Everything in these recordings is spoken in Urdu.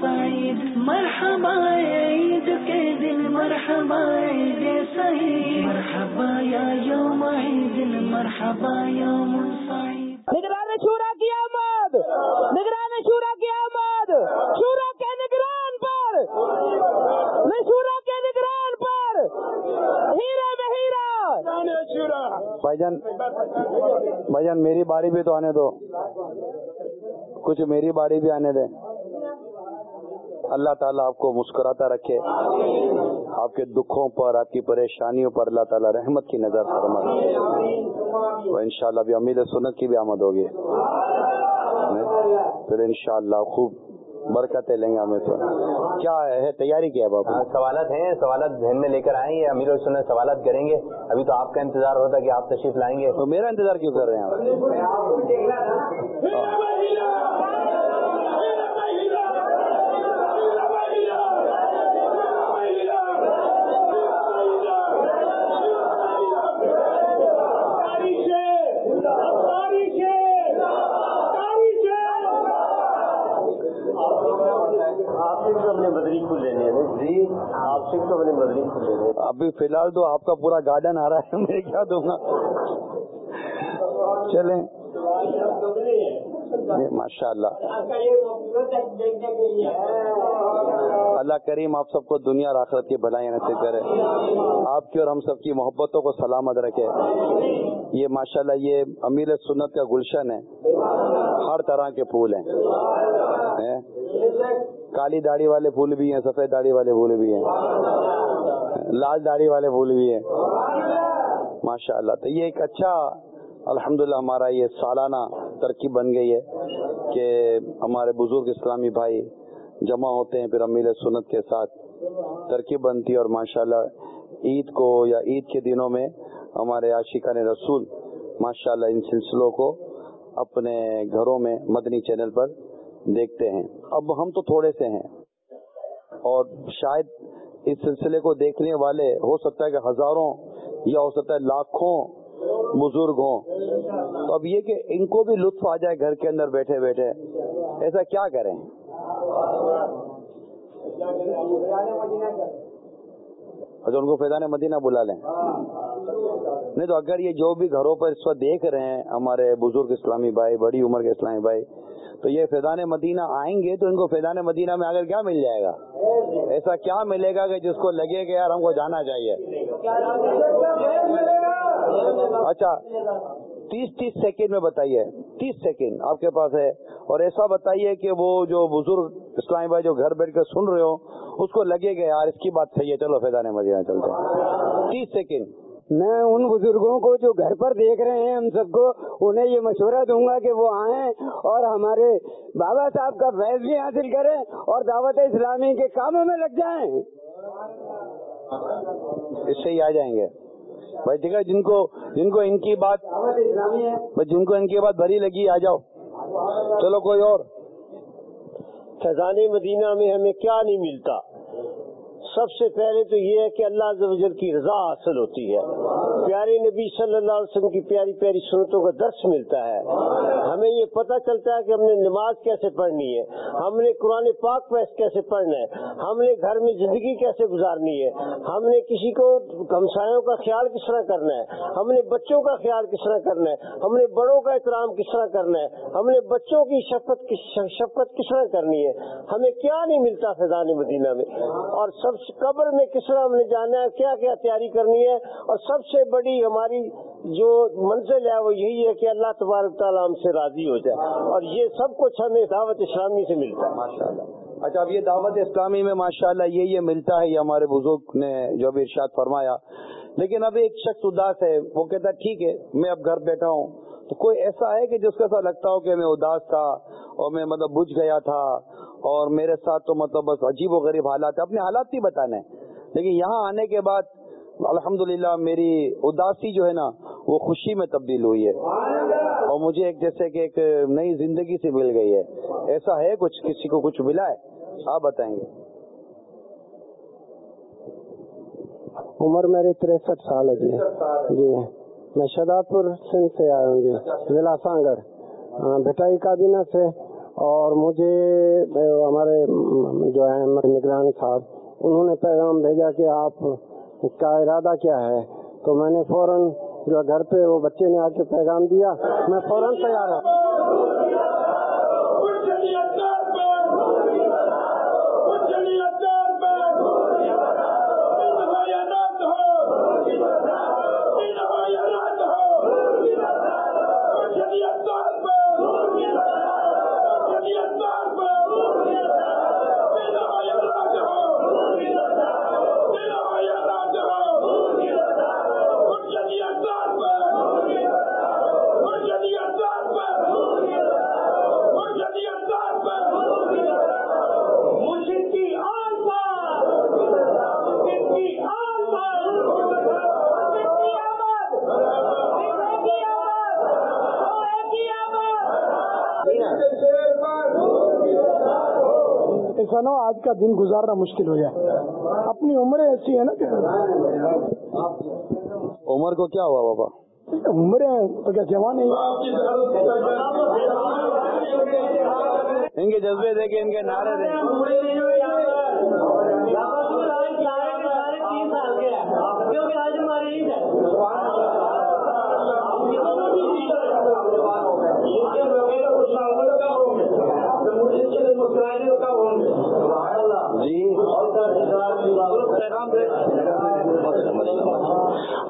سعید، مرحبا عید کے دن، مرحبا عید سعید. مرحبا یا یوم عید، مرحبا یوم سعید. نگران شورا کی آمد؟ نگران شورا کی آمد؟ شورا کے نگران پر! شورا کے نگران پر! ہیرا میں ہیرا! بھائی جان بھائی جان، میری باری بھی تو آنے دو۔ کچھ میری باری بھی آنے دیں۔ اللہ تعالیٰ آپ کو مسکراتا رکھے۔ آپ کے دکھوں پر آپ کی پریشانیوں پر اللہ تعالیٰ رحمت کی نظر فرمائے۔ ان شاء اللہ ابھی امید سنت کی بھی آمد ہوگی۔ پھر ان شاء اللہ خوب برکتیں لیں گے ہمیں تو۔ کیا ہے؟ تیاری کیا ہے باپو سوالات ہیں سوالات ذہن میں لے کر آئیں گے امیر سنت سوالات کریں گے۔ ابھی تو آپ کا انتظار ہوتا کہ آپ تشریف لائیں گے۔ تو میرا انتظار کیوں کر رہے ہیں آپ بدری پھول لینے جی آپ سے تو اپنے بدری پھول لینے ابھی فی الحال تو آپ کا پورا گارڈن آ رہا ہے، میں کیا دوں گا؟ چلیں۔ جی، ماشاء اللہ اللہ کریم آپ سب کو دنیا اور آخرت کی بھلائی نصیب کرے۔ آپ کی اور ہم سب کی محبتوں کو سلامت رکھے۔ یہ ماشاء اللہ یہ امیر سنت کا گلشن ہے۔ ہر طرح کے پھول ہیں؟ کالی داڑھی والے پھول بھی ہیں، سفید داڑھی والے پھول بھی ہیں۔ لال داڑھی والے پھول بھی ہیں۔ ماشاء اللہ تو یہ ایک اچھا الحمدللہ ہمارا یہ سالانہ ترکیب بن گئی ہے کہ ہمارے بزرگ اسلامی بھائی جمع ہوتے ہیں پھر امیر سنت کے ساتھ۔ ترکیب بنتی ہے اور ماشاءاللہ عید کو یا عید کے دنوں میں ہمارے عاشقان رسول ماشاءاللہ ان سلسلوں کو اپنے گھروں میں مدنی چینل پر دیکھتے ہیں۔ اب ہم تو تھوڑے سے ہیں اور شاید اس سلسلے کو دیکھنے والے، ہو سکتا ہے کہ ہزاروں یا ہو سکتا ہے لاکھوں بزرگ ہوں۔ تو اب یہ کہ ان کو بھی لطف آ جائے گھر کے اندر بیٹھے بیٹھے، ایسا کیا کریں؟ اچھا ان کو فیضان مدینہ بلا لیں۔ نہیں تو اگر یہ جو بھی گھروں پر اس وقت دیکھ رہے ہیں، ہمارے بزرگ اسلامی بھائی، بڑی عمر کے اسلامی بھائی تو یہ فیضان مدینہ آئیں گے تو ان کو فیضان مدینہ میں اگر کیا مل جائے گا؟ ایسا کیا ملے گا کہ جس کو لگے کہ یار ہم کو جانا چاہیے؟ اچھا تیس تیس سیکنڈ میں بتائیے، تیس سیکنڈ آپ کے پاس ہے۔ اور ایسا بتائیے کہ وہ جو بزرگ اسلامی بھائی جو گھر بیٹھ کر سن رہے ہو اس کو لگے گا یار اس کی بات صحیح ہے، چلو فیضان مدینہ چلتے تیس سیکنڈ۔ میں ان بزرگوں کو جو گھر پر دیکھ رہے ہیں ہم سب کو انہیں یہ مشورہ دوں گا کہ وہ آئیں اور ہمارے بابا صاحب کا فیض بھی حاصل کریں اور دعوت اسلامی کے کاموں میں لگ جائیں۔ اس سے ہی آ جائیں گے۔ بھائی ٹھیک ہے جن کو جن کو ان کی بات جن کو ان کی بات بھری لگی آ جاؤ۔ چلو کوئی اور۔ خزانے مدینہ میں ہمیں کیا نہیں ملتا؟ سب سے پہلے تو یہ ہے کہ اللہ جل کی رضا حاصل ہوتی ہے۔ پیارے نبی صلی اللہ علیہ وسلم کی پیاری پیاری صورتوں کا درس ملتا ہے۔ ہمیں یہ پتہ چلتا ہے کہ ہم نے نماز کیسے پڑھنی ہے، ہم نے قرآن پاک پیس کیسے پڑھنا ہے، ہم نے گھر میں زندگی کیسے گزارنی ہے، ہم نے کسی کو ہمسایوں کا خیال کس طرح کرنا ہے، ہم نے بچوں کا خیال کس طرح کرنا ہے، ہم نے بڑوں کا احترام کس طرح کرنا ہے، ہم نے بچوں کی شفقت شفقت کس طرح کرنی ہے، ہمیں کیا نہیں ملتا فیضان مدینہ میں۔ اور سب قبر میں کس طرح ہم نے جانا ہے، کیا کیا تیاری کرنی ہے، اور سب سے بڑی ہماری جو منزل ہے وہ یہی ہے کہ اللہ تبارک تعالیٰ ہم سے راضی ہو جائے اور یہ سب کچھ ہمیں دعوت اسلامی سے ملتا ہے۔ ماشاء اللہ اچھا اب یہ دعوت اسلامی میں ماشاء اللہ یہ یہ ملتا ہے، یہ ہمارے بزرگ نے جو ابھی ارشاد فرمایا۔ لیکن اب ایک شخص اداس ہے، وہ کہتا ہے، ٹھیک ہے، میں اب گھر بیٹھا ہوں۔ تو کوئی ایسا ہے کہ جس کو ایسا لگتا ہو کہ میں اداس تھا اور میں مطلب بجھ گیا تھا اور میرے ساتھ تو مطلب بس عجیب و غریب حالات ہے اپنے حالات نہیں بتانے لیکن یہاں آنے کے بعد الحمدللہ میری اداسی جو ہے نا، وہ خوشی میں تبدیل ہوئی ہے۔ اور مجھے ایک جیسے کہ ایک نئی زندگی سے مل گئی ہے۔ ایسا ہے کچھ، کسی کو کچھ ملا ہے؟ آپ بتائیں گے۔ عمر میری تریسٹھ سال ہے جی۔ جی۔ میں شداد پور سنگھ سے آیا ہوں جی۔ ضلع سانگر۔ ہاں، بٹائی کابینہ سے۔ اور مجھے ہمارے جو ہے نگرانی صاحب، انہوں نے پیغام بھیجا کہ آپ اس کا ارادہ کیا ہے؟ تو میں نے فوراً جو گھر پہ وہ بچے نے آ کے پیغام دیا، میں فوراً تیار ہوں۔ ایسا نہ ہو آج کا دن گزارنا مشکل ہو جائے۔ اپنی عمریں ایسی ہے نا کہ عمر کو کیا ہوا بابا؟ عمریں تو کیا جوان ہے ان کے جذبے دیکھے ان کے نعرے دیکھے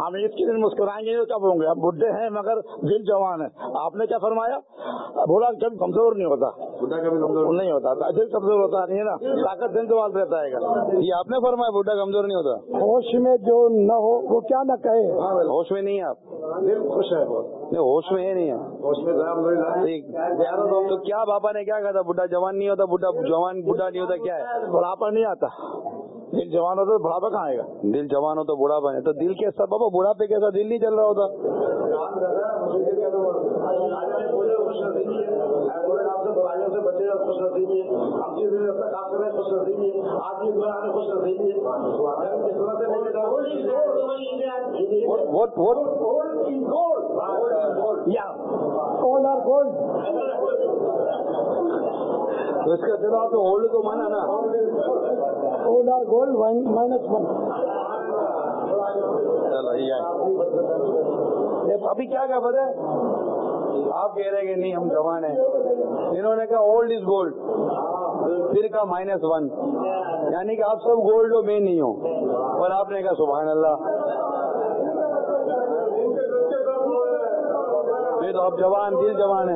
ہم عید کے دن مسکرائیں گے کب ہوں گے۔ ہم بڈھے ہیں مگر دل جوان ہے آپ نے کیا فرمایا؟ بولا کبھی کمزور نہیں ہوتا۔ نہیں ہوتا۔ دل کمزور ہوتا نہیں ہے نا؟ طاقت دل جوان رہتا ہے۔ یہ آپ نے فرمایا بڈھا کمزور نہیں ہوتا۔ ہوش میں جو نہ ہو وہ کیا نہ کہے۔ ہوش میں نہیں ہے آپ۔ دل خوش ہے۔ نہیں ہوش میں ہے نہیں ہے۔ اس میں ٹھیک۔ تو کیا بابا نے کیا کہا تھا؟ بڈھا جوان نہیں ہوتا بڈھا جوان بڈھا نہیں ہوتا کیا ہے؟ بڑھاپا نہیں آتا۔ دل جوان ہوتا تو بڑھاپا کہاں آئے گا؟ دل جوان ہو تو بوڑھا بنے تو دل کیسا بابا بوڑھا پہ کیسا دل نہیں چل رہا ہوتا۔ تو اس کا جواب تو ہولڈ کو مانا نا۔ گولڈ اور گولڈ مائنس ون چلو یہ آئے۔ یہ ابھی کیا کہا پتہ ہے آپ کہہ رہے کہ نہیں ہم جوان ہیں۔ انہوں نے کہا اولڈ از گولڈ پھر کہا مائنس ون یعنی کہ آپ سب گولڈ ہو میں نہیں ہوں اور آپ نے کہا سبحان اللہ۔ پھر تو اب جوان دل جوان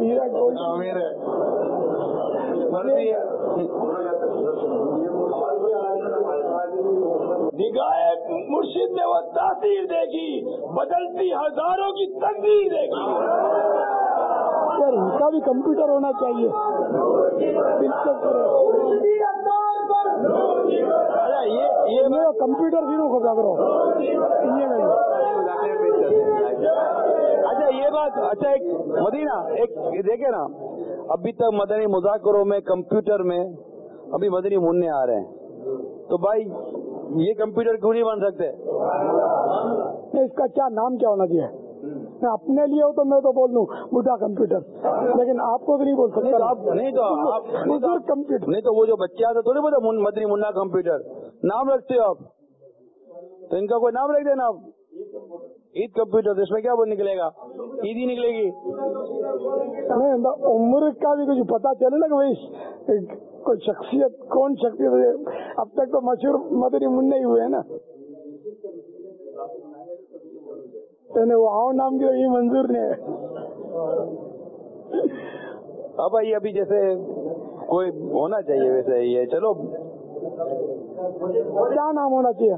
ہیرا گولڈ امیر ہے ہے نگاہ مرشد نے وہ تاثیر دیکھی بدلتی ہزاروں کی تقدیر دیکھی یار ان کا بھی کمپیوٹر ہونا چاہیے۔ یہ یہ کمپیوٹر بھی کو کرو اچھا یہ بات اچھا ایک مدینہ ایک دیکھے نا۔ ابھی تک مدنی مذاکروں میں کمپیوٹر میں ابھی مدنی منع آ رہے ہیں۔ تو بھائی یہ کمپیوٹر کیوں نہیں بن سکتے؟ اس کا کیا نام کیا ہونا چاہیے؟ میں اپنے لیے ہوں تو میں تو بول دوں بڈھا کمپیوٹر۔ لیکن آپ کو تو نہیں بول سکتا۔ نہیں تو کمپیوٹر۔ نہیں تو وہ جو بچے آتے تھوڑی بتا مدنی منا کمپیوٹر۔ نام رکھتے ہو آپ۔ تو ان کا کوئی نام رکھ دینا آپ۔ عید کمپیوٹر تو اس میں کیا وہ نکلے گا؟ عید ہی نکلے گی۔ عمر کا بھی کچھ پتا چلے نا کہ بھائی کوئی شخصیت کون شخصیت اب تک تو مشہور مدنی منع ہی ہوئے ہیں نا۔ یعنی وہ آؤ نام کی یہ منظور نہیں ہے اب بھائی ابھی جیسے کوئی ہونا چاہیے ویسے یہ چلو۔ کیا نام ہونا چاہیے؟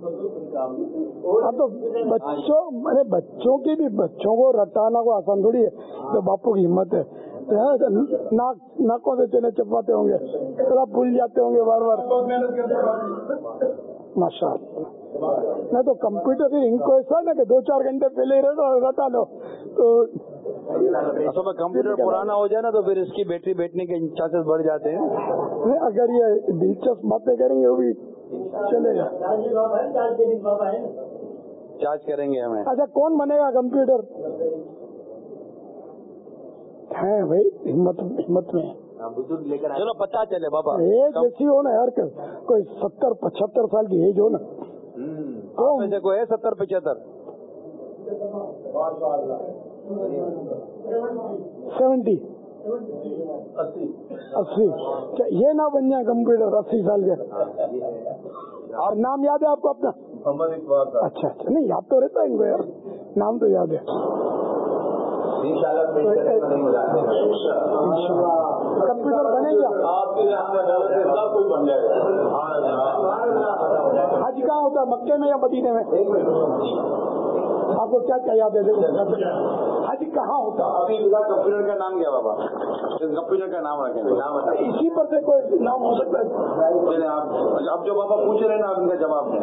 اب تو بچوں ارے بچوں کی بھی بچوں کو رٹانا کو آسان تھوڑی ہے۔ تو باپو کی ہمت ہے۔ ناک ناکوں سے چنے چپاتے ہوں گے۔ تھوڑا بھول جاتے ہوں گے بار بار۔ ماشاء اللہ نہیں تو کمپیوٹر ان کو ایسا نا کہ دو چار گھنٹے پہلے رٹا لو۔ تو اصل میں کمپیوٹر پرانا ہو جائے نا تو پھر اس کی بیٹری بیٹھنے کے چانسز بڑھ جاتے ہیں۔ اگر یہ دلچسپ باتیں کریں گے وہ بھی چلے گا۔ چارج کریں گے ہمیں۔ اچھا کون بنے گا کمپیوٹر؟ ہے بھائی ہمت ہمت میں۔ ہاں، بزرگ لے کر چلو پتا چلے بابا۔ ایج ایسی ہو نا یار کوئی ستر پچہتر سال کی ایج ہو نا۔ کوئی ہے ستر پچہتر؟ سیونٹی۔ اسی یہ نہ بن جائے کمپیوٹر اسی سال کے اور نام یاد ہے آپ کو اپنا؟ اچھا اچھا. نہیں یاد تو رہتا ہے ان کو یار. نام تو یاد ہے. کمپیوٹر بنے گا؟ حج کہاں ہوتا ہے؟ مکے میں یا مدینے میں؟ آپ کو کیا کیا یاد ہے؟ کہاں ہوتا؟ ابھی اللہ کمپیوٹر کا نام کیا بابا۔ کمپیوٹر کا نام رکھیں نام اسی پر سے کوئی نام ہو سکتا ہے؟ اب جو بابا پوچھ رہے ہیں آپ ان کا جواب دیں۔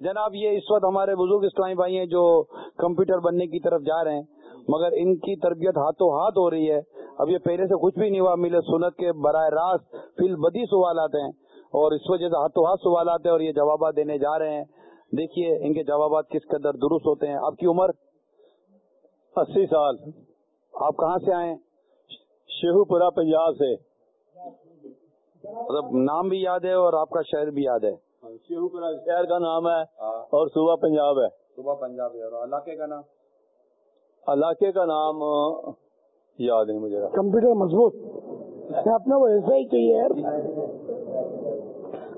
جناب یہ اس وقت ہمارے بزرگ اسلامی بھائی ہیں جو کمپیوٹر بننے کی طرف جا رہے ہیں مگر ان کی تربیت ہاتھوں ہاتھ ہو رہی ہے۔ اب یہ پہلے سے کچھ بھی نہیں ہوا ملے سنت کے براہ راست فی البدی سوالات ہیں اور اس وجہ سے ہاتھوں ہاتھ سوالات ہیں اور یہ جوابات دینے جا رہے ہیں۔ دیکھیے ان کے جوابات کس قدر درست ہوتے ہیں۔ آپ کی عمر؟ اسی سال۔ آپ کہاں سے آئے؟ شیہو پورا پنجاب سے۔ مطلب نام بھی یاد ہے اور آپ کا شہر بھی یاد ہے۔ شیہو پورا شہر کا نام ہے ہاں۔ اور صوبہ پنجاب ہے۔ صوبہ پنجاب ہے اور علاقے کا نام؟ علاقے کا نام یاد ہے مجھے۔ کمپیوٹر مضبوط۔ اپنا وہ ایسا ہی چاہیے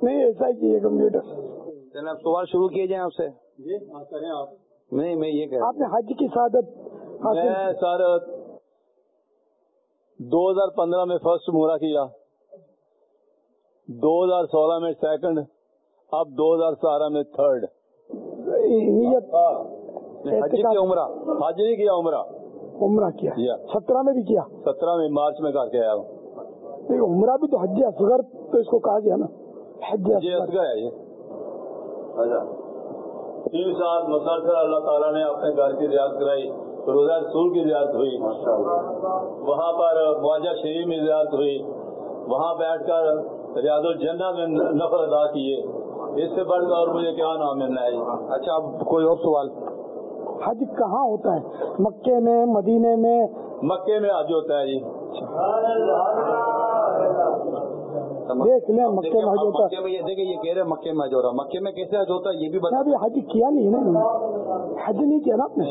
نہیں ایسا ہی چاہیے کمپیوٹر۔ چلے آپ سوال شروع کیے جائیں آپ سے۔ جی، ہاں، آپ۔ نہیں میں یہ کہہ آپ نے حج کی سعادت میں سر دو ہزار پندرہ میں فرسٹ مورا کیا. دو ہزار سولہ میں سیکنڈ. اب دو ہزار سترہ میں تھرڈ. ہاں. حجی کی عمرہ؟ حاجری کیا عمرہ؟ عمرہ کیا؟ سترہ میں بھی کیا. سترہ میں مارچ میں کر کے آیا ہوں. عمرہ بھی تو حج اصغر تو اس کو کہا گیا نا. حج اصغر ہے یہ. اچھا. تین سال مسلسل اللہ تعالیٰ نے اپنے گھر کی ریاض کرائی. روزہ رسول کی زیارت ہوئی وہاں پر معاجہ شریف میں زیارت ہوئی۔ وہاں بیٹھ کر ریاض الجنہ میں نفر ادا کیے۔ اس سے بڑھ کر اور مجھے کیا نام ملنا ہے؟ اچھا اب کوئی اور سوال۔ حج کہاں ہوتا ہے؟ مکے میں مدینے میں؟ مکے میں حج ہوتا ہے جی۔ دیکھ لیں مکے میں حج ہوتا ہے۔ دیکھیں یہ کہہ رہے مکے میں حج ہو رہا مکے میں کیسے حج ہوتا ہے؟ یہ بھی بتا۔ حج کیا نہیں نا حج نہیں کیا نا آپ نے؟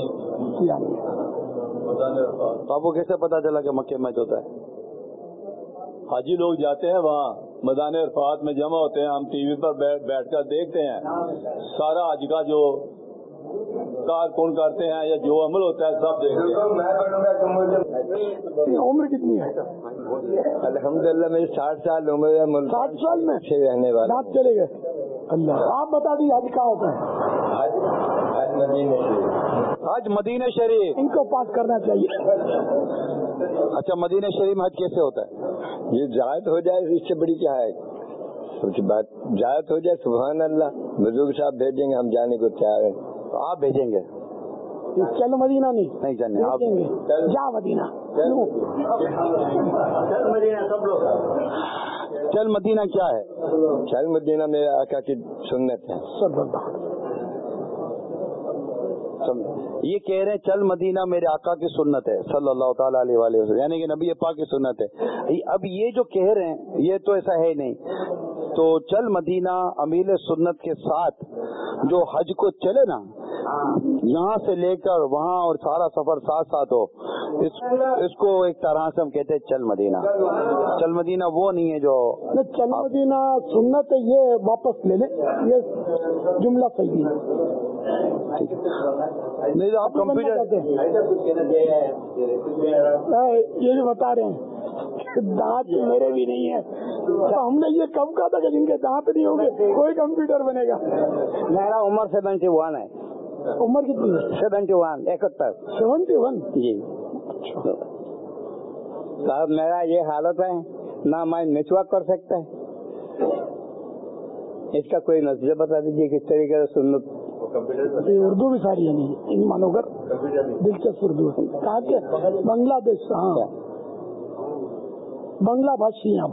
آپ کو کیسے پتا چلا کہ مکے میچ ہوتا ہے؟ حاجی لوگ جاتے ہیں وہاں مدان عرفات میں جمع ہوتے ہیں ہم ٹی وی پر بیٹھ کر دیکھتے ہیں۔ سارا آج کا جو کارکن کرتے ہیں یا جو عمل ہوتا ہے سب دیکھتے ہیں۔ عمر کتنی ہے؟ الحمد للہ میری ساٹھ سال عمر ہے ساٹھ سال میں؟ چھ رہنے والا چلے گئے۔ اللہ آپ بتا دیجیے آج کیا ہوتا ہے؟ مدینہ شریف۔ حج مدینہ شریف۔ ان کو پاس کرنا چاہیے۔ اچھا مدینہ شریف حج کیسے ہوتا ہے؟ یہ جہاد ہو جائے اس سے بڑی کیا ہے؟ سب بات جائز ہو جائے سبحان اللہ۔ بزرگ صاحب بھیجیں گے ہم جانے کو تیار ہیں۔ تو آپ بھیجیں گے؟ چل مدینہ نہیں نہیں جانے آپ جا مدینہ۔ چل۔ مدینہ سب لوگ۔ چل مدینہ کیا ہے؟ چل مدینہ میرے آقا کی سنت ہے۔ سب وسلم. یہ کہہ رہے ہیں چل مدینہ میرے آقا کی سنت ہے صلی اللہ تعالیٰ علیہ وآلہ وسلم یعنی کہ نبی پاک کی سنت ہے۔ اب یہ جو کہہ رہے ہیں یہ تو ایسا ہے نہیں۔ تو چل مدینہ امیل سنت کے ساتھ جو حج کو چلے نا یہاں سے لے کر وہاں اور سارا سفر ساتھ ساتھ ہو اس, اس کو ایک طرح سے ہم کہتے ہیں چل مدینہ۔ چل مدینہ وہ نہیں ہے جو چل مدینہ سنت یہ واپس لے لیں۔ یہ جملہ صحیح ہے۔ نہیں تو آپ کمپیوٹر یہ جو بتا رہے ہیں دانت میرے بھی نہیں ہے ہم نے یہ کم کہا تھا کہ جن کے دانت نہیں ہوں گے کوئی کمپیوٹر بنے گا۔ میرا عمر سیونٹی ون ہے۔ عمر کتنی سیونٹی ون اکہتر۔ Seventy one? جی۔ صاحب میرا یہ حالت ہے نہ میں مسواک کر سکتا۔ ہے اس کا کوئی نتیجہ بتا دیجیے کس طریقے سے سنت جی، اردو بھی ساری ہے ان مانو کر دلچسپ اردو کہا کہ بنگلہ دیش ہاں۔ بنگلہ بھاشی ہیں آپ۔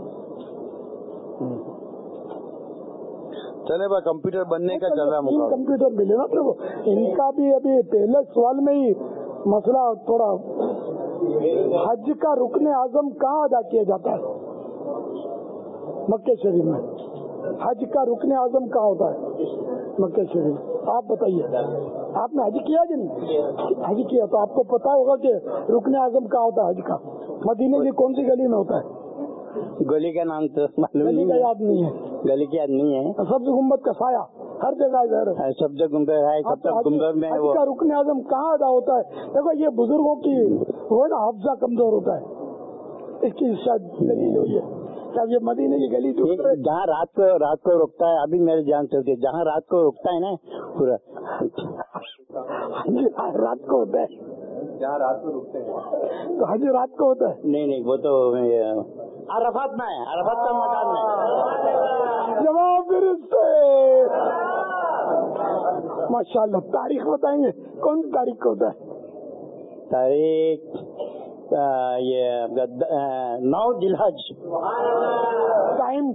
چلے بھائی کمپیوٹر بننے کا زیادہ کمپیوٹر ملے نا تو ان کا بھی ابھی پہلے سوال میں ہی مسئلہ تھوڑا حج کا رکن اعظم کہاں ادا کیا جاتا ہے؟ مکے شریف میں۔ حج کا رکن اعظم کہاں ہوتا ہے؟ مکے شریف۔ آپ بتائیے۔ آپ نے حج کیا جن حج کیا تو آپ کو پتا ہوگا کہ رکن اعظم کا ہوتا ہے حج کا؟ مدینے کی کون سی گلی میں ہوتا ہے؟ گلی کا نام تو گلی کا یاد نہیں ہے۔ گلی کی یاد نہیں ہے۔ سب گمبت کا سایہ ہر جگہ سب جگہ ہے سب میں کا رکن اعظم کہاں ادا ہوتا ہے؟ دیکھو یہ بزرگوں کی وہ نا حفظہ کمزور ہوتا ہے۔ اس کی شاید دلیل ہوئی ہے۔ صاحب یہ مدینے کی گلی جہاں رات کو رات کو رکتا ہے ابھی میرے جان چلتی ہے جہاں رات کو رکتا ہے نا پورا۔ رات کو ہوتا ہے۔ جہاں رات کو رکتے ہیں۔ تو حج رات کو ہوتا ہے۔ نہیں نہیں وہ تو عرفات میں ہے عرفات کا مکان میں جواب ماشاء اللہ تاریخ بتائیں گے کون تاریخ کو ہوتا ہے؟ تاریخ۔ یہ نو دلحج ٹائم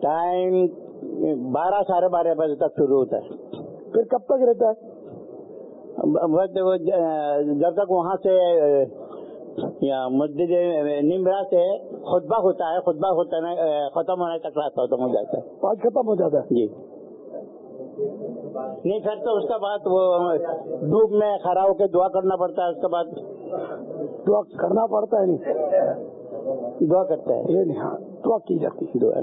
ٹائم بارہ ساڑھے بارہ بجے تک شروع ہوتا ہے۔ پھر کب تک رہتا ہے؟ جب تک وہاں سے یا مسجد نمبرا سے خطبہ ہوتا ہے خطبہ ہوتا ہے ختم ہونے تک راستہ ختم ہو جاتا ہے۔ پانچ ختم ہو جاتا ہے؟ جی۔ نہیں پھر تو اس کے بعد وہ دھوپ میں کھڑا ہو کے دعا کرنا پڑتا ہے اس کے بعد۔ دعا کرنا پڑتا ہے نہیں؟ دعا کرتا ہے. یہ نہیں ہاں. دعا کی جاتی ہے دعا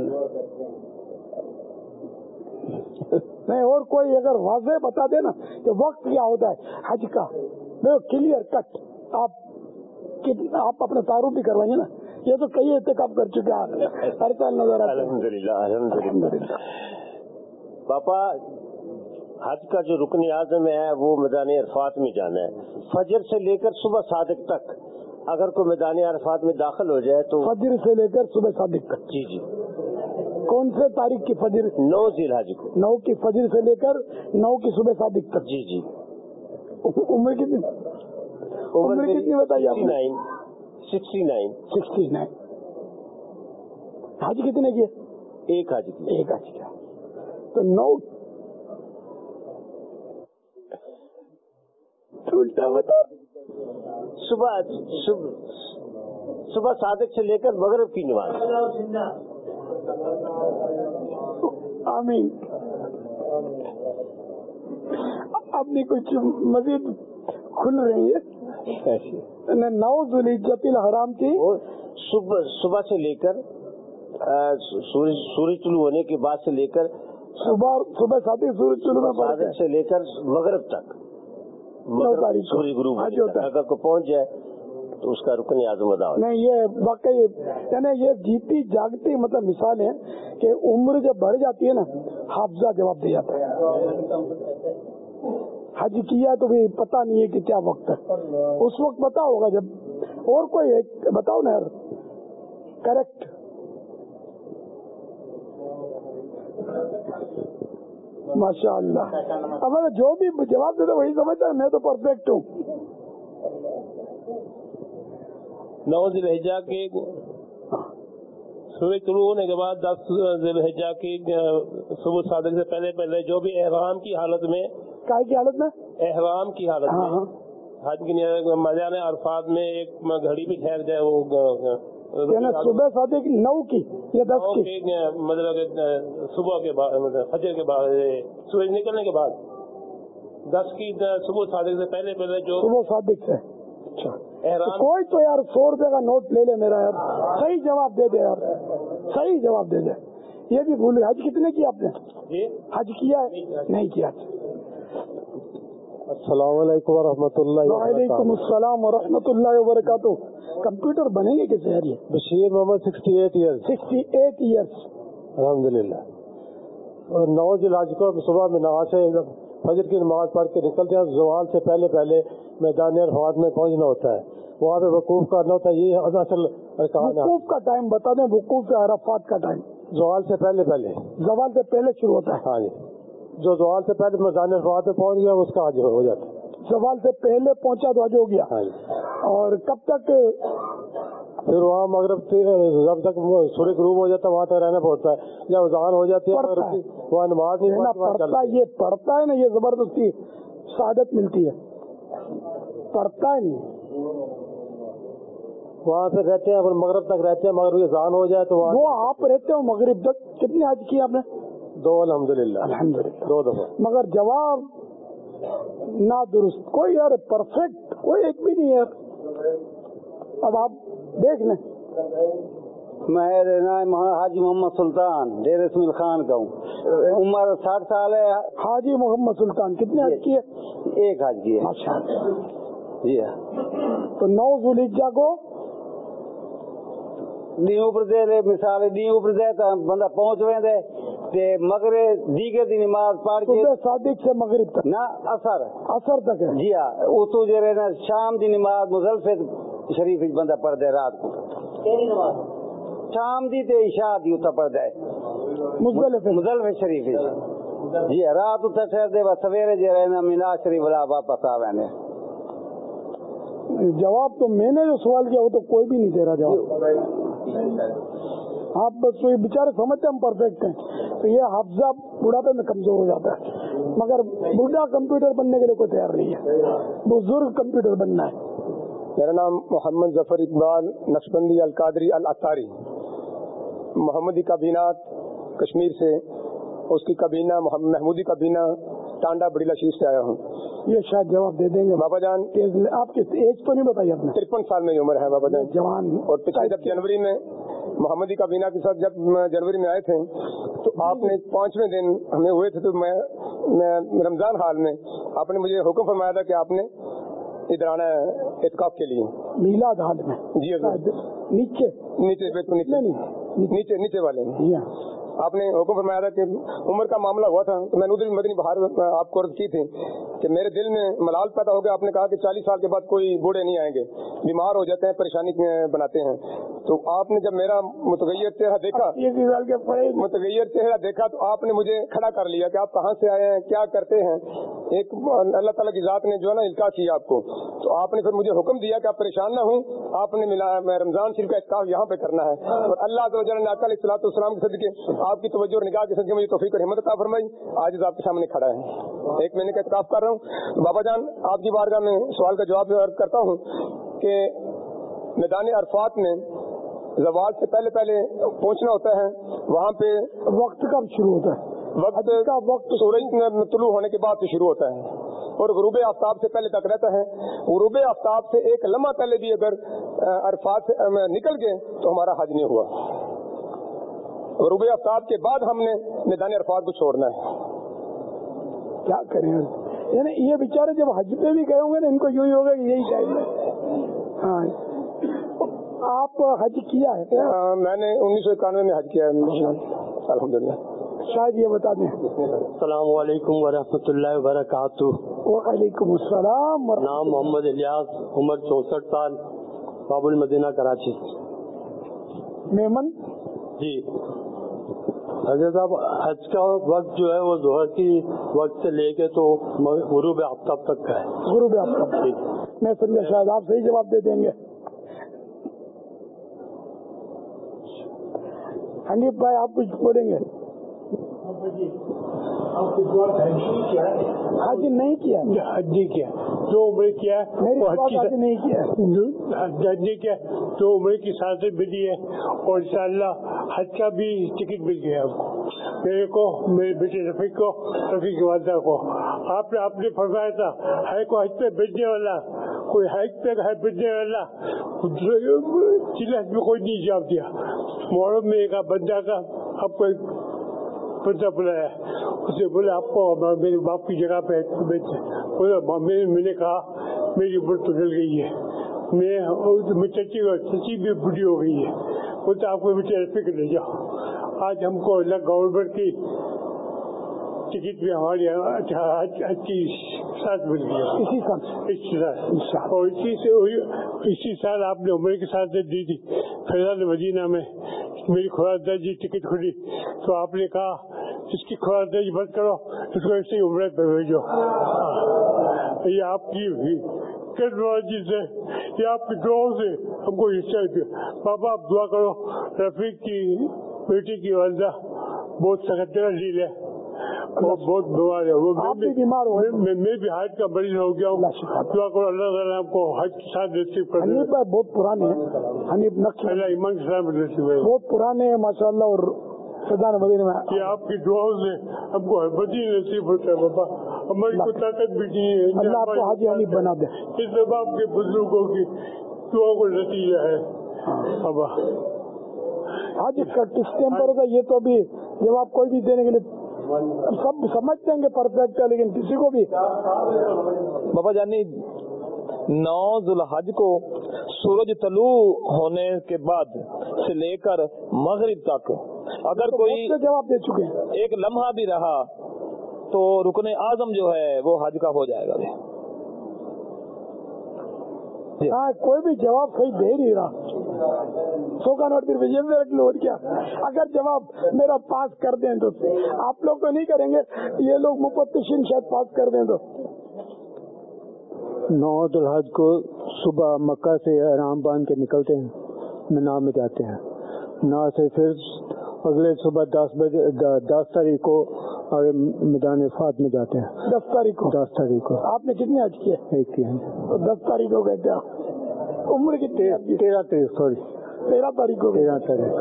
نہیں اور کوئی اگر واضح بتا دے نا کہ وقت کیا ہوتا ہے. حج کا. میں کلیئر کٹ آپ آپ اپنا تعارف بھی کروائیں گے نا. یہ تو کئی احتکاب کر چکے ہیں. ہر سال نظر آتا ہے الحمد للہ الحمد للہ پاپا حج کا جو رکن اعظم ہے وہ میدان عرفات میں جانا ہے۔ فجر سے لے کر صبح صادق تک اگر کوئی میدان عرفات میں داخل ہو جائے تو فجر سے لے کر صبح صادق تک۔ جی جی۔ کون سے تاریخ کی فجر؟ نو ضلع جی کو۔ نو کی فجر سے لے کر نو کی صبح صادق تک۔ جی جی۔ عمر کتنی؟ عمر کتنی بتائی آپ nine sixty nine sixty nine حج کتنے کی ایک حج کی۔ ایک حج کیا تو نو الٹا ہوتا صبح صبح صبح صادق سے لے کر مغرب کی نماز۔ آمین۔ اپنی کچھ مزید کھل رہی ہے۔ نو دلی جتیل حرام کی۔ صبح صبح سے لے کر سورج سورج طلوع ہونے کے بعد سے لے کر صبح صبح صادق سورج طلوع سے لے کر مغرب تک۔ اگر کو پہنچ جائے تو اس کا رکن اعظم ادا نہیں یہ واقعی یعنی یہ جیتی جاگتی مطلب مثال ہے کہ عمر جب بڑھ جاتی ہے نا حافظہ جواب دے جاتا ہے۔ حج کیا تو بھی پتا نہیں ہے کہ کیا وقت ہے۔ اس وقت پتا ہوگا جب اور کوئی بتاؤ نا کریکٹ ماشاء اللہ۔ اب جو بھی جواب دیتا وہی سمجھتا ہے میں تو پرفیکٹ ہوں۔ نو کے سورج طلوع ہونے کے بعد دس ذیحجہ کی صبح صادق سے پہلے پہلے جو بھی احرام کی حالت میں کی حالت میں؟ احرام کی حالت میں۔ ہاں، ہاں۔ حج کی نے عرفات میں ایک گھڑی بھی ٹھہر جائے وہ یعنی صبح صادق نو کی یا دس کی؟ مطلب صبح کے بعد مطلب فجر کے بعد سورج نکلنے کے بعد۔ دس کی صبح صادق سے پہلے پہلے جو صبح صادق سے۔ اچھا۔ کوئی تو یار سو روپے کا نوٹ لے لے میرا یار۔ صحیح جواب دے دے یار۔ صحیح جواب دے دے۔ یہ بھی بھولے حج کتنے کیا آپ نے؟ جی؟ حج کیا نہیں کیا۔ السلام علیکم ورحمۃ اللہ وعلیکم السلام ورحمۃ اللہ وبرکاتہ۔ کمپیوٹر بنے گی کس ذریعے Bashir Muhammad sixty eight year sixty eight years الحمد للہ نوز لاجکو صبح میں نماز فجر کی نماز پڑھ کے نکلتے ہیں زوال سے پہلے پہلے میدان فواد میں پہنچنا ہوتا ہے۔ وہاں پہ وقوف کرنا ہوتا ہے یہ اصل وقوف کا ٹائم بتا دیں وقوف عرفات کا ٹائم۔ زوال سے پہلے پہلے۔ زوال سے پہلے شروع ہوتا ہے۔ ہاں جی۔ جو زوال سے پہلے مزان فواد پہ پہنچ گیا اس کا حج ہو جاتا زوال سے پہلے پہنچا تو حج ہو گیا۔ ہاں جی۔ اور کب تک؟ پھر وہاں مغرب سے جب تک سورج غروب ہو جاتا ہے وہاں تک رہنا پڑتا ہے۔ جب اذان ہو جاتی ہے وہاں نماز نہیں پڑتا یہ پڑھتا ہے نا یہ زبردستی سعادت ملتی ہے۔ پڑھتا ہے نہیں۔ وہاں سے رہتے ہیں مغرب تک رہتے ہیں مغرب اذان ہو جائے تو وہاں وہ آپ رہتے ہو مغرب تک۔ کتنی حج کی آپ نے؟ دو الحمد للہ الحمد للہ دو دفعہ. مگر جواب نہ درست کوئی یار پرفیکٹ کوئی ایک بھی نہیں ہے. اب آپ دیکھ لیں. میں حاجی محمد سلطان. ڈیر اسمیل خان کا ہوں. عمر ساٹھ سال ہے. حاجی محمد سلطان کتنے حج کی ہے؟ ایک حج کی ہے. اچھا جی ہاں. تو نو ذوالحجہ کو ڈیوں پر دے مثال ڈیوں پر دے تو بندہ پہنچ ویندے. تے مغرے دیگر دی نماز پڑھ کے صادق سے مغرب تک۔ نہ اثر۔ اثر تک ہے۔ جی ہاں اتو جو رہنا شام دی نماز مزلفت شریف وچ بندہ پڑھ دے رات کو۔ شام دی تے عشاء دی پڑھ دے مزدلف مزلفت شریف جی ہاں رات ٹھہر دے بس سویرے جو رہنا مینا شریف والا واپس آ ویندے جواب تو میں نے جو سوال کیا وہ تو کوئی بھی نہیں دے رہا جواب۔ آپ بس یہ بیچارے سمجھتے ہیں ہم پرفیکٹ ہیں۔ تو یہ حافظہ بڑھاپے میں کمزور ہو جاتا ہے۔ مگر بوڑھا کمپیوٹر بننے کے لیے کوئی تیار نہیں ہے۔ بزرگ کمپیوٹر بننا ہے۔ میرا نام محمد ظفر اقبال نقشبندی القادری الاتاری۔ محمدی کابینات کشمیر سے اس کی کابینہ محمودی کابینہ ٹانڈا بڑیلا شریف سے آیا ہوں۔ یہ شاید جواب دے دیں گے۔ بابا جان آپ کی ایج تو نہیں بتائی آپ نے۔ ترپن سال میں عمر ہے بابا جان۔ جوان۔ اور جب جنوری میں محمدی کابینہ کے ساتھ جب جنوری میں آئے تھے تو آپ نے پانچویں دن ہمیں ہوئے تھے تو میں رمضان حال میں آپ نے مجھے حکم فرمایا تھا کہ آپ نے ادھر آنا ہے اعتکاف کے لیے۔ میلاد حال میں؟ جی نیچے؟ نیچے نیچے۔ نیچے۔ والے۔ نہیں یہ آپ نے حکم فرمایا تھا کہ عمر کا معاملہ ہوا تھا تو میں نے ادھر مدنی بہار آپ کو عرض کی تھی کہ میرے دل میں ملال پیدا ہو گیا۔ آپ نے کہا کہ چالیس سال کے بعد کوئی بوڑھے نہیں آئیں گے بیمار ہو جاتے ہیں پریشانی بناتے ہیں۔ تو آپ نے جب میرا متغیر چہرہ دیکھا متغیر چہرہ دیکھا تو آپ نے مجھے کھڑا کر لیا کہ آپ کہاں سے آئے ہیں کیا کرتے ہیں۔ ایک اللہ تعالیٰ کی ذات نے جو ہے نا الکا کیا آپ کو۔ تو آپ نے پھر مجھے حکم دیا کہ آپ پریشان نہ ہوں آپ نے ملا میں رمضان شریف کا اتکاف یہاں پہ کرنا ہے۔ اور اللہ نے اکل اصلاۃ السلام کے صدقے آپ کی توجہ اور نگاہ کے صدقے مجھے توفیق اور ہمت عطا فرمائی۔ آج آپ کے سامنے کھڑا ہے۔ ایک مہینے کا اتکاف کر رہا ہوں۔ بابا جان آپ کی بارگاہ میں سوال کا جواب عرض کرتا ہوں کہ میدان عرفات میں زوال سے پہلے پہلے پہنچنا ہوتا ہے وہاں پہ وقت کب شروع ہوتا ہے؟ وقت کا وقت سورج طلوع ہونے کے بعد سے شروع ہوتا ہے اور غروب آفتاب سے پہلے تک رہتا ہے۔ غروب آفتاب سے ایک لمحہ پہلے بھی اگر عرفات سے نکل گئے تو ہمارا حج نہیں ہوا۔ غروب آفتاب کے بعد ہم نے میدان عرفات کو چھوڑنا ہے۔ کیا کریں یعنی یہ بیچارے جب حج پہ بھی گئے ہوں گے نا ان کو یوں ہی ہوگا کہ یہی چاہیے ہاں۔ آپ حج کیا ہے؟ میں نے انیس سو اکانوے میں حج کیا ہے الحمد للہ شاید یہ بتا دیں۔ السلام علیکم ورحمۃ اللہ وبرکاتہ۔ وعلیکم السلام نام محمد الیاس عمر چونسٹھ سال باب المدینہ کراچی۔ میمن جی۔ حضرت صاحب حج کا وقت جو ہے وہ ظہر کی وقت سے لے کے تو غروب آفتاب تک کا ہے۔ غروب آفتاب۔ میں سمجھا شاید آپ صحیح جواب دے دیں گے۔ حنیف بھائی آپ کچھ بولیں گے؟ حج نہیں کیا۔ حج نہیں کیا۔ جو عمر کیا حج نہیں کیا۔ حج نہیں کیا جو عمر کی سازت ملی ہے اور انشاءاللہ حج کا بھی ٹکٹ مل گیا ہم کو۔ میرے کو، میرے بیٹے رفیق کو، رفیق کی والدہ کو۔ آپ نے آپ نے فرمایا تھا، ہے کو حج پہ بھیجنے والا؟ کوئی حج پہ ہے بھیجنے والا؟ چلت میں کوئی نہیں جواب دیا۔ محرم میں ایک بندہ کا آپ کو ایک بندہ بلایا۔ اسے بولا، آپ کو میرے باپ کی جگہ پہ بولا میں نے کہا، میری عمر تو ڈل گئی ہے۔ میں چچی چچی بھی بڑھی ہو گئی ہے۔ بولتا آپ کو مجھے فکر لے جاؤ آج ہم کو گورنمنٹ کی ٹکٹ بھی ہماری اچھی ساتھ مل سال۔ اور اسی سے اسی سال آپ نے عمر کے ساتھ دی تھی۔ فیضان مدینہ میں میری خوراک درجی ٹکٹ کھلی تو آپ نے کہا اس کی خوراک درجی بند کرو اس کو ایسے عمر پہ بھیجو۔ یہ آپ کی ٹیکنالوجی سے۔ یا آپ کی دعاؤں سے ہم کو حصہ دیا پاپا آپ دعا کرو۔ رفیق کی بیٹی کی والدہ بہت سکترا جھیل ہے۔ وہ بہت بیمار ہے۔ وہ بیمار ہو میں بھی ہائٹ کا مریض ہو گیا ہوں۔ دعا کرو اللہ تعالیٰ آپ کو ہائٹ کے ساتھ نصیب کر دیا بھائی بہت پرانے ہیں۔ اللہ ایمان کے ساتھ نصیب ہے بہت پرانے ہیں ماشاء اللہ اور سدان مدینہ میں آپ کی دعاؤں سے ہم کو بدی نصیب ہوتا ہے بابا۔ ہماری کو طاقت بھی نہیں ہے اللہ آپ کو حاجی حمید بنا دے۔ اس سب آپ کے بزرگوں کی دعا کو نتیجہ ہے۔ ہاں۔ اب آج اس کا کس ٹائم پر ہوگا یہ تو ابھی جب آپ کوئی بھی دینے کے لیے سب سمجھ دیں گے پرفیکٹ ہے لیکن کسی کو بھی۔ بابا جانی نو ذوالحج کو سورج طلوع ہونے کے بعد سے لے کر مغرب تک اگر کوئی جواب دے چکے ایک لمحہ بھی رہا تو رکن اعظم جو ہے وہ حج کا ہو جائے گا جی۔ ہاں کوئی بھی جواب صحیح دے نہیں رہا۔ سو کا نوٹیفکیشن رکھ لو کیا۔ اگر جواب میرا پاس کر دیں تو۔ آپ لوگ تو نہیں کریں گے یہ لوگ مفتشین شاید پاس کر دیں تو۔ نوعت الحج کو صبح مکہ سے آرام باندھ کے نکلتے ہیں منا میں جاتے ہیں۔ نہ سے پھر اگلے صبح دس بجے دس تاریخ کو اور میدان فات میں جاتے ہیں۔ دس تاریخ کو۔ دس تاریخ کو۔ آپ نے کتنے حج کیے ایک کیا دس تاریخ کو گئے تھے عمر کتنی آپ کی؟ تیرہ تاریخ سوری۔ تیرہ تاریخ کو تیرہ تاریخ۔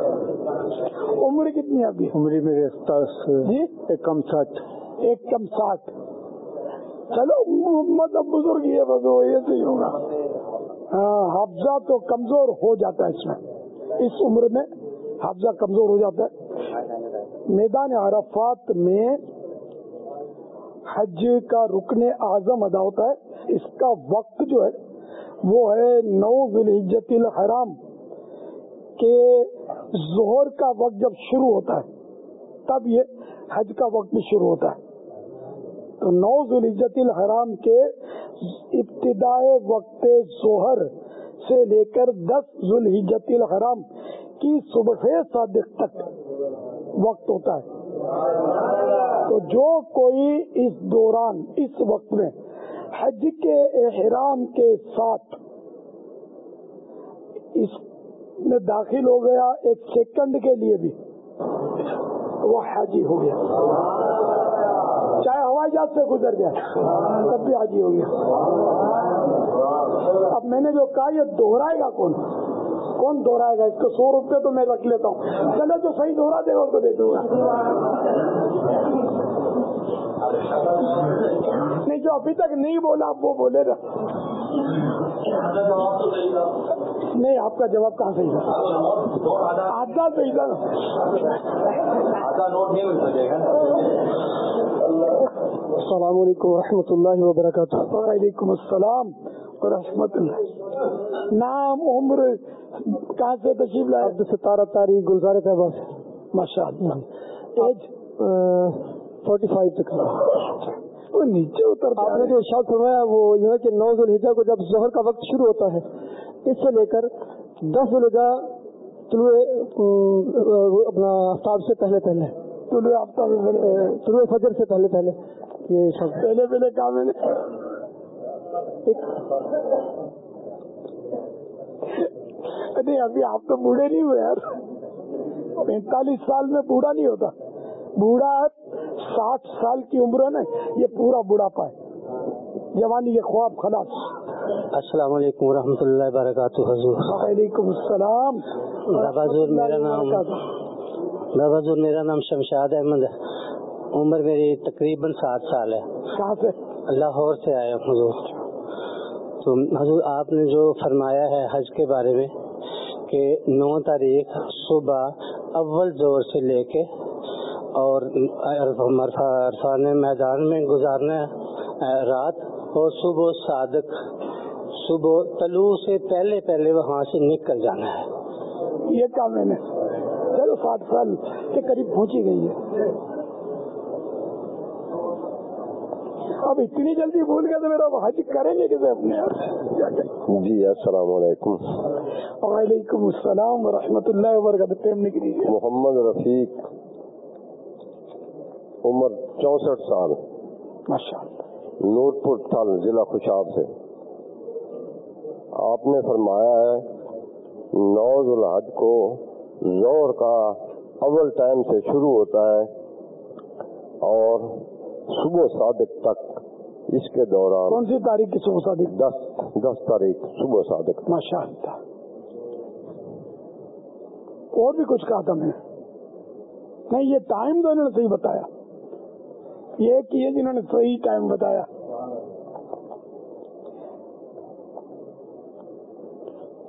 عمر کتنی آپ عمر میرے جی؟ ایک کم ساٹھ۔ ایک کم ساٹھ۔ چلو مطلب بزرگ یہ بس وہ یہ صحیح ہوگا۔ حفظہ تو کمزور ہو جاتا ہے اس میں۔ اس عمر میں حفظہ کمزور ہو جاتا ہے۔ میدان عرفات میں حج کا رکن اعظم ادا ہوتا ہے۔ اس کا وقت جو ہے وہ ہے نو ذلحجت الحرام کے زہر کا وقت جب شروع ہوتا ہے، تب یہ حج کا وقت شروع ہوتا ہے۔ تو نو ذلحجت الحرام کے ابتدائے وقت ظہر سے لے کر دس ذلحجت الحرام کی صبح صادق تک۔ وقت ہوتا ہے۔ تو جو کوئی اس دوران، اس وقت میں حج کے احرام کے ساتھ اس میں داخل ہو گیا، ایک سیکنڈ کے لیے بھی وہ حاجی ہو گیا۔ چاہے ہوائی جہاز سے گزر جائے، تب بھی حاجی ہو گیا۔ اب میں نے جو کہا، یہ دوہرائے گا کون؟ کون دہرائے گا؟ اس کو سو روپے تو میں رکھ لیتا ہوں۔ چلے جو صحیح دہرا دے گا اس کو دے دوں گا۔ نہیں جو ابھی تک نہیں بولا، آپ وہ بولے گا۔ نہیں، آپ کا جواب کہاں صحیح تھا؟ آدھا صحیح تھا۔ السلام علیکم ورحمۃ اللہ وبرکاتہ۔ وعلیکم السلام ورحمۃ اللہ۔ نام عمر کہاں سے تشریف لائے؟ عبد ستارہ تاریخ گلزار صاحبہ سے ماشاء اللہ۔ ایج؟ فورٹی فائیو تک۔ نیچے اتر آپ نے جو ارشاد فرمایا وہ یہ ہے کہ نو ذوالحجہ کو جب زہر کا وقت شروع ہوتا ہے اس سے لے کر دس ذوالحجہ طلوع اپنا آفتاب سے پہلے پہلے۔ طلوع آفتاب طلوع فجر سے پہلے پہلے۔ یہ سب پہلے پہلے کام ہے ارے ابھی آپ تو بوڑھے نہیں ہوئے یار۔ پینتالیس سال میں بوڑھا نہیں ہوتا۔ بوڑھا ساٹھ سال کی عمر ہے نا یہ پورا بوڑھا پائے جوانی یہ خواب خلاص۔ السلام علیکم رحمۃ اللہ وبرکاتہ حضور۔ وعلیکم السلام۔ حضور میرا نام حضور میرا نام شمشاد احمد ہے۔ عمر میری تقریباً سات سال ہے۔ لاہور سے آیا حضور۔ تو حضور آپ نے جو فرمایا ہے حج کے بارے میں کہ نو تاریخ صبح اول زور سے لے کے اور عرفان میدان میں گزارنا ہے رات اور صبح صادق صبح طلوع سے پہلے پہلے وہاں سے نکل جانا ہے۔ یہ کام میں نے چلو سات سال کے قریب پہنچی گئی ہے۔ آپ اتنی جلدی بھول گئے تو میرا حج کریں گے کیسے اپنے جی السلام علیکم۔ وعلیکم السلام ورحمۃ اللہ وبرکاتہ۔ محمد رفیق عمر چونسٹھ سال۔ نوٹ پور تھل ضلع خوشاب سے۔ آپ نے فرمایا ہے نوز الحج کو زور کا اول ٹائم سے شروع ہوتا ہے اور صبح صادق تک اس کے دوران کون سی تاریخ کی صبح صادق؟ دس دس تاریخ صبح صادق ماشاء اللہ اور بھی کچھ کہا تھا میں۔ نے نہیں یہ ٹائم تو انہوں نے صحیح بتایا۔ یہ کیے جنہوں نے صحیح ٹائم بتایا۔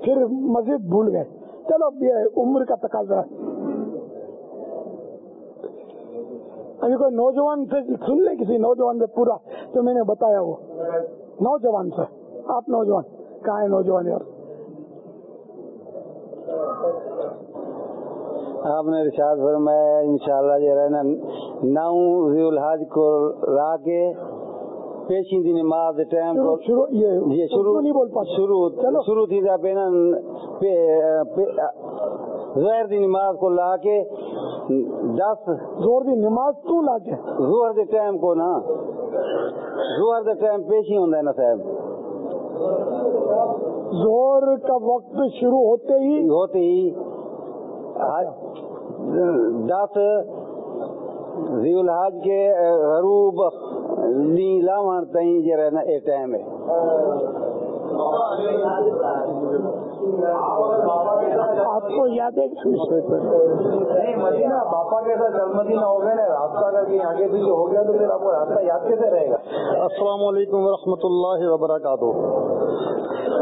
پھر مزید بھول گئے۔ چلو اب یہ عمر کا تقاضا۔ ہے ابھی کوئی نوجوان سے سن لے کسی نوجوان سے پورا تو میں نے بتایا وہ۔ نوجوان سے۔ آپ نوجوان۔ کہاں ہے نوجوان یار؟ آپ نے رشاد فرمایا ان شاء اللہ جو جی رہنا نو ذی الحج کو را کے پیشیندی نماز ٹائم کو شروع یہ شروع نہیں بول پا شروع شروع تھی دا پینا ظہر دی نماز کو لا کے دس زور دی نماز تو لگ زور دے ٹائم کو نا۔ زور دے ٹائم پیش ہی ہوندا ہے نا صاحب۔ زور کا وقت شروع ہوتے ہی۔ ہوتے ہی۔ دس ذی الحج کے غروب نیلا تائیں جے رہنا اے ٹائم ہے۔ آپ کو یاد ہے کہ مدینہ باپا کے ساتھ جنم دن ہو گیا راستہ کا کہیں آگے پیچھے ہو گیا تو پھر آپ کو راستہ یاد کیسے رہے گا؟ السلام علیکم ورحمۃ اللہ وبرکاتہ۔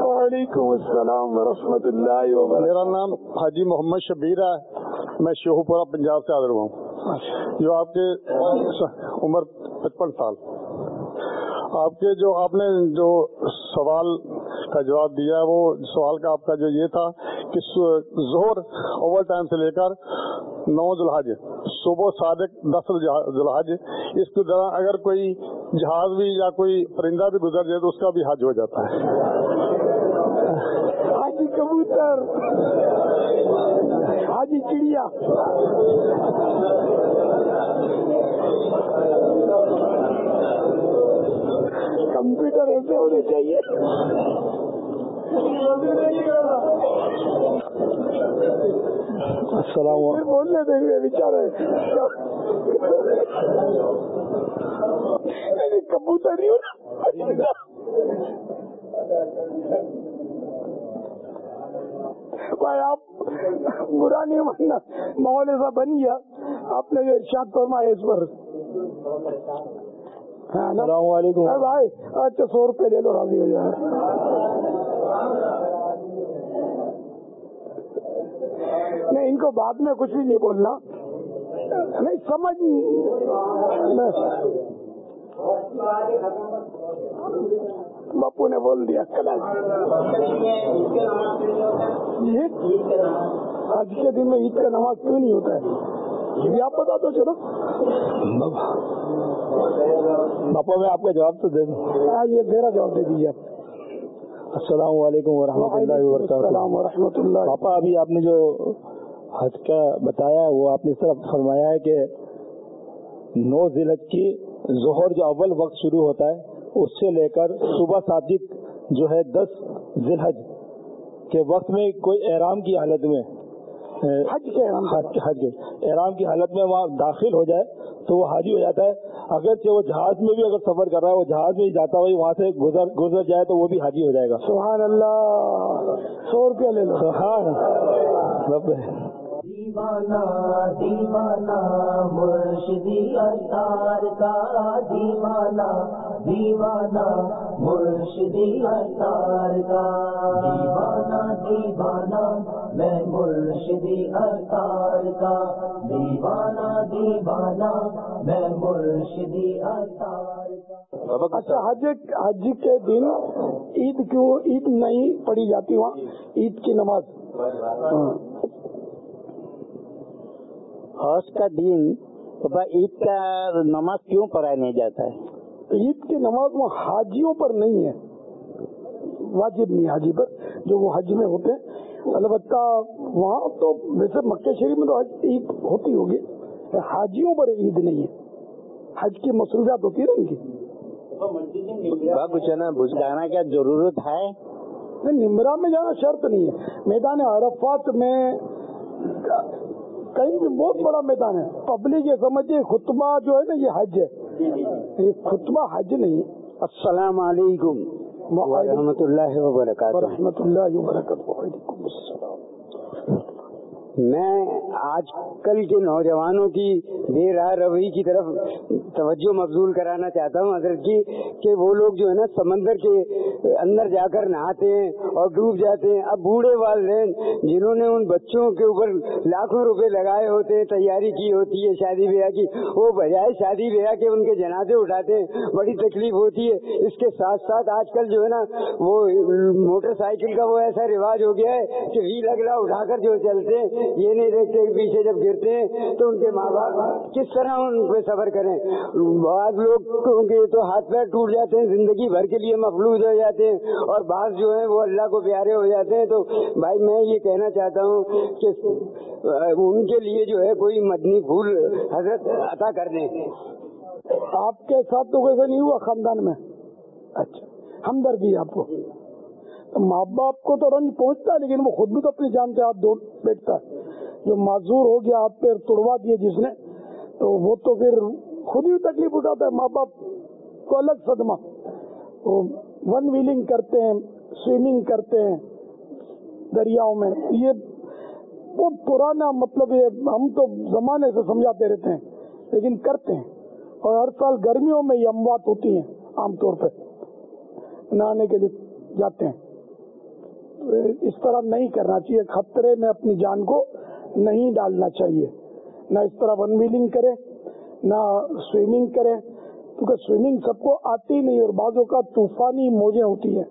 وعلیکم السلام ورحمۃ اللہ وبرکاتہ۔ میرا نام حاجی محمد شبیر ہے۔ میں شیخو پورہ پنجاب سے آدر ہوں۔ اچھا۔ جو آپ کے عمر پچپن سال۔ آپ کے جو آپ نے جو سوال کا جواب دیا وہ سوال کا آپ کا جو یہ تھا کہ زہر اوور ٹائم سے لے کر نو ذوالحج، صبح صادق دس جلحج اس کے دوران اگر کوئی جہاز بھی یا کوئی پرندہ بھی گزر جائے تو اس کا بھی حج ہو جاتا ہے۔ حاجی کبوتر، حاجی چڑیا۔ کمپیوٹر ایسے ہونے چاہیے۔ السلام بولنے دیں گے بیچارے کبوتر نہیں ہونا۔ بھائی آپ برا نہیں ماننا۔ ماحول ایسا بن گیا۔ آپ نے جو ارشاد فرمایا اس پر۔ ہاں، السلام علیکم۔ بھائی اچھا سو روپے لے لو راضی ہو جائے نہیں ان کو بعد میں کچھ بھی نہیں بولنا۔ نہیں سمجھ باپو نے بول دیا آج کے دن میں عید کا نماز کیوں نہیں ہوتا ہے؟ یہ بھی آپ بتا دو چلو۔ پاپا میں آپ کا جواب تو دے دوں۔ یہ میرا جواب دے دیجیے آپ۔ السلام علیکم ورحمۃ اللہ وبرکاتہ۔ ورحمۃ اللہ۔ پاپا ابھی آپ نے جو حج کا بتایا وہ آپ نے اس طرح فرمایا ہے کہ نو ضلع کی ظہر جو اول وقت شروع ہوتا ہے اس سے لے کر صبح صادق جو ہے دس ذلحج کے وقت میں کوئی احرام کی حالت میں حج کے۔ احرام کی حالت میں وہاں داخل ہو جائے۔ تو وہ حاجی ہو جاتا ہے۔ اگرچہ وہ جہاز میں بھی اگر سفر کر رہا ہے وہ جہاز میں جاتا ہے وہاں سے گزر گزر جائے تو وہ بھی حاجی ہو جائے گا۔ سبحان اللہ۔ سو روپیہ لے لو۔ ہاں دیوانہ دیوانہ مرشدی اتار کا دیوانہ دیوانہ مرشدی اتار کا دیوانہ دیوانہ میں مرشدی اتار کا دیوانہ دیوانہ میں مرشدی اتار اچھا حج حج کے دن عید کیوں عید نہیں پڑی جاتی وہاں؟ عید کی نماز۔ ہاں۔ حوض کا دن عید کا نماز کیوں پڑھایا نہیں جاتا ہے؟ عید کی نماز وہ حاجیوں پر نہیں ہے۔ واجب نہیں حاجی پر جو وہ حج میں ہوتے ہیں۔ البتہ وہاں تو ویسے مکہ شریف میں تو حج عید ہوتی ہوگی حاجیوں پر عید نہیں ہے۔ حج کی مصروفیات ہوتی رہیں گی کچھ ہے نا جانا کیا ضرورت ہے؟ نمرا میں جانا شرط نہیں ہے۔ میدان عرفات میں کہیں بھی بہت بڑا میدان ہے۔ پبلک یہ سمجھے خطبہ جو ہے نا یہ حج ہے۔ یہ خطبہ حج نہیں۔ السلام علیکم۔ ورحمۃ اللہ وبرکاتہ۔ رحمۃ اللہ وبرکاتہ۔ وعلیکم السلام۔ میں آج کل کے نوجوانوں کی بے راہ روی کی طرف توجہ مبزول کرانا چاہتا ہوں، حضرت جی کہ وہ لوگ جو ہے نا سمندر کے اندر جا کر نہاتے ہیں اور ڈوب جاتے ہیں۔ اب بوڑھے والدین جنہوں نے ان بچوں کے اوپر لاکھوں روپے لگائے ہوتے ہیں، تیاری کی ہوتی ہے شادی بیاہ کی، وہ بجائے شادی بیاہ کے ان کے جنازے اٹھاتے ہیں، بڑی تکلیف ہوتی ہے۔ اس کے ساتھ ساتھ آج کل جو ہے نا وہ موٹر سائیکل کا وہ ایسا رواج ہو گیا ہے کہ وی لگڑا اٹھا کر جو چلتے ہیں یہ نہیں دیکھتے پیچھے جب گرتے ہیں تو ان کے ماں باپ کس طرح ان پہ صبر کریں۔ بعض لوگ کے تو ہاتھ پیر ٹوٹ جاتے ہیں زندگی بھر کے لیے مفلوج ہو جاتے ہیں اور بعض جو ہیں وہ اللہ کو پیارے ہو جاتے ہیں۔ تو بھائی میں یہ کہنا چاہتا ہوں کہ ان کے لیے جو ہے کوئی مدنی پھول حضرت عطا کر دیں۔ آپ کے ساتھ تو ویسا نہیں ہوا خاندان میں؟ اچھا۔ ہمدردی آپ کو۔ ماں باپ کو تو رنج پہنچتا ہے لیکن وہ خود بھی تو اپنی جان کے ہاتھ بیٹھتا ہے۔ جو معذور ہو گیا، آپ پیر توڑوا دیے جس نے، تو وہ تو پھر خود ہی تکلیف اٹھاتا ہے، ماں باپ کو الگ صدمہ۔ ون ویلنگ کرتے ہیں، سوئمنگ کرتے ہیں دریاؤں میں۔ یہ بہت پرانا مطلب یہ ہم تو زمانے سے سمجھاتے رہتے ہیں، لیکن کرتے ہیں۔ اور ہر سال گرمیوں میں یہ اموات ہوتی ہیں عام طور پہ نہانے کے لیے جاتے ہیں۔ اس طرح نہیں کرنا چاہیے، خطرے میں اپنی جان کو نہیں ڈالنا چاہیے۔ نہ اس طرح ون ویلنگ کرے، نہ سوئمنگ کرے۔ کیونکہ سوئمنگ سب کو آتی نہیں اور بعضوں کا طوفانی موجیں ہوتی ہیں۔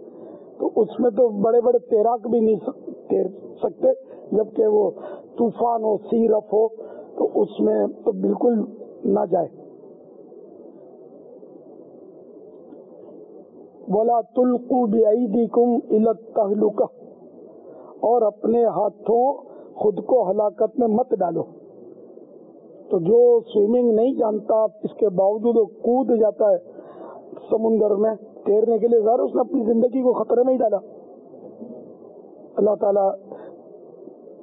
تو اس میں تو بڑے بڑے تیراک بھی نہیں تیر سکتے، جبکہ وہ طوفان ہو، سیرف ہو، تو اس میں تو بالکل نہ جائے۔ بولا تلقو بھی کم الت اور اپنے ہاتھوں خود کو ہلاکت میں مت ڈالو۔ تو جو سوئمنگ نہیں جانتا اس کے باوجود وہ کود جاتا ہے سمندر میں تیرنے کے لیے۔ ظاہر اس نے اپنی زندگی کو خطرے میں ہی ڈالا۔ اللہ تعالی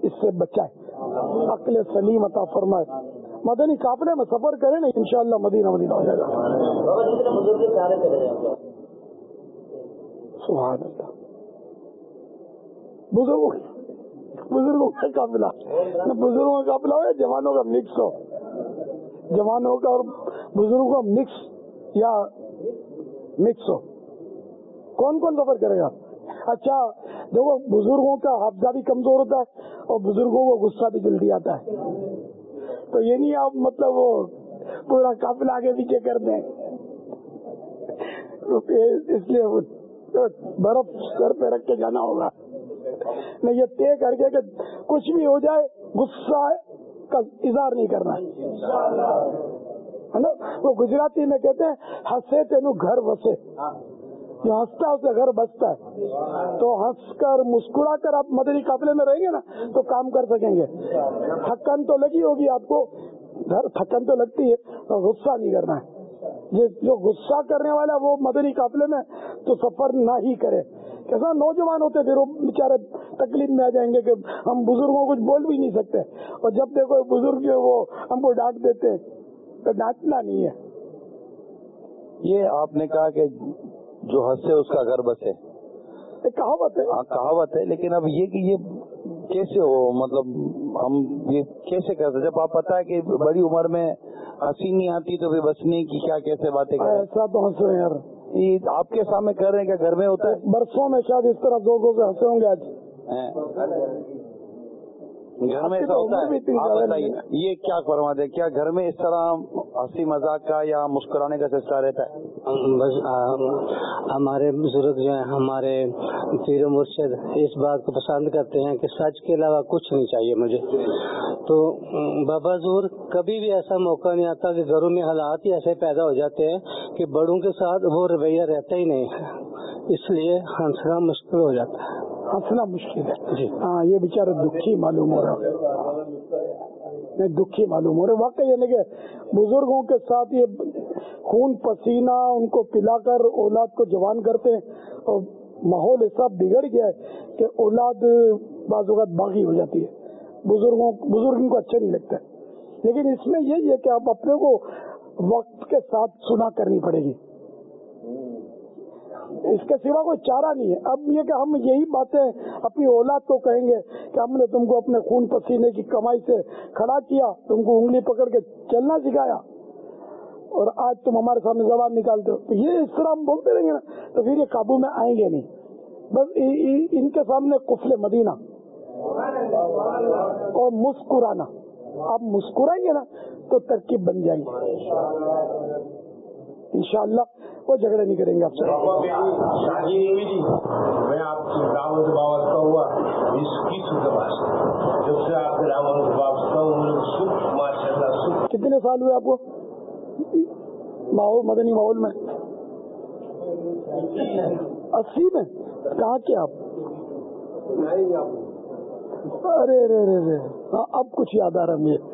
اس سے بچائے۔ عقل سلیم عطا فرمائے۔ مدنی قافلے میں سفر کرے نا انشاءاللہ مدینہ مدینہ ہو جائے گا۔ سبحان اللہ۔ بزرگوں بزرگوں کا قافلہ بزرگوں کا قافلہ ہو یا جوانوں کا مکس ہو۔ جوانوں کا اور بزرگوں کا مکس یا مکس ہو۔ کون کون سفر کرے گا؟ اچھا دیکھو، بزرگوں کا حافظہ بھی کمزور ہوتا ہے اور بزرگوں کو غصہ بھی جلدی آتا ہے۔ تو یہ نہیں آپ مطلب وہ پورا قافلہ آگے پیچھے کر دیں۔ اس لیے برف سر پہ رکھ کے جانا ہوگا۔ نہیں یہ طے کر کے کہ کچھ بھی ہو جائے، غصہ کا اظہار نہیں کرنا۔ ہے نا؟ وہ گجراتی میں کہتے ہیں، ہنسے تینو گھر بسے۔ جو ہنستا ہے، اسے گھر بستا ہے۔ تو ہنس کر، مسکرا کر آپ مدری قافلے میں رہیں گے نا، تو کام کر سکیں گے۔ تھکن تو لگی ہوگی آپ کو۔ گھر تھکن تو لگتی ہے غصہ نہیں کرنا ہے۔ جو غصہ کرنے والا وہ مدنی قافلے میں تو سفر نہ ہی کرے۔ کیسا نوجوان ہوتے پھر وہ بےچارے تکلیف میں آ جائیں گے کہ ہم بزرگوں کچھ بول بھی نہیں سکتے۔ اور جب دیکھو بزرگ جو وہ ہم کو ڈانٹ دیتے تو ڈانٹنا نہیں ہے۔ یہ آپ نے کہا کہ جو ہنسے اس کا گھر بسے۔ کہاوت ہے۔ کہاوت ہے لیکن اب یہ کہ یہ کیسے ہو؟ مطلب ہم یہ کیسے کرتے جب آپ پتا ہے کہ بڑی عمر میں ہنسی نہیں آتی تو پھر بچنے کی کیا کیسے باتیں ایسا تو ہنس رہے ہیں یار۔ یہ آپ کے سامنے کر رہے ہیں کیا گھر میں ہوتا ہے؟ برسوں میں شاید اس طرح دو دو سے ہنسے ہوں گے آج۔ گھر میں ایسا ہوتا ہے۔ آپ بتائیے۔ یہ کیا فرما دے کیا گھر میں اس طرح ہنسی مذاق کا یا مسکرانے کا سلسلہ رہتا ہے؟ بس ہمارے بزرگ جو ہیں ہمارے پیر مرشد اس بات کو پسند کرتے ہیں کہ سچ کے علاوہ کچھ نہیں چاہیے مجھے۔ تو بابا زور کبھی بھی ایسا موقع نہیں آتا کہ گھروں میں حالات ہی ایسے پیدا ہو جاتے ہیں کہ بڑوں کے ساتھ وہ رویہ رہتا ہی نہیں۔ اس لیے ہنسنا مشکل ہو جاتا ہے۔ ہنسنا مشکل ہے۔ جی۔ ہاں یہ بےچارا دکھی معلوم ہو رہا میں دکھی معلوم ہو رہا واقعی یعنی کہ بزرگوں کے ساتھ یہ خون پسینہ ان کو پلا کر اولاد کو جوان کرتے ہیں اور ماحول ایسا بگڑ گیا ہے کہ اولاد بعض اوقات باغی ہو جاتی ہے۔ بزرگوں بزرگ کو اچھا نہیں لگتا لیکن اس میں یہی ہے کہ آپ اپنے کو وقت کے ساتھ سنا کرنی پڑے گی۔ اس کے سوا کوئی چارہ نہیں ہے۔ اب یہ کہ ہم یہی باتیں اپنی اولاد کو کہیں گے کہ ہم نے تم کو اپنے خون پسینے کی کمائی سے کھڑا کیا، تم کو انگلی پکڑ کے چلنا سکھایا۔ اور آج تم ہمارے سامنے زبان نکالتے ہو۔ تو یہ اس طرح ہم بولتے رہیں گے نا، تو پھر یہ قابو میں آئیں گے نہیں۔ بس ان کے سامنے کفل مدینہ۔ اور مسکرانا۔ آپ مسکرائیں گے نا تو ترکیب بن جائیں گے انشاءاللہ۔ وہ جھگڑے نہیں کریں گے آپ سے۔ میں آپ راون سے ہوا۔ اس کی جب سے آپ سے راون سے ہوں ماشاء اللہ کتنے سال ہوئے آپ کو؟ ماحول مدنی ماحول میں؟ اسی میں؟ کہاں کے آپ؟ ارے ارے ارے ارے۔ ہاں، اب کچھ یاد آ رہا مجھے۔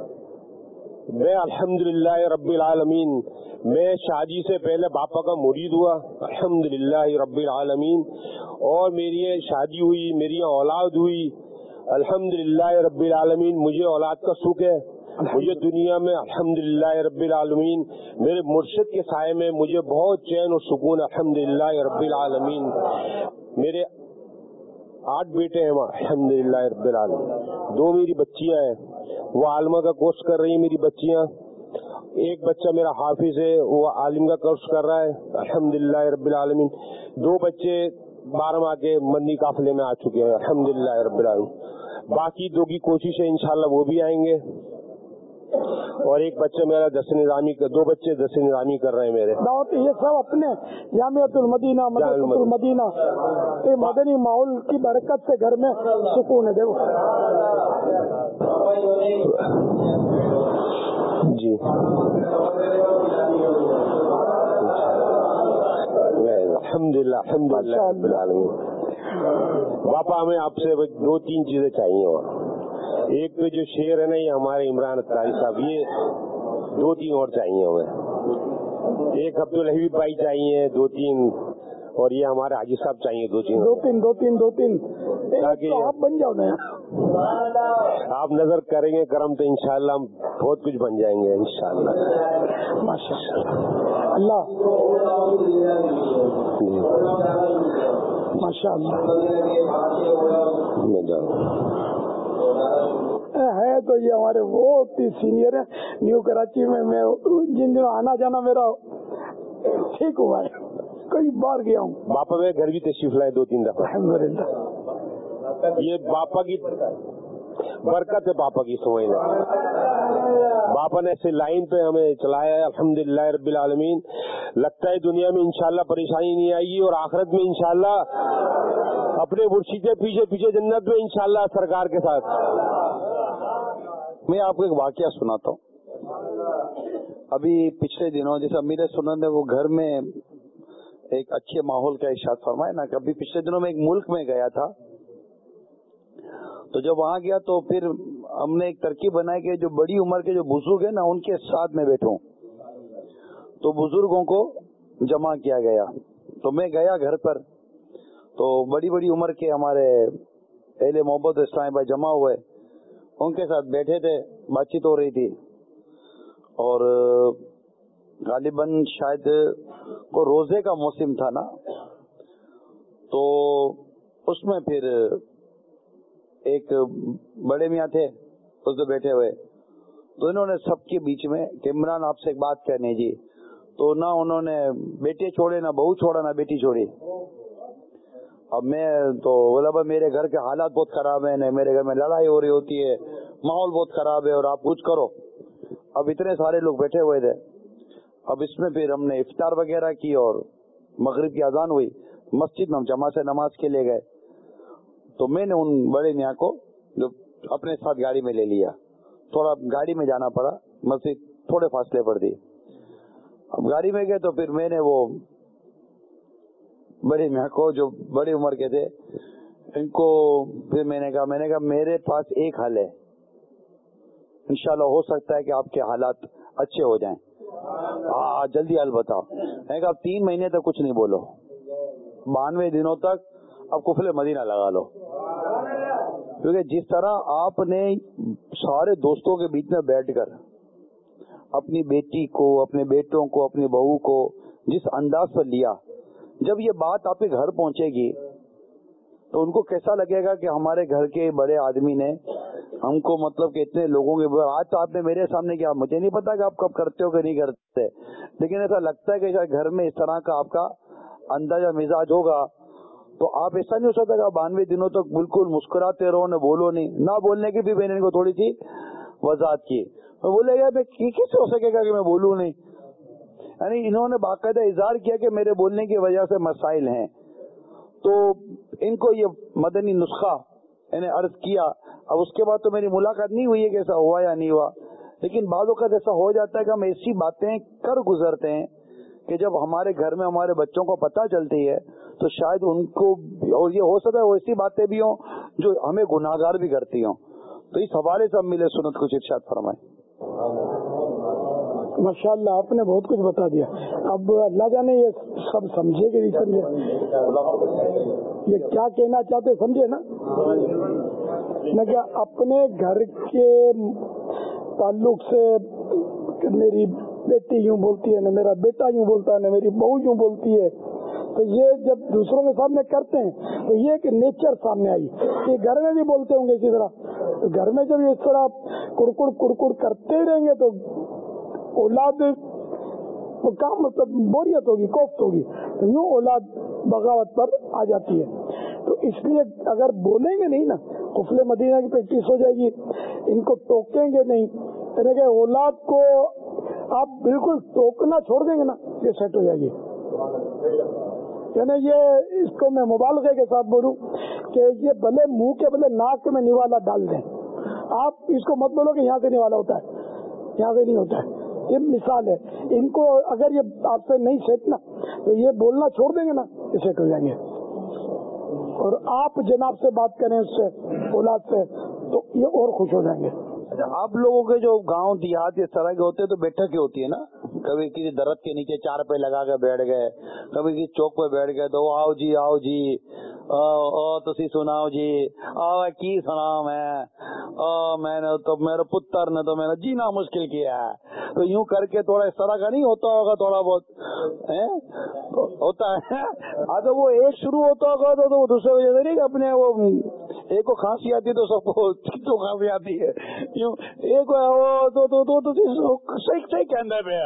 میں الحمد رب العالمین، میں شادی سے پہلے باپا کا مرید ہوا الحمد رب العالمین، اور میری شادی ہوئی، میری اولاد ہوئی الحمد رب العالمین، مجھے اولاد کا سکھ ہے، مجھے دنیا میں الحمد رب العالمین، میرے مرشد کے سائے میں مجھے بہت چین اور سکون الحمد رب العالمین۔ میرے آٹھ بیٹے ہیں وہاں الحمد رب العالمین۔ دو میری بچیاں ہیں۔ وہ عالمہ کا کورس کر رہی ہیں میری بچیاں۔ ایک بچہ میرا حافظ ہے وہ عالم کا کورس کر رہا ہے۔ الحمد رب العالمین۔ دو بچے بارہواں کے مندی قافلے میں آ چکے ہیں۔ الحمد رب العالمین۔ باقی دو کی کوشش ہے انشاءاللہ وہ بھی آئیں گے۔ اور ایک بچہ میرا دس نظامی دو بچے دس نظامی کر رہے ہیں میرے۔ یہ سب اپنے جامعۃ المدینہ المدینہ مدنی ماحول کی برکت سے گھر میں سکون ہے۔ دیکھو۔ جی۔ الحمد للہ الحمد للہ باپا، ہمیں آپ سے دو تین چیزیں چاہیے اور۔ ایک تو جو شعر ہے نا، یہ ہمارے عمران اطلاعی صاحب، یہ دو تین اور چاہیے ہمیں۔ ایک عبد الحبی بھائی چاہیے، دو تین اور یہ ہمارے حاجی صاحب چاہیے دو تین دو تین دو تین دو تین۔ آپ بن جاؤ نا آپ نظر کریں گے کرم تو انشاءاللہ ہم بہت کچھ بن جائیں گے انشاءاللہ۔ ماشاء اللہ۔ ماشاء اللہ۔ ہے تو یہ ہمارے بہت ہی سینئر ہیں نیو کراچی میں میں جن دنوں آنا جانا میرا ٹھیک ہوا ہے۔ کئی بار گیا ہوں۔ باپا میں گھر بھی تشریف لائے دو تین دفعہ۔ یہ باپا کی برکت ہے باپا کی سمجھ باپا نے ایسے لائن پہ ہمیں چلایا ہے الحمد رب العالمین۔ لگتا ہے دنیا میں انشاءاللہ پریشانی نہیں آئے گی اور آخرت میں انشاءاللہ اپنے مرشید کے پیچھے پیچھے جنت میں انشاءاللہ سرکار کے ساتھ۔ میں آپ کو ایک واقعہ سناتا ہوں۔ ابھی پچھلے دنوں جیسے امیر سنند ہے وہ گھر میں ایک اچھے ماحول کا ارشاد فرمائے نا کبھی پچھلے دنوں میں ایک ملک میں گیا تھا۔ تو جب وہاں گیا تو پھر ہم نے ایک ترکیب بنائی کہ جو بڑی عمر کے جو بزرگ ہیں نا ان کے ساتھ میں بیٹھوں۔ تو بزرگوں کو جمع کیا گیا۔ تو میں گیا گھر پر۔ تو بڑی بڑی عمر کے ہمارے اہل محبت اسلام بھائی جمع ہوئے۔ ان کے ساتھ بیٹھے تھے، بات چیت ہو رہی تھی۔ اور غالباً شاید کو روزے کا موسم تھا نا، تو اس میں پھر ایک بڑے میاں تھے، اس دو بیٹھے ہوئے۔ تو انہوں نے سب کے بیچ میں عمران آپ سے ایک بات کہنے جی۔ تو نہ انہوں نے بیٹے چھوڑے، نہ بہو چھوڑا، نہ بیٹی چھوڑی۔ اب میں تو بولا، بھائی میرے گھر کے حالات بہت خراب ہیں میرے گھر میں لڑائی ہو رہی ہوتی ہے، ماحول بہت خراب ہے اور آپ کچھ کرو۔ اب اتنے سارے لوگ بیٹھے ہوئے تھے۔ اب اس میں پھر ہم نے افطار وغیرہ کی اور مغرب کی اذان ہوئی۔ مسجد میں ہم جمع سے نماز کے لیے گئے۔ تو میں نے ان بڑے میاں کو جو اپنے ساتھ گاڑی میں لے لیا۔ تھوڑا گاڑی میں جانا پڑا۔ مسجد تھوڑے فاصلے پر دی اب گاڑی میں گئے تو پھر میں نے وہ بڑے میاں کو جو بڑی عمر کے تھے، ان کو پھر میں نے کہا، میں نے کہا، میرے پاس ایک حل ہے۔ انشاءاللہ ہو سکتا ہے کہ آپ کے حالات اچھے ہو جائیں۔ ہاں جلدی حل بتاؤ۔ میں کہا تین مہینے تک کچھ نہیں بولو۔ بانوے دنوں تک اب کفل مدینہ لگا لو۔ کیونکہ جس طرح آپ نے سارے دوستوں کے بیچ میں بیٹھ کر اپنی بیٹی کو، اپنے بیٹوں کو، اپنی بہو کو جس انداز سے لیا، جب یہ بات آپ کے گھر پہنچے گی تو ان کو کیسا لگے گا کہ ہمارے گھر کے بڑے آدمی نے ہم کو مطلب کہ اتنے لوگوں کے آج تو آپ نے میرے سامنے کیا، مجھے نہیں پتا کہ آپ کب کرتے ہو کہ نہیں کرتے۔ لیکن ایسا لگتا ہے کہ شاید گھر میں اس طرح کا آپ کا اندازہ مزاج ہوگا، تو آپ ایسا نہیں ہو سکتا کہ بانوے دنوں تک بالکل مسکراتے رہو، نہ بولو، نہیں۔ نہ بولنے کی بھی میں نے ان کو تھوڑی سی وضاحت کی۔ میں بولے گا میں کس ہو سکے گا کہ میں بولوں نہیں؟ یعنی انہوں نے باقاعدہ اظہار کیا کہ میرے بولنے کی وجہ سے مسائل ہیں۔ تو ان کو یہ مدنی نسخہ انہیں عرض کیا۔ اب اس کے بعد تو میری ملاقات نہیں ہوئی ہے کہ ایسا ہوا یا نہیں ہوا۔ لیکن بعض اوقات ایسا ہو جاتا ہے کہ ہم ایسی باتیں کر گزرتے ہیں کہ جب ہمارے گھر میں ہمارے بچوں کو پتہ چلتی ہے تو شاید ان کو اور یہ ہو سکتا ہے ایسی باتیں بھی ہوں جو ہمیں گناگار بھی کرتی ہوں۔ تو اس حوالے سے ہم ملے سنت کچھ ارشاد فرمائے ماشاء اللہ آپ نے بہت کچھ بتا دیا۔ اب اللہ جانے یہ سب سمجھے کہ نہیں سمجھے۔ یہ کیا کہنا چاہتے سمجھے نا؟ میں کیا اپنے گھر کے تعلق سے میری بیٹی یوں بولتی ہے، نہ میرا بیٹا یوں بولتا ہے، نہ میری بہو یوں بولتی ہے۔ تو یہ جب دوسروں کے سامنے کرتے ہیں، تو یہ ایک نیچر سامنے آئی۔ کہ گھر میں بھی بولتے ہوں گے اسی طرح۔ گھر میں جب اس طرح کڑکڑ کڑکڑ کرتے رہیں گے تو اولاد کا مطلب بوریت ہوگی، کوفت ہوگی۔ تو یوں اولاد بغاوت پر آ جاتی ہے۔ تو اس لیے اگر بولیں گے نہیں نا، قفل مدینہ کی پریکٹس ہو جائے گی، ان کو ٹوکیں گے نہیں۔ یعنی کہ اولاد کو آپ بالکل ٹوکنا چھوڑ دیں گے نا، یہ سیٹ ہو جائے گی۔ یعنی یہ اس کو میں مبالغے کے ساتھ بولوں کہ یہ بھلے منہ کے بھلے ناک میں نوالا ڈال دیں۔ آپ اس کو مت بولو کہ یہاں سے نوالا ہوتا ہے۔ یہاں سے نہیں ہوتا ہے۔ یہ مثال ہے۔ ان کو اگر یہ آپ سے نہیں سیٹنا تو یہ بولنا چھوڑ دیں گے نا یہ سیٹ ہو جائیں گے۔ اور آپ جناب سے بات کریں، اس سے، اولاد سے، تو یہ اور خوش ہو جائیں گے۔ اچھا، آپ لوگوں کے جو گاؤں دیہات اس طرح کے ہوتے ہیں تو بیٹھک ہوتی ہے نا۔ کبھی کسی درخت کے نیچے چار پہ لگا کے بیٹھ گئے، کبھی کسی چوک پہ بیٹھ گئے تو آؤ جی آؤ جی۔ تسی سناؤ جی۔ کی میں؟ میں نے تو میرے پتر نے تو نے جینا مشکل کیا ہے۔ تو یوں کر کے تھوڑا اس طرح کا نہیں ہوتا ہوگا تھوڑا بہت ہوتا ہے۔ اگر وہ ایک شروع ہوتا ہوگا تو وہ دوسرے وجہ سے نہیں اپنے وہ ایک کو کھانسی آتی تو سب کو کھانسی آتی ہے؟ یوں ایک تو صحیح صحیح کے اندر میں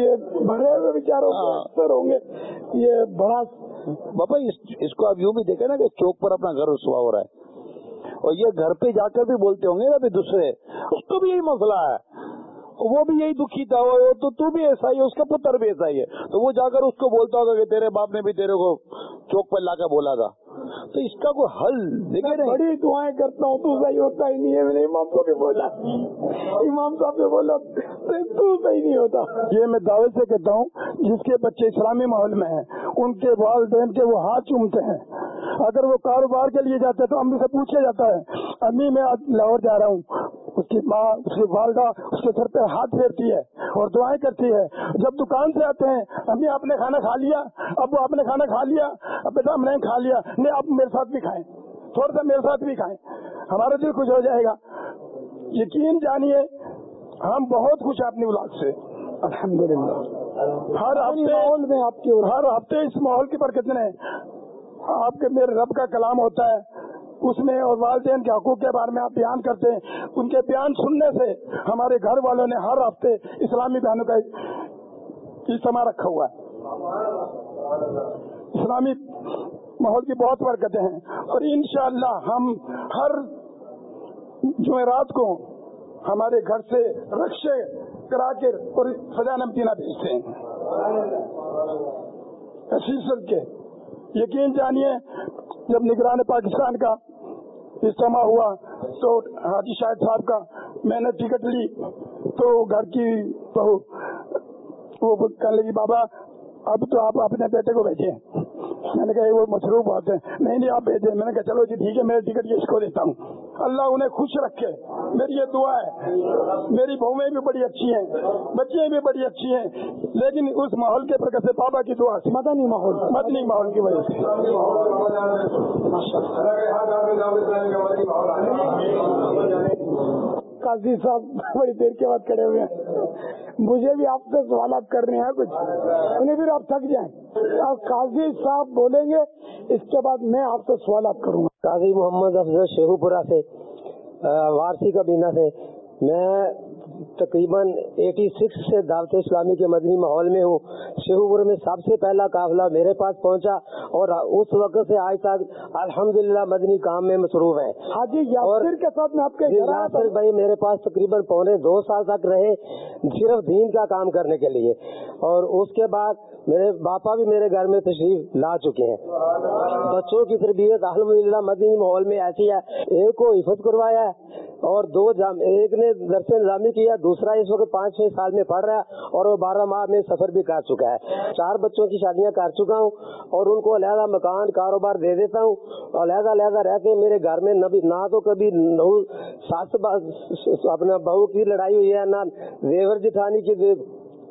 یہ بڑے ہوئے بیچاروں اکثر ہوں گے۔ یہ بڑا بابا، اس کو آپ یوں بھی دیکھیں نا کہ چوک پر اپنا گھر رسوا ہو رہا ہے۔ اور یہ گھر پہ جا کر بھی بولتے ہوں گے نا دوسرے، اس کو بھی یہی مسئلہ ہے۔ وہ بھی یہی دکھی تھا تو تو بھی ایسا ہی ہے، اس کا پتر بھی ایسا ہی ہے۔ تو وہ جا کر اس کو بولتا ہوگا کہ تیرے باپ نے بھی تیرے کو چوک پر لا کر بولا تھا۔ تو اس کا کوئی حل دیکھے بڑی دعائیں کرتا ہوں تو صحیح ہوتا ہی نہیں ہے۔ میں نے امام کو بھی بولا۔ امام صاحب نے بولا تو صحیح نہیں ہوتا۔ یہ میں دعوے سے کہتا ہوں جس کے بچے اسلامی ماحول میں ہیں ان کے والدین کے وہ ہاتھ چومتے ہیں۔ اگر وہ کاروبار کے لیے جاتے ہیں تو امی سے پوچھا جاتا ہے امی میں لاہور جا رہا ہوں۔ اس کی ماں اس کی والدہ اس کے سر پہ ہاتھ پھیرتی ہے اور دعائیں کرتی ہے۔ جب دکان سے آتے ہیں امی آپ نے کھانا کھا لیا؟ اب آپ نے کھانا کھا لیا؟ اب بیٹا ہم نے کھا لیا۔ نہیں آپ میرے ساتھ بھی کھائیں۔ تھوڑا سا میرے ساتھ بھی کھائیں۔ ہمارا دل خوش ہو جائے گا۔ یقین جانیے ہم بہت خوش ہیں اپنی اولاد سے۔ الحمد للہ ہر ماحول میں آپ کی ہر ہفتے اس ماحول کی برکت نے آپ کے میرے رب کا کلام ہوتا ہے۔ اس میں اور والدین کے حقوق کے بارے میں آپ بیان کرتے ہیں۔ ان کے بیان سننے سے ہمارے گھر والوں نے ہر ہفتے اسلامی بیانوں کا اجتماع رکھا ہوا ہے۔ اسلامی ماحول کی بہت برکتیں ہیں۔ اور انشاءاللہ ہم ہر جمعرات کو ہمارے گھر سے رکشے کرا کے اور سجا نمکینہ بھیجتے ہیں۔ یقین جانیے جب نگران پاکستان کا اجتماع ہوا تو حاجی شاہد صاحب کا میں نے ٹکٹ لی تو گھر کی بہو وہ کہنے لگی، بابا، اب تو آپ اپنے بیٹے کو بھیجے میں نے کہا وہ مصروف بات ہے. نہیں نہیں، آپ بھیجے میں نے کہا، چلو جی ٹھیک ہے، میں ٹکٹ یہ اس کو دیتا ہوں. اللہ انہیں خوش رکھے۔ میری یہ دعا ہے۔ میری بہویں بھی بڑی اچھی ہیں۔ بچیاں بھی بڑی اچھی ہیں۔ لیکن اس ماحول کے برکت سے بابا کی دعا مدنی ماحول مدنی ماحول کی وجہ سے۔ قاضی صاحب بڑی دیر کے بعد کھڑے ہوئے ہیں۔ مجھے بھی آپ سے سوالات کرنے ہیں کچھ۔ انہیں پھر آپ تھک جائیں۔ آپ قاضی صاحب بولیں گے، اس کے بعد میں آپ سے سوالات کروں گا۔ قاضی محمد افضل شیخو پورا سے وارسی کا بینا سے۔ میں تقریباً ایٹی سکس سے دعوت اسلامی کے مدنی ماحول میں ہوں۔ شیخو پور میں سب سے پہلا قافلہ میرے پاس پہنچا اور اس وقت سے آج تک الحمدللہ مدنی کام میں مصروف ہے حاجی کے ساتھ میں آپ کے جی، یاسر بھائی میرے پاس تقریباً پونے دو سال تک رہے صرف دین کا کام کرنے کے لیے۔ اور اس کے بعد میرے باپا بھی میرے گھر میں تشریف لا چکے ہیں۔ بچوں کی تربیت الحمد للہ مدنی ماحول میں ایسی ہے، ایک کو حفظ کروایا ہے اور دو جام، ایک نے درس نظامی کیا، دوسرا اس وقت پانچ چھ سال میں پڑھ رہا ہے اور وہ بارہ ماہ میں سفر بھی کر چکا ہے۔ چار بچوں کی شادیاں کر چکا ہوں اور ان کو علیحدہ مکان، کاروبار دے دیتا ہوں۔ علیحدہ علیحدہ رہتے میرے گھر میں نہ تو کبھی نہ ساس اپنا بہو کی لڑائی ہوئی ہے، نہ زیور جٹھانی کی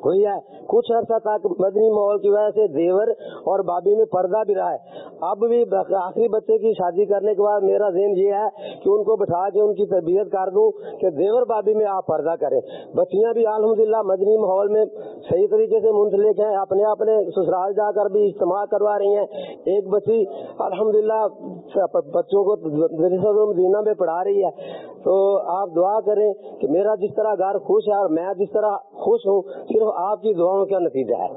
ہوئی ہے؟ کچھ عرصہ تک مدنی ماحول کی وجہ سے دیور اور بابی میں پردہ بھی رہا ہے۔ اب بھی آخری بچے کی شادی کرنے کے بعد میرا ذہن یہ ہے کہ ان کو بٹھا کے ان کی تربیت کر دوں کہ دیور بابی میں آپ پردہ کریں۔ بچیاں بھی الحمدللہ مدنی ماحول میں صحیح طریقے سے منسلک ہیں، اپنے اپنے سسرال جا کر بھی اجتماع کروا رہی ہیں۔ ایک بچی الحمدللہ بچوں کو مدینہ میں پڑھا رہی ہے۔ تو آپ دعا کریں کہ میرا جس طرح گھر خوش ہے اور میں جس طرح خوش ہوں، صرف آپ کی دعاؤں کا نتیجہ ہے۔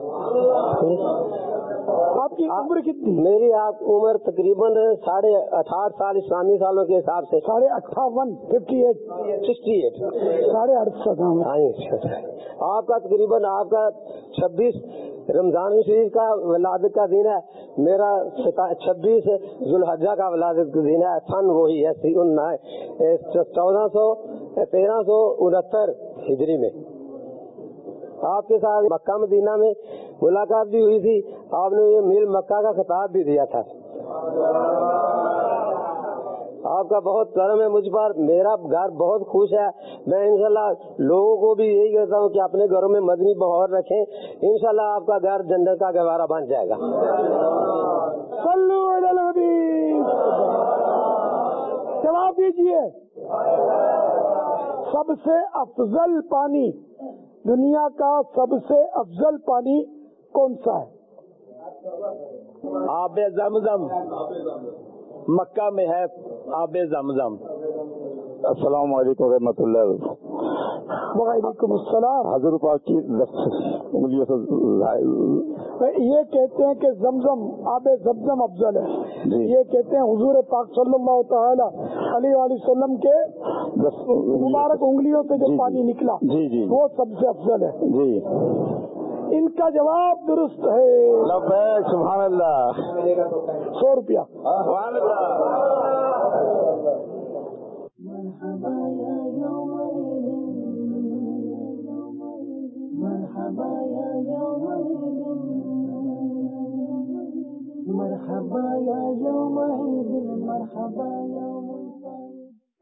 آپ کی عمر کتنی؟ میری آپ عمر تقریباً ساڑھے اٹھارہ سال اسلامی سالوں کے حساب سے۔ ساڑھے اٹھاون ففٹی ایٹ سکسٹی ایٹ ساڑھے اڑسٹھ ہاں جی۔ آپ کا تقریباً آپ کا چھبیس رمضان شریف کا ولادت کا دن ہے۔ میرا چھبیس ذوالحجہ کا ولادت کا دن ہے۔ فن وہی ہے چودہ سو تیرہ سو انہتر ہجری میں۔ آپ کے ساتھ مکہ مدینہ میں ملاقات بھی ہوئی تھی۔ آپ نے یہ میل مکہ کا خطاب بھی دیا تھا۔ آپ کا بہت کرم ہے مجھ پر۔ میرا گھر بہت خوش ہے۔ میں انشاءاللہ لوگوں کو بھی یہی کہتا ہوں کہ اپنے گھروں میں مدنی بہور رکھیں۔ انشاءاللہ آپ کا گھر جنڈر کا گوارا بن جائے گا۔ جواب دیجیے سب سے افضل پانی دنیا کا سب سے افضل پانی کون سا ہے؟ آب زمزم۔ مکہ میں ہے آب زمزم۔ السلام علیکم رحمۃ اللہ وعلیکم السلام. حضور پاک کی یہ کہتے ہیں کہ زمزم آب زمزم افضل ہے. جی. یہ کہتے ہیں حضور پاک صلی اللہ تعالی علیہ وسلم کے مبارک انگلیوں سے جو جی، جی. پانی نکلا وہ سب سے افضل ہے. جی. ان کا جواب درست ہے. سبحان اللہ. سو روپیہ. مرحبا مرحبا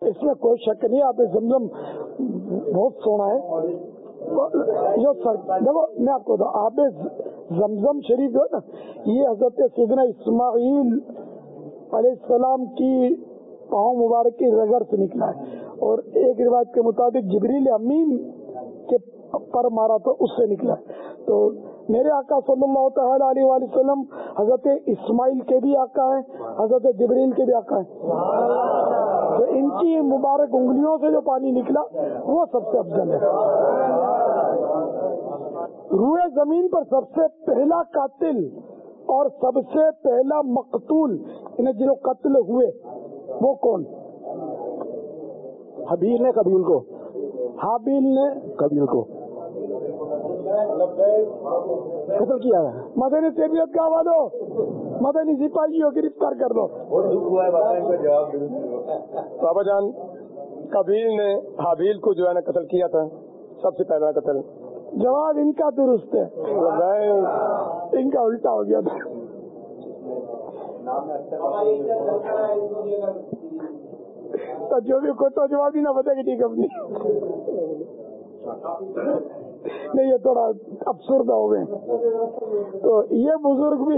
اس میں کوئی شک نہیں، آپ زمزم بہت سونا ہے۔ جو سر دیکھو، میں آپ کو آپ زمزم شریف جو ہے نا، یہ حضرت سیدنا اسماعیل علیہ السلام کی پاؤں مبارک کی رگر سے نکلا ہے۔ اور ایک روایت کے مطابق جبریل امین کے پر مارا تو اس سے نکلا ہے۔ تو میرے آقا صلی اللہ تعالیٰ علیہ وآلہ وسلم حضرت اسماعیل کے بھی آقا ہے حضرت جبریل کے بھی آقا ہے تو ان کی مبارک انگلیوں سے جو پانی نکلا، وہ سب سے افضل ہے۔ روئے زمین پر سب سے پہلا قاتل اور سب سے پہلا مقتول، انہیں جنہوں قتل ہوئے، وہ کون؟ حبیل نے قبیل کو۔ حابیل نے قبیل کو۔ قتل کیا ہے؟ مدنی طبیعت کا آواز ہو مدنی سپاہی ہو گرفتار کر دو۔ بابا جان کبیر نے حابیل کو جو ہے نا قتل کیا تھا سب سے پہلا قتل۔ جواب ان کا درست ہے۔ ان کا الٹا ہو گیا تھا۔ جو بھی کو تو جواب ہی نہ بتائے گی ٹھیک اپنی نہیں یہ تھوڑا افسردہ ہو گئے۔ تو یہ بزرگ بھی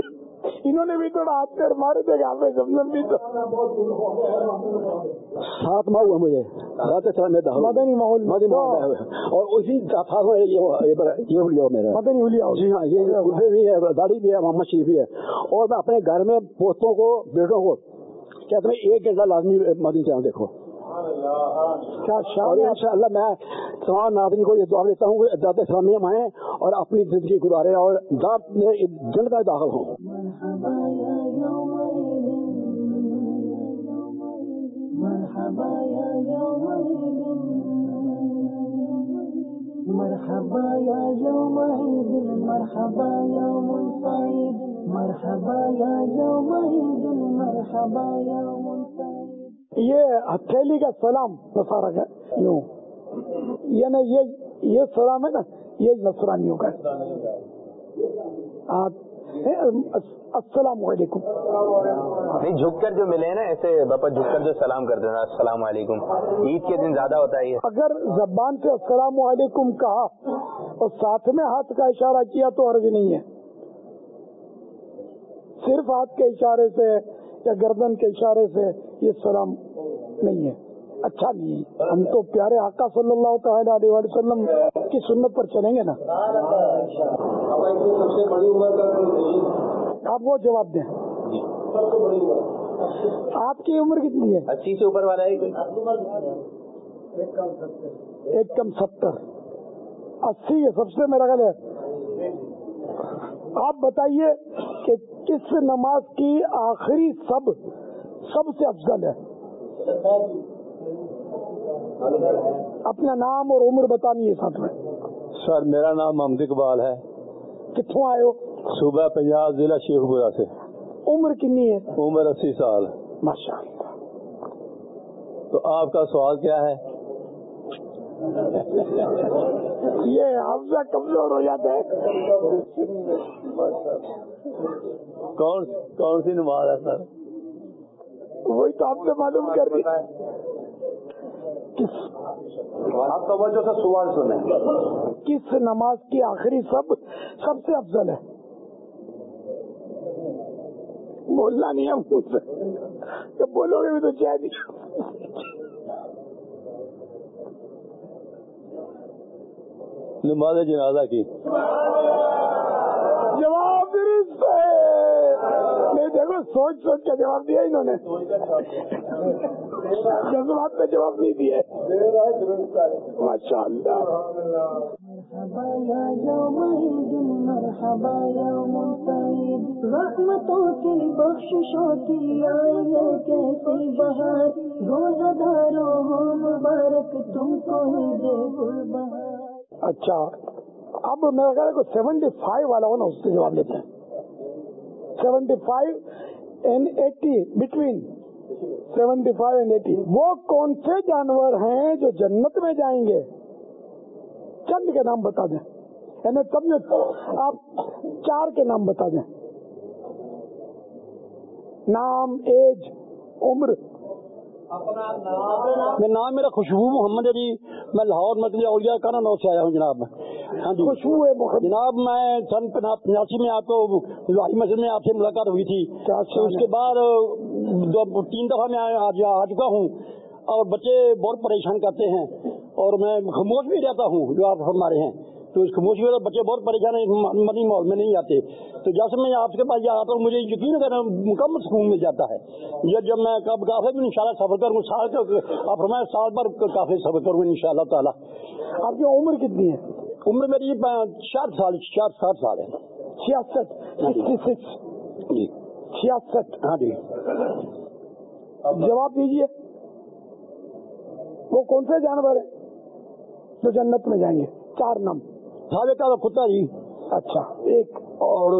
انہوں نے بھی تھوڑا ہاتھ پیر مارے تھے کہ ہمیں زمزم بھی تو۔ ساتھ ماں ہوا مجھے مدنی ماحول۔ اور اسی یہ مدنی جی ہاں یہ ہے داڑھی بھی ہے محمد شریف بھی ہے۔ اور میں اپنے گھر میں پوتوں کو بیٹوں کو کہتے ہیں ایک گھنٹہ لازمی مدنی چینل دیکھو۔ کیا شان ہے شاء اللہ میں تمام ناظرین کو یہ دعا دیتا ہوں کہ داد اسلامیہ میں آئیں اور اپنی زندگی گزارے اور داد میں جلد میں داخل ہوں۔ مرحبا يا يوم عيد مرحبا يوم سعيد مرحبا يا يوم عيد مرحبا يوم سعيد یہ ہتھیلی کا سلام نسارا کا یوں۔ یعنی یہ یہ سلام ہے نا یہ نسرانیوں کا۔ السلام علیکم۔ نہیں جھک کر جو ملے نا ایسے باپا جھک کر جو سلام کرتے ہیں۔ السلام علیکم۔ عید کے دن زیادہ ہوتا ہے اگر زبان سے السلام علیکم کہا اور ساتھ میں ہاتھ کا اشارہ کیا تو عرض نہیں ہے۔ صرف ہاتھ کے اشارے سے یا گردن کے اشارے سے یہ سلام نہیں ہے۔ اچھا نہیں ہم تو پیارے آقا صلی اللہ تعالیٰ علیہ وسلم کی سنت پر چلیں گے نا۔ آپ وہ جواب دیں۔ آپ کی عمر کتنی ہے؟ اسی سے اوپر والا ایک کم ستر اسی ہے سب سے میرا خیال ہے آپ بتائیے کہ کس نماز کی آخری سب سب سے افضل ہے؟ اپنا نام اور عمر بتانی ہے ساتھ میں۔ سر میرا نام محمد اقبال ہے۔ کتوں آئے ہو؟ صوبہ پنجاب ضلع شیخ پورا سے۔ عمر کتنی ہے؟ عمر اسی سال۔ ماشاء اللہ تو آپ کا سوال کیا ہے؟ یہ حافظہ کمزور ہو جاتا ہے۔ کون سی نماز ہے سر؟ وہی تو آپ نے معلوم کر دیا آپ سوال سنیں۔ کس نماز کی آخری سب سب سے افضل ہے؟ بولنا نہیں ہم بولو گے بھی تو چاہیے نماز جنازہ کی۔ جواب میں دیکھو سوچ سوچ کے جواب دیا انہوں نے۔ جذبات میں جواب نہیں دیے ماشاء اللہ مرحبا يا رحمتوں کی بخششوں کی کیسی بہار؟ روزہ داروں ہو مبارک تم کو ہی دے بہار اچھا۔ اب میرا خیال ہے سیونٹی فائیو والا ہو نا، اس سے جواب لیتے ہیں۔ Seventy five and eighty between seventy five and eighty وہ کون سے جانور ہیں جو جنت میں جائیں گے؟ چند کے نام بتا دیں۔ یعنی سمجھو، آپ چار کے نام بتا دیں۔ نام، ایج، عمر میں نام میرا خوشبو محمد ہے جی۔ میں لاہور مدلی اولیا کانا نو سے آیا ہوں جناب۔ ہاں جی۔ خوشبو جناب میں سن پچاسی میں آپ کو مسجد میں آپ سے ملاقات ہوئی تھی۔ اس کے بعد تین دفعہ میں آ چکا ہوں اور بچے بہت پریشان کرتے ہیں اور میں خاموش بھی رہتا ہوں جو آپ ہمارے ہیں۔ تو اس خاموشی وجہ بچے بہت پریشان ہیں مدنی ماحول میں نہیں آتے۔ تو جب سے میں آپ کے پاس آتا ہوں، مجھے یقین کرنا مکمل سکون مل جاتا ہے۔ یہ جب میں کب کافی ان شاء اللہ سفر کروں سال آپ ہمارے سال پر کافی سفر کروں ان شاء اللہ تعالیٰ۔ آپ کی عمر کتنی ہے؟ عمر میری چار سال چار سات سال ہے۔ چھیاسٹھ۔ جی۔ چھیاسٹھ۔ ہاں جی۔ جواب دیجیے وہ کون سے جانور ہیں جو جنت میں جائیں گے؟ چار نام کھا لیتا کتا جی اچھا ایک اور۔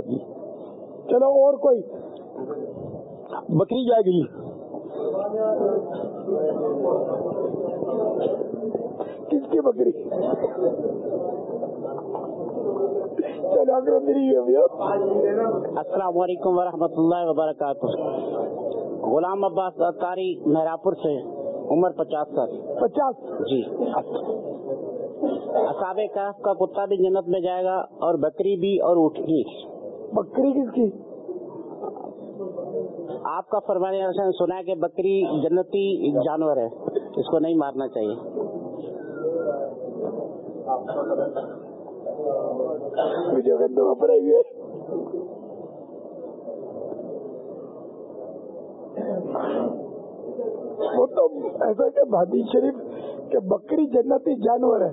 جی۔ چلو اور کوئی۔ بکری جائے گی جی۔ کس کی بکری؟ السلام علیکم ورحمۃ اللہ وبرکاتہ۔ غلام عباس قاری مہراپور سے عمر پچاس سال۔ پچاس؟ جی۔ اصاب کہف کا کتا بھی جنت میں جائے گا اور بکری بھی اور اٹھنی بکری کس کی؟ آپ کا فرمانے نے سنا ہے کہ بکری جنتی جانور ہے اس کو نہیں مارنا چاہیے۔ وہ تو ایسا کہ حدیث شریف کہ بکری جنتی جانور ہے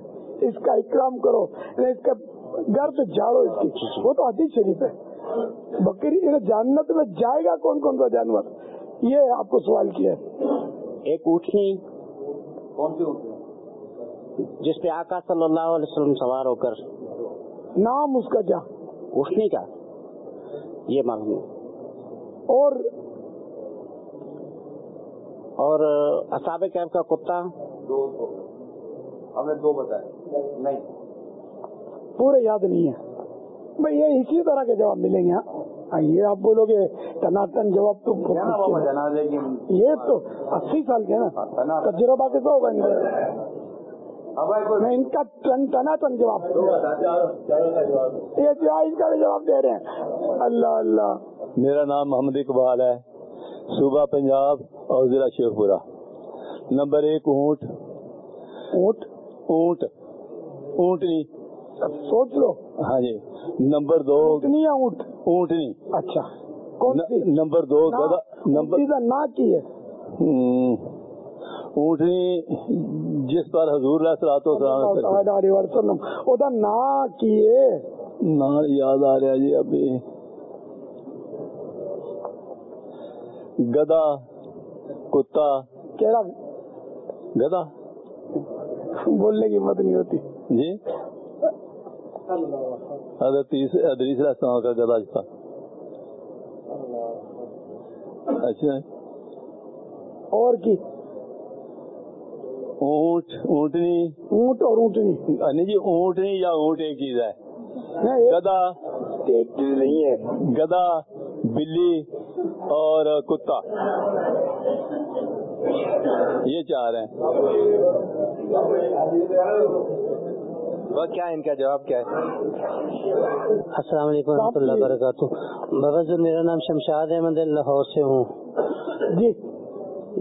اس کا اکرام کرو۔ اس کا گھر پہ جھاڑو اس کی۔ وہ تو حدیث شریف ہے۔ بکری جنت میں جائے گا کون کون سا جانور؟ یہ آپ کو سوال کیا ہے۔ ایک اٹھنی کون سی جس پہ آقا صلی اللہ علیہ وسلم سوار ہو کر نام اس کا کیا؟ اٹھنی کا یہ معلوم اور اور اصاب کیب کا کتا؟ ہم نے دو بتائے نہیں۔ پورے یاد نہیں ہے۔ بھائی یہ اسی طرح کے جواب ملیں گے۔ ہاں یہ آپ بولو گے تناٹن جواب تو کی یہ تو اسی سال کے نا۔ تجربہ کے تو ہوگا میں ان کا ٹناٹن جواب یہ جو اس کا بھی جواب دے رہے ہیں۔ اللہ اللہ۔ میرا نام محمد اقبال ہے۔ صوبہ پنجاب اور ضلع شیخ پورا نمبر ایک اونٹ۔ اونٹ؟ اونٹ۔ اونٹنی سوچ لو۔ ہاں جی۔ نمبر دو۔ اونٹنی اونٹ۔ اونٹنی اچھا۔ کون سی؟ نمبر دو نمبر نہ کی ہے۔ اونٹنی جس پر حضور علیہ وسلم۔ رہا جی ابھی۔ گدا کتا۔ کہڑا گدا؟ بولنے کی مت نہیں ہوتی۔ جی۔ ادریس راستہ کا گدا تھا۔ اچھا۔ اور کی؟ اونٹ اونٹنی۔ اونٹ اور اونٹنی۔ نہیں جی اونٹنی یا اونٹ ایک چیز ہے گدا۔ ایک چیز نہیں ہے۔ گدا بلی اور کتا۔ یہ چار ہیں۔ کیا ان کا جواب کیا ہے؟ السلام علیکم ورحمۃ اللہ وبرکاتہ۔ بابا جو میرا نام شمشاد احمد لاہور سے ہوں۔ جی۔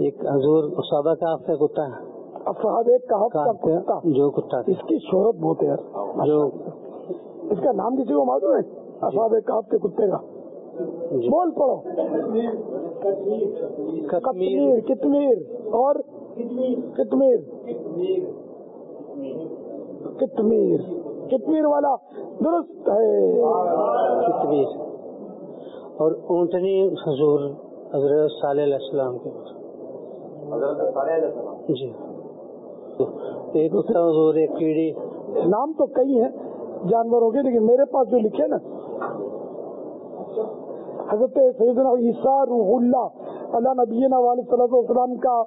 ایک حضور صحابہ کا آپ کا کتا ہے۔ صاحب ایک کہا جو کتا اس کی شہرت بہت ہے۔ جو اس کا نام کسی کو معلوم ہے؟ اصحاب کاف کے کتے کا۔ بول پڑو کتمیر۔ کتمیر اور؟ کتمیر۔ کتمیر۔ کتمیر والا درست ہے۔ کتمیر۔ اور اونٹنی حضور حضرت صالح علیہ السلام کے۔ جی۔ ایک حضور ایک کیڑی نام تو کئی ہیں جانوروں کے لیکن میرے پاس جو لکھے نا۔ حضرت سیدنا عیسیٰ روح اللہ اللہ نبینا علیہ صلی اللہ علیہ وسلم کا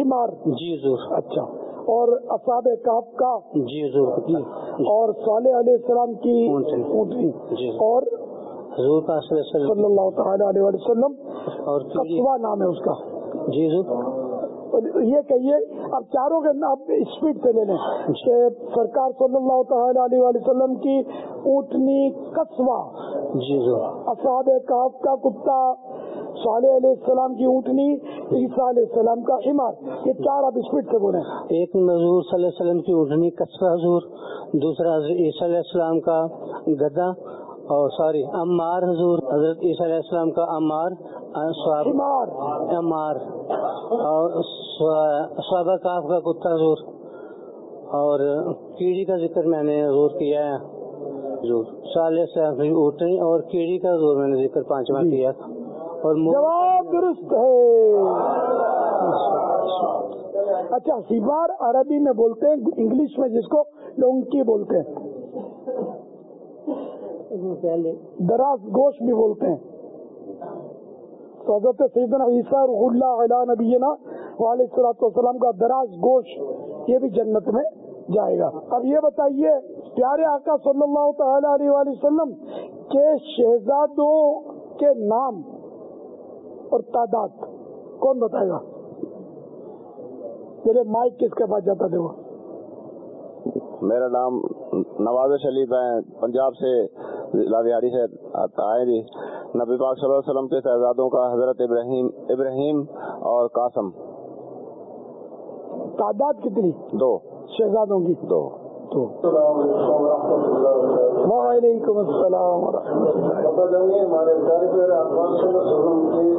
حمار۔ جی حضور۔ اچھا۔ اور اصاب کاف کا۔ جی حضور۔ اور صالح علیہ السلام کی اونٹنی۔ جی۔ اور حضور کا صلی اللہ تعالی علیہ وسلم۔ اور نام ہے اس کا۔ جی حضور۔ یہ کہیے اب چاروں کے نام اسپیڈ سے لے لیں۔ کہ سرکار صلی اللہ تعالی علیہ وسلم کی اونٹنی قصوہ جی اصحاب کاف کا کتا صالح علیہ السلام کی اونٹنی عیسیٰ علیہ السلام کا حمار۔ یہ چار آپ اسپیڈ سے بولیں۔ ایک حضور صلی اللہ علیہ وسلم کی اونٹنی قصوہ حضور دوسرا عیسیٰ علیہ السلام کا گدا اور سوری امار حضور حضرت عیسیٰ علیہ السلام کا امار امار. اور صحابہ کاف کا کتا حضور۔ اور کیڑی کا ذکر میں نے حضور کیا ہے۔ حضور۔ صالح السلام کی اونٹنی اور کیڑی کا حضور میں نے ذکر پانچواں کیا۔ تھا اور جواب درست ہے۔ اچھا سیبار عربی میں بولتے ہیں انگلش میں جس کو لونکی بولتے ہیں۔ دراز گوشت بھی بولتے ہیں۔ تو حضرت سیدنا عیسیٰ روح اللہ علیہ نبینا علیہ السلاۃ والسلام کا دراز گوشت یہ بھی جنت میں جائے گا۔ اب یہ بتائیے پیارے آقا صلی اللہ تعالی علیہ وآلہ وسلم کے شہزادوں کے نام اور تعداد کون بتائے گا؟ میرے مائک کس کے پاس جاتا وہ میرا نام نواز شلیف ہے۔ پنجاب سے ضلع بہاری سے آئے جی نبی پاک صلی اللہ علیہ وسلم کے شہزادوں کا حضرت ابراہیم ابراہیم اور قاسم۔ تعداد کتنی؟ دو۔ شہزادوں کی؟ دو۔ تو وعلیکم السلام ہمارے گھر پر افغان صلی اللہ۔ علیہ وسلم کے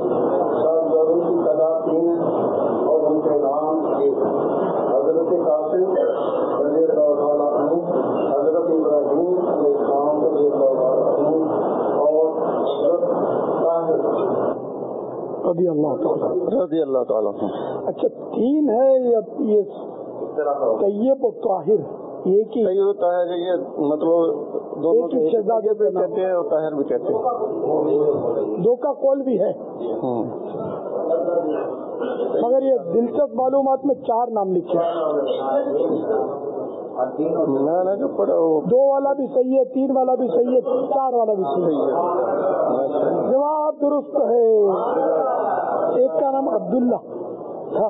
شاہزادوں کی تعداد تین ہے اور ان کے نام ایک حضرت قاسم رضی اللہ تعالیٰ عنہ حضرت ابراہیم علیہ السلام رضی اللہ تعالیٰ عنہ اور حضرت طاہر رضی اللہ تعالیٰ رضی اللہ تعالیٰ اچھا تین ہے یا یہ طیب و طاہر؟ ایک ہی طیب و طاہر یہ مطلب دونوں شہزادے بھی کہتے ہیں اور طاہر بھی کہتے ہیں۔ دو کا قول بھی ہے۔ مگر یہ دلچسپ معلومات میں چار نام لکھے دو والا بھی صحیح ہے تین والا بھی صحیح ہے چار والا بھی صحیح ہے۔ جواب درست ہے۔ ایک کا نام عبداللہ تھا۔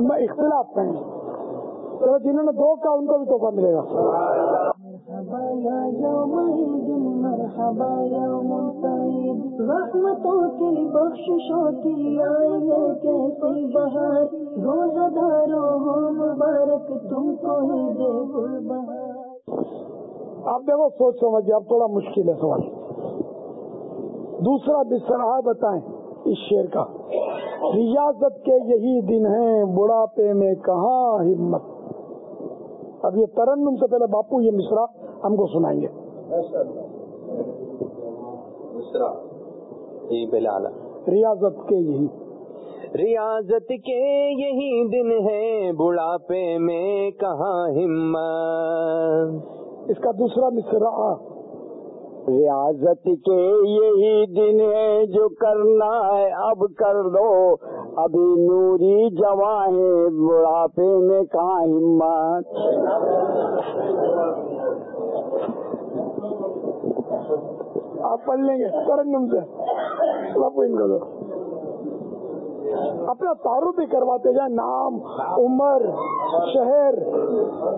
میں اختلاف میں چلو جنہوں نے دو کا ان کو بھی تحفہ ملے گا۔ مرحبا یا سعید رحمتوں کی بخششوں کی آئے کیسی بہار۔ ہو مبارک تم کو ہی دے گل بہار آپ دیکھو سوچ سمجھے اب تھوڑا مشکل ہے سوال۔ دوسرا بسرا بتائیں اس شیر کا۔ ریاضت کے یہی دن ہیں بڑھاپے میں کہاں ہمت۔ اب یہ ترنم سے پہلے باپو یہ مصرا ہم کو سنائیں گے۔ آلہ ریاضت کے یہی۔ ریاضت کے یہی دن ہے بڑھاپے میں کہاں ہمت۔ اس کا دوسرا مصرا ریاضت کے یہی دن ہے جو کرنا ہے، اب کر دو۔ ابھی نوری جوان ہے، بڑھاپے میں کہاں ہمت؟ آپ پڑھ لیں گے ترنم سے۔ ان کو اپنا تعارف بھی کرواتے جائیں۔ نام، عمر، شہر۔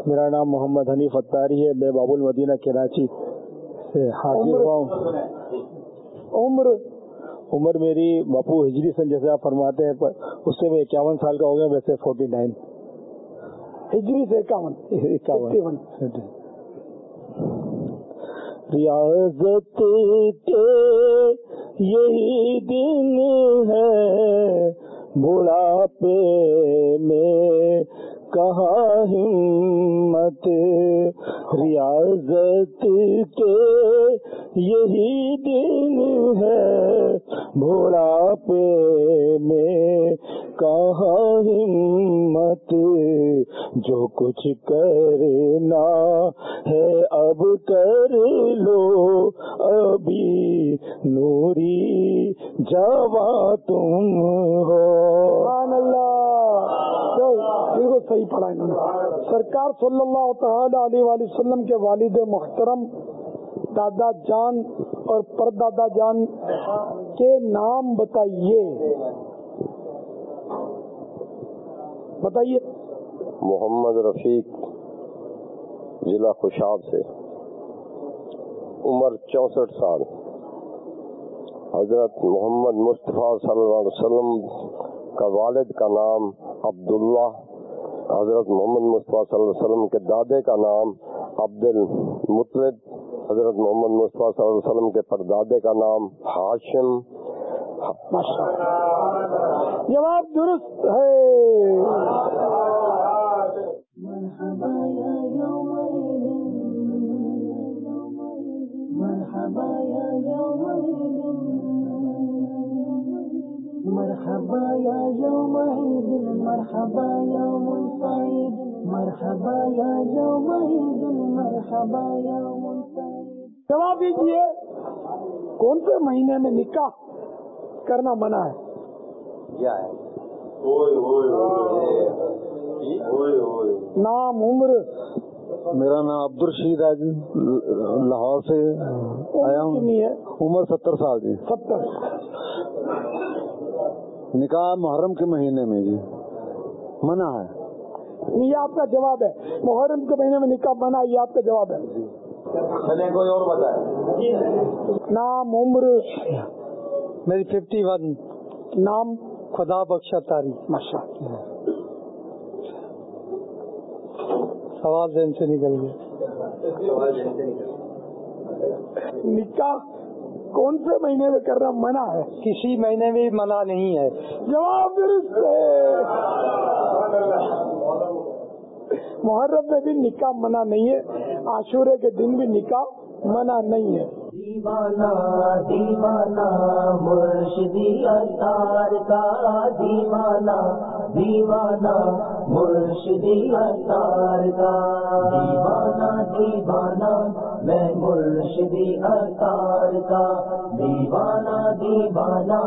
میرا نام محمد حنیف اتاری ہے، میں باب المدینہ کراچی۔ سے حاضر ہوا ہوں عمر عمر میری باپو ہجری سن جیسے آپ فرماتے ہیں اس سے میں اکیاون سال کا ہو گیا ویسے فورٹی نائن ہجری سے اکاون۔ اکاون۔ ریاضت کے یہی دن ہے بڑھاپے میں کہاں ہمت ریاضت کے یہی دن ہے۔ بڑھاپے میں کہاں ہمت؟ جو کچھ کرنا ہے اب کر لو۔ ابھی نوری جوا تم ہو۔ بالکل صحیح پڑھا انہوں سرکار صلی اللہ تعالی علیہ وآلہ وسلم کے والد محترم، دادا جان اور پردادا جان کے نام بتائیے۔ بتائیے۔ محمد رفیق ضلع خوشاب سے۔ عمر چونسٹھ سال۔ حضرت محمد مصطفیٰ صلی اللہ علیہ وسلم کا والد کا نام عبداللہ، حضرت محمد مصطفیٰ صلی اللہ علیہ وسلم کے دادے کا نام عبد المطلب حضرت محمد مصطفیٰ صلی اللہ علیہ وسلم کے پردادے کا نام ہاشم۔ جواب درست ہے۔ مرحبا یا یوم مرحبا مرحبا یا یوم عید مرحبا یوم سعید مرحبا یا یوم عید مرحبا سعید جواب دیجیے کون سے مہینے میں نکاح کرنا منع ہے؟ کیا ہے؟ نام عمر۔ میرا نام عبد الرشید ہے جی لاہور سے آیا ہوں۔ عمر ستر سال جی۔ ستر۔ نکاح محرم کے مہینے میں جی۔ منع ہے۔ یہ آپ کا جواب ہے۔ محرم کے مہینے میں نکاح منع یہ آپ کا جواب ہے۔ چلے کوئی اور بتائے نام عمر۔ میری ففٹی ون۔ نام؟ خدا بخشا تاری ماشاء سوال ذہن سے نکل گیا نکاح کون سے مہینے میں کرنا منع ہے؟ کسی مہینے میں منع نہیں ہے۔ جواب درست ہے۔ محرم میں بھی نکاح منع نہیں ہے عاشورے کے دن بھی نکاح منع نہیں ہے۔ دیوانہ دیوانہ مرشدی اتار کا دیوانہ دیوانہ مرشدی اتار کا۔ دیوانہ دیوانہ میں مرشدی اتار کا۔ دیوانہ دیوانہ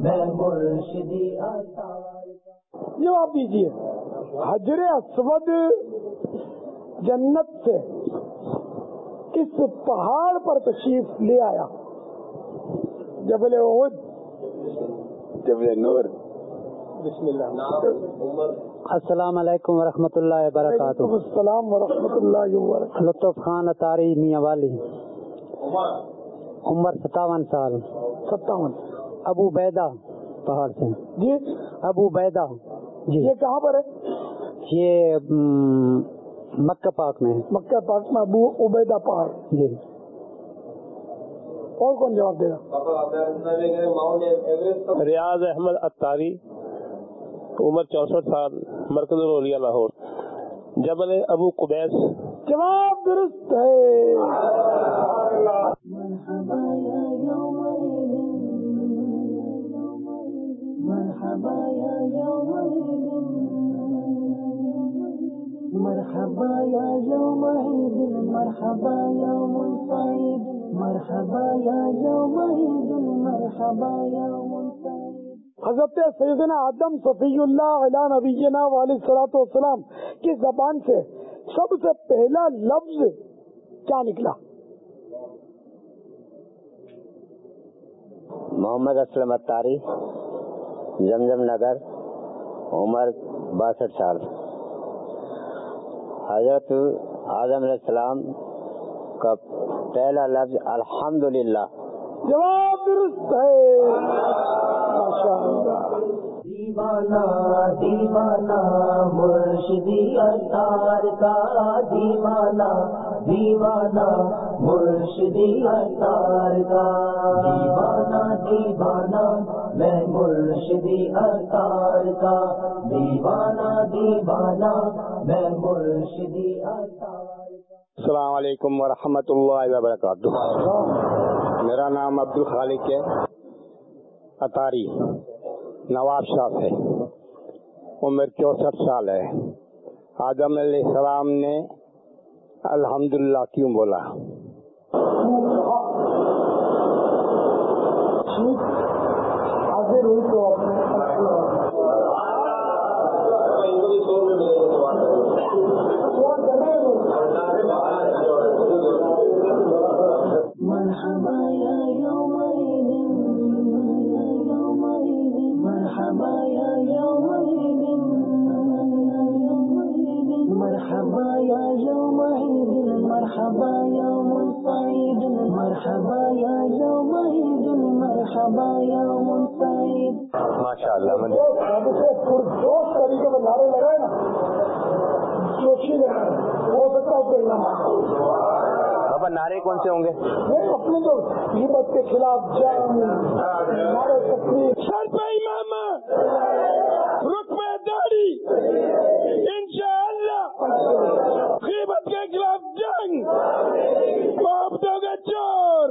میں مرشدی اتار کا۔ جواب دیجیے حجر اسود جنت سے کس پہاڑ پر تشریف لے آیا۔ جبل عہد جبل نور۔ بسم اللہ۔ السلام علیکم ورحمۃ اللہ وبرکاتہ۔ السلام ورحمۃ اللہ وبرکاتہ۔ لطف خان اطاری میاں والی۔ عمر۔ ستاون سال۔ ستاون۔ ابو بیدا پہاڑ سے۔ جی۔ ابو بیدا جی۔ یہ کہاں پر ہے؟ یہ مکہ پاک میں مکہ پاک میں ابو عبیدہ پہاڑ۔ جی۔ اور کون جواب دے گا؟ ریاض احمد اتاری عمر چونسٹھ سال مرکز رولیا لاہور۔ جبل ابو قبیس۔ جواب درست ہے۔ مرحبا یا یوم عید مرحبا یوم سعید مرحبا یا یوم عید مرحبا یوم سعید حضرت سیدنا آدم صفی اللہ علیہ نبینا علیہ صلاحت والسلام کی زبان سے سب سے پہلا لفظ کیا نکلا؟ محمد اسلم اتاری زمزم نگر عمر باسٹھ سال۔ حضرت اعظم علیہ السلام کا پہلا لفظ الحمدللہ۔ جواب درست ہے۔ دیوانہ دیوانہ مرشدی اتار کا دیوانہ۔ دیوانہ مرشدی اتار کا۔ دیوانہ دیوانہ۔ میں مرشدی اتار کا دیوانہ دیوانہ میں مرشدی اتار السلام علیکم ورحمۃ اللہ وبرکاتہ۔ میرا نام عبد الخالق ہے اطاری نواب شاہ سے عمر چونسٹھ سال ہے۔ آدم علیہ السلام نے الحمدللہ کیوں بولا؟ حاضر ہوئی تو اپنے مرحبا بابا نعرے کون سے ہوں گے؟ اپنے جو غیبت کے خلاف جنگ نعرے تقریر سر پہ امامہ رکم داڑھی انشاءاللہ، غیبت کے خلاف جنگ۔ محبتوں کا چور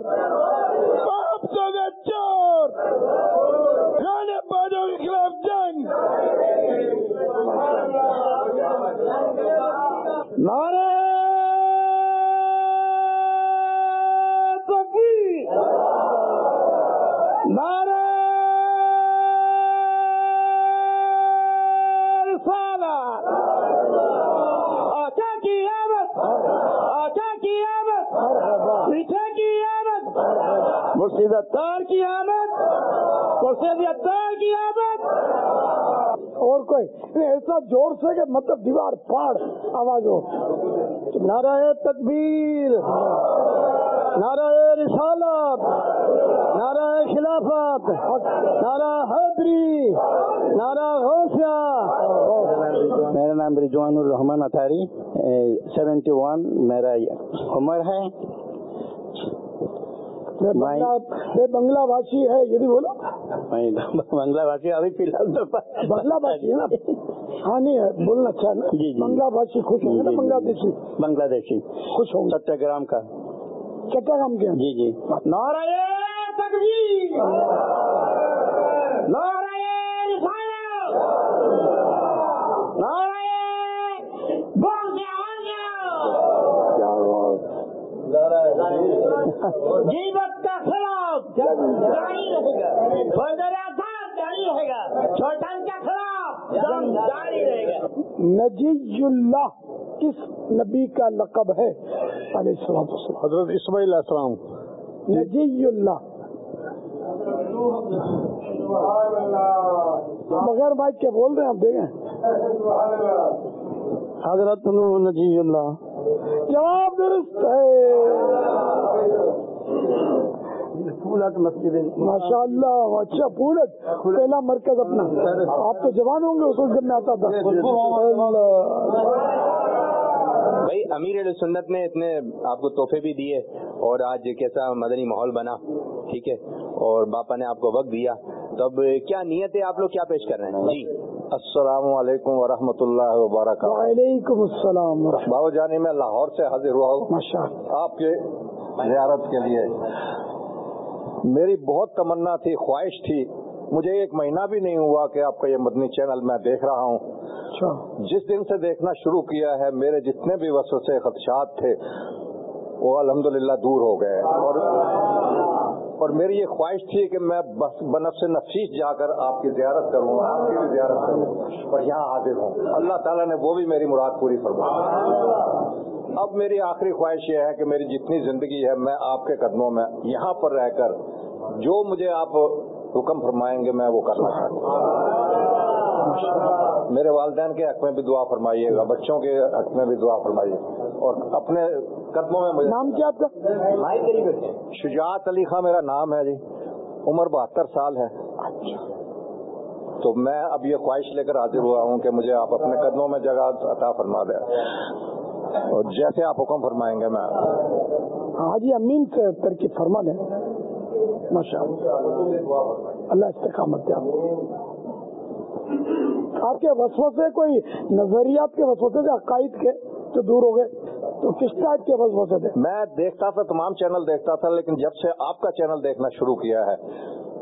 محبتوں کا چور گانے بازوں کے خلاف جنگ۔ نعرہ مرشد اتار کی آمد مرشد اتار کی آمد اور کوئی ایسا زور سے کہ مطلب دیوار پھاڑ آواز ہو نعرہ تکبیر نعرہ رسالت نعرہ خلافت نعرہ حیدری نعرہ غوثیہ. میرا نام رضوان الرحمان اطاری سیونٹی ون میرا عمر ہے. بنگلہ بھاشی ہے یہ بھی بولو. بنگلہ بھاشی ابھی فی الحال تو بنگلہ بھاشی ہے نا؟ ہاں نہیں ہے بولنا اچھا نا؟ جی جی بنگلہ بھاشی خوش ہوں گے نا؟ بنگلہ دیشی بنگلہ دیشی خوش ہوں گے۔ ستیہ گرام کا۔ چٹا کام کیا جی جی۔ نعرہ جیبت کا خلاف جاری رہے گا۔ جاری رہے گا۔ چھوٹن کا خلاف جاری رہے گا۔ نجی اللہ کس نبی کا لقب ہے؟ علیہ السلام حضرت اسماعیل علیہ السلام۔ نجی اللہ۔ بغیر بائک کے بول رہے ہیں آپ؟ دیکھیں۔ حضرت نجی اللہ۔ جواب درست اچھا ہے مسجد ماشاء اللہ اچھا پولت پہلا مرکز اپنا۔ آپ تو جوان ہوں گے، اس وقت جب میں آتا تھا۔ بھائی، امیر علیہ سنت نے اتنے آپ کو تحفے بھی دیے اور آج کیسا مدنی ماحول بنا۔ ٹھیک ہے۔ اور باپا نے آپ کو وقت دیا۔ تو اب کیا نیت ہے؟ آپ لوگ کیا پیش کر رہے ہیں؟ جی۔ السلام علیکم ورحمۃ اللہ وبرکاتہ۔ وعلیکم السلام بابو جانی میں لاہور سے حاضر ہوا ہوں۔ آپ کے زیارت کے لیے۔ میری بہت تمنا تھی خواہش تھی۔ مجھے ایک مہینہ بھی نہیں ہوا کہ آپ کا یہ مدنی چینل میں دیکھ رہا ہوں۔ جس دن سے دیکھنا شروع کیا ہے میرے جتنے بھی وسوسے خدشات تھے وہ الحمدللہ دور ہو گئے۔ اور اور میری یہ خواہش تھی کہ میں بس بنفس نفیس جا کر آپ کی زیارت کروں، آپ کی بھی زیارت کروں اور یہاں حاضر ہوں۔ اللہ تعالیٰ نے وہ بھی میری مراد پوری فرما اب میری آخری خواہش یہ ہے کہ میری جتنی زندگی ہے میں آپ کے قدموں میں یہاں پر رہ کر جو مجھے آپ حکم فرمائیں گے میں وہ کرنا چاہتا ہوں۔ میرے والدین کے حق میں بھی دعا فرمائیے گا، بچوں کے حق میں بھی دعا فرمائیے۔ اور اپنے قدموں میں مجھے نام کیا آپ کا؟ شجاعت علی خان میرا نام ہے جی۔ عمر بہتر سال ہے۔ تو میں اب یہ خواہش لے کر حاضر ہوا ہوں کہ مجھے آپ اپنے قدموں میں جگہ عطا فرما دیں۔ اور جیسے آپ حکم فرمائیں گے میں حاجی امین سے ترکیب فرما دیں۔ ماشاء اللہ اللہ استقامت آپ کے وسوسے کوئی نظریات کے وسوسے سے عقائد کے جو دور ہو گئے۔ تو کس ٹائپ کے وسوسے تھے میں دیکھتا تھا تمام چینل دیکھتا تھا لیکن جب سے آپ کا چینل دیکھنا شروع کیا ہے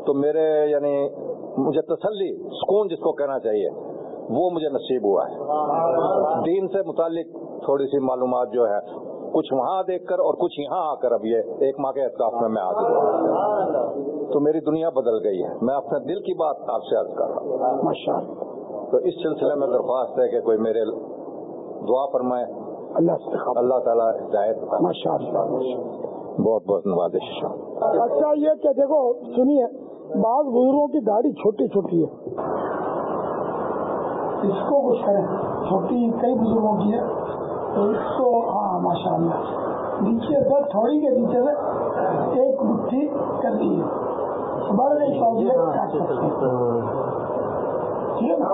تو میرے یعنی مجھے تسلی سکون جس کو کہنا چاہیے وہ مجھے نصیب ہوا ہے۔ دین سے متعلق تھوڑی سی معلومات جو ہے کچھ وہاں دیکھ کر اور کچھ یہاں آ کر اب یہ ایک ماہ کے اطراف میں میں حاضر ہوں تو میری دنیا بدل گئی ہے۔ میں اپنے دل کی بات آپ سے عرض کر رہا ہوں۔ تو اس سلسلے میں درخواست ہے کہ کوئی میرے دعا فرمائے اللہ اللہ تعالیٰ ماشاء اللہ بہت بہت نوازش اچھا یہ کہ دیکھو سنیے بعض بزرگوں کی داڑھی چھوٹی چھوٹی ہے۔ اس کو کچھ کریں چھوٹی کئی بزرگوں کی ہے۔ تو اس کو ہاں ماشاء اللہ نیچے دس تھوڑی کے نیچے سے ایک مٹھی کر بڑھ سوچیے کاٹ سکتے ہے۔ نا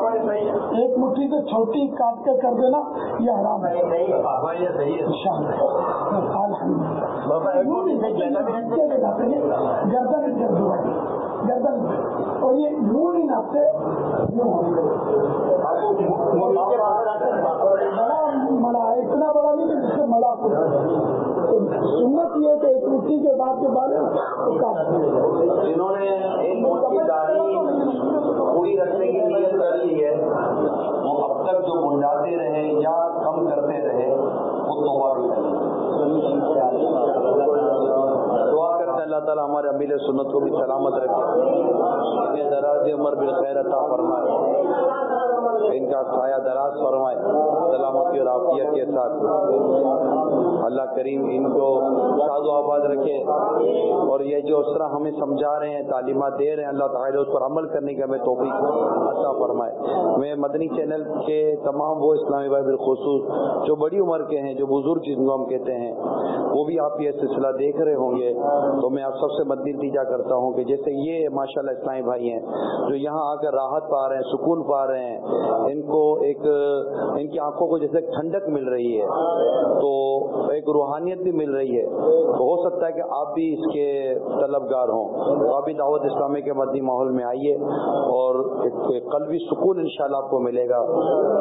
ایک مٹھی سے چھوٹی کاٹ کے کر دینا یہ حرام ہے۔ گردن گردن اور یہ یوں نہیں ناپتے مڑا ہے اتنا بڑا نہیں کہ جس سے مڑا سنت یہ کہ ایک کے بعد کے بعد جنہوں نے ایک موت کی داڑھی پوری رکھنے کی نیت کر لی ہے۔ وہ اب تک جو منڈاتے رہے یا کم کرتے رہے وہ توبہ بھی کریں دعا کرتے اللہ اللہ تعالیٰ ہمارے امیل سنت کو بھی سلامت رکھے۔ دراز عمر بالخیر عطا فرمائے۔ ان کا سایہ دراز فرمائے سلامتی اور عافیت کے ساتھ۔ اللہ کریم ان کو شاد و آباد رکھے۔ اور یہ جو اس طرح ہمیں سمجھا رہے ہیں، تعلیمات دے رہے ہیں، اللہ تعالیٰ اس پر عمل کرنے کی ہمیں توفیق عطا فرمائے۔ میں مدنی چینل کے تمام وہ اسلامی بھائی بالخصوص جو بڑی عمر کے ہیں، جو بزرگ جن کو ہم کہتے ہیں، وہ بھی آپ یہ سلسلہ دیکھ رہے ہوں گے۔ تو میں آپ سب سے مدنی نتیجہ کرتا ہوں کہ جیسے یہ ماشاء اللہ اسلامی بھائی ہیں، جو یہاں آ کر راحت پا رہے ہیں، سکون پا رہے ہیں، ان کو ایک، ان کی آنکھوں کو جیسے ٹھنڈک مل رہی ہے۔ تو ایک روحانیت بھی مل رہی ہے۔ تو ہو سکتا ہے کہ آپ بھی اس کے طلبگار ہوں۔ تو آپ بھی دعوت اسلامی کے مدنی ماحول میں آئیے اور ایک قلبی سکون انشاءاللہ آپ کو ملے گا۔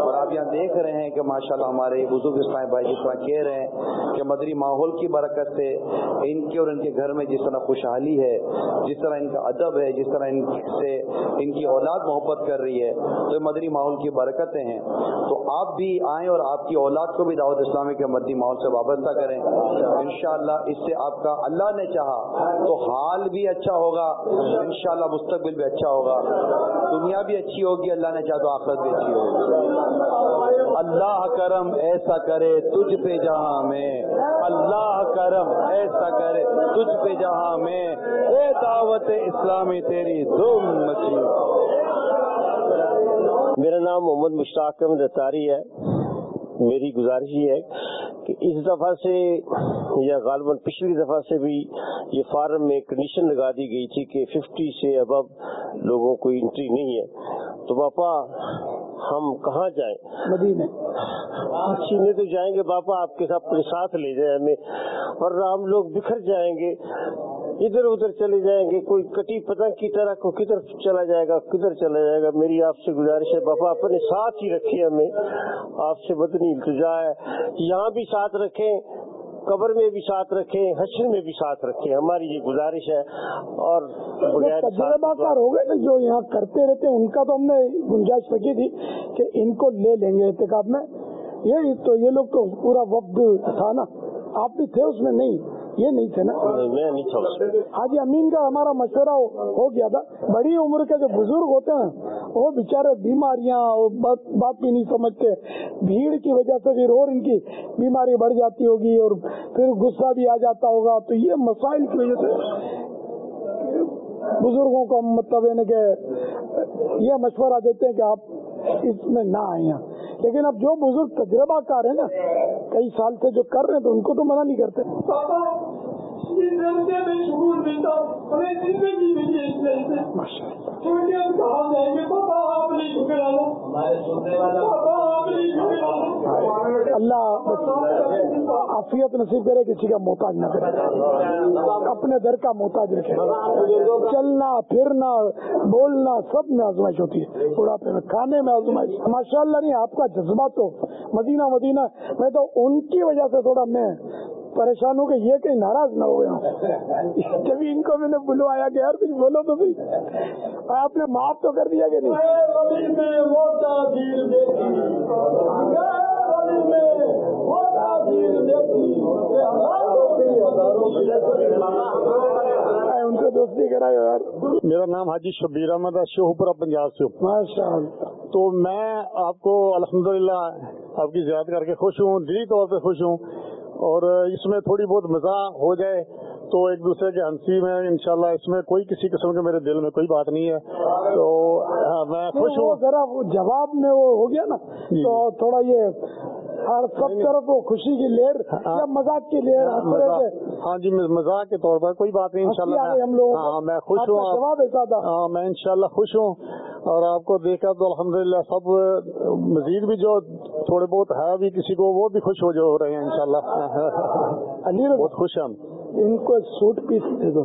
اور آپ یہاں دیکھ رہے ہیں کہ ماشاءاللہ ہمارے بزرگ اسلامی بھائی جس طرح کہہ رہے ہیں کہ مدنی ماحول کی برکت سے ان کے اور ان کے گھر میں جس طرح خوشحالی ہے، جس طرح ان کا ادب ہے، جس طرح ان سے ان کی اولاد محبت کر رہی ہے، تو مدنی ماحول کی برکتیں ہیں۔ تو آپ بھی آئیں اور آپ کی اولاد کو بھی دعوت اسلامی کے مدنی ماحول سے وابستہ کریں۔ انشاءاللہ اس سے آپ کا اللہ نے چاہا تو حال بھی اچھا ہوگا، انشاءاللہ مستقبل بھی اچھا ہوگا۔ دنیا بھی اچھی ہوگی، اللہ نے چاہا تو آخرت بھی اچھی ہوگی۔ اللہ کرم ایسا کرے تجھ پہ جہاں میں۔ اللہ کرم ایسا کرے تجھ پہ جہاں میں۔ اے دعوت اسلامی، تیری دھوم مچی میرا نام محمد مشتاق احمد اتاری ہے۔ میری گزارش یہ ہے کہ اس دفعہ سے یا غالباً پچھلی دفعہ سے بھی یہ فارم میں کنڈیشن لگا دی گئی تھی کہ ففٹی سے ابو لوگوں کو انٹری نہیں ہے۔ تو باپا ہم کہاں جائیں؟ مدینے۔ سینے تو جائیں گے باپا آپ کے ساتھ اپنے ساتھ لے جائیں ہمیں۔ اور ہم لوگ بکھر جائیں گے۔ ادھر ادھر چلے جائیں گے کوئی کٹی پتنگ کی طرح کو کدھر چلا جائے گا کدھر چلا جائے گا میری آپ سے گزارش ہے باپا اپنے ساتھ ہی رکھے ہمیں آپ سے بدنی التجا ہے یہاں بھی ساتھ رکھیں قبر میں بھی ساتھ رکھیں حشر میں بھی ساتھ رکھیں ہماری یہ گزارش ہے اور تجربہ کار ہو گئے جو یہاں کرتے رہتے ان کا تو ہم نے گنجائش رکھی تھی کہ ان کو لے لیں گے احتکاب میں۔ یہ تو یہ لوگ تو پورا وقت تھا نا آپ بھی تھے اس میں؟ نہیں۔ یہ نہیں تھے نا؟ حاجی امین کا ہمارا مشورہ ہو گیا تھا۔ بڑی عمر کے جو بزرگ ہوتے ہیں وہ بےچارے بیماریاں بات بھی نہیں سمجھتے۔ بھیڑ کی وجہ سے پھر اور ان کی بیماری بڑھ جاتی ہوگی اور پھر غصہ بھی آ جاتا ہوگا۔ تو یہ مسائل کی وجہ سے بزرگوں کو مطلب یعنی کہ یہ مشورہ دیتے ہیں کہ آپ اس میں نہ آئے ہیں لیکن اب جو بزرگ تجربہ کار ہیں نا کئی سال سے جو کر رہے ہیں تو ان کو تو منع نہیں کرتے۔ اللہ عافیت نصیب کرے کسی کا محتاج نہ کرے۔ اپنے در کا محتاج رکھے۔ چلنا پھرنا بولنا سب میں آزمائش ہوتی ہے۔ بڑھاپے میں کھانے میں آزمائش۔ ماشاء اللہ نہیں آپ کا جذبہ تو مدینہ مدینہ۔ میں تو ان کی وجہ سے تھوڑا میں پریشان ہوں کہ یہ کہیں ناراض نہ ہو گیا جب ان کو میں نے بلوایا کہ یار کچھ بولو تو صحیح۔ آپ نے معاف تو کر دیا کہ نہیں؟ ان سے دوستی کرائے یار۔ میرا نام حاجی شبیر احمد ہے شوہپورہ پنجاب سے ماشاء اللہ۔ تو میں آپ کو الحمدللہ آپ کی زیارت کر کے خوش ہوں دلی طور پہ خوش ہوں۔ اور اس میں تھوڑی بہت مزہ ہو جائے تو ایک دوسرے کے ہنسی میں انشاءاللہ اس میں کوئی کسی قسم کے میرے دل میں کوئی بات نہیں ہے۔ تو میں خوش ہوں۔ ذرا جواب میں وہ ہو گیا نا تو تھوڑا یہ ہر سب طرف وہ خوشی کی لہر یا مزاق کی لہر ہاں جی مزاق کے طور پر کوئی بات نہیں انشاءاللہ۔ ہم لوگ۔ ہاں میں خوش ہوں۔ ہاں میں انشاءاللہ خوش ہوں۔ اور آپ کو دیکھا تو الحمدللہ سب مزید بھی جو تھوڑے بہت ہے بھی کسی کو وہ بھی خوش ہو جو ہو رہے ہیں انشاءاللہ۔ علی بہت خوش ہیں ہم۔ ان کو سوٹ پیس دے دو۔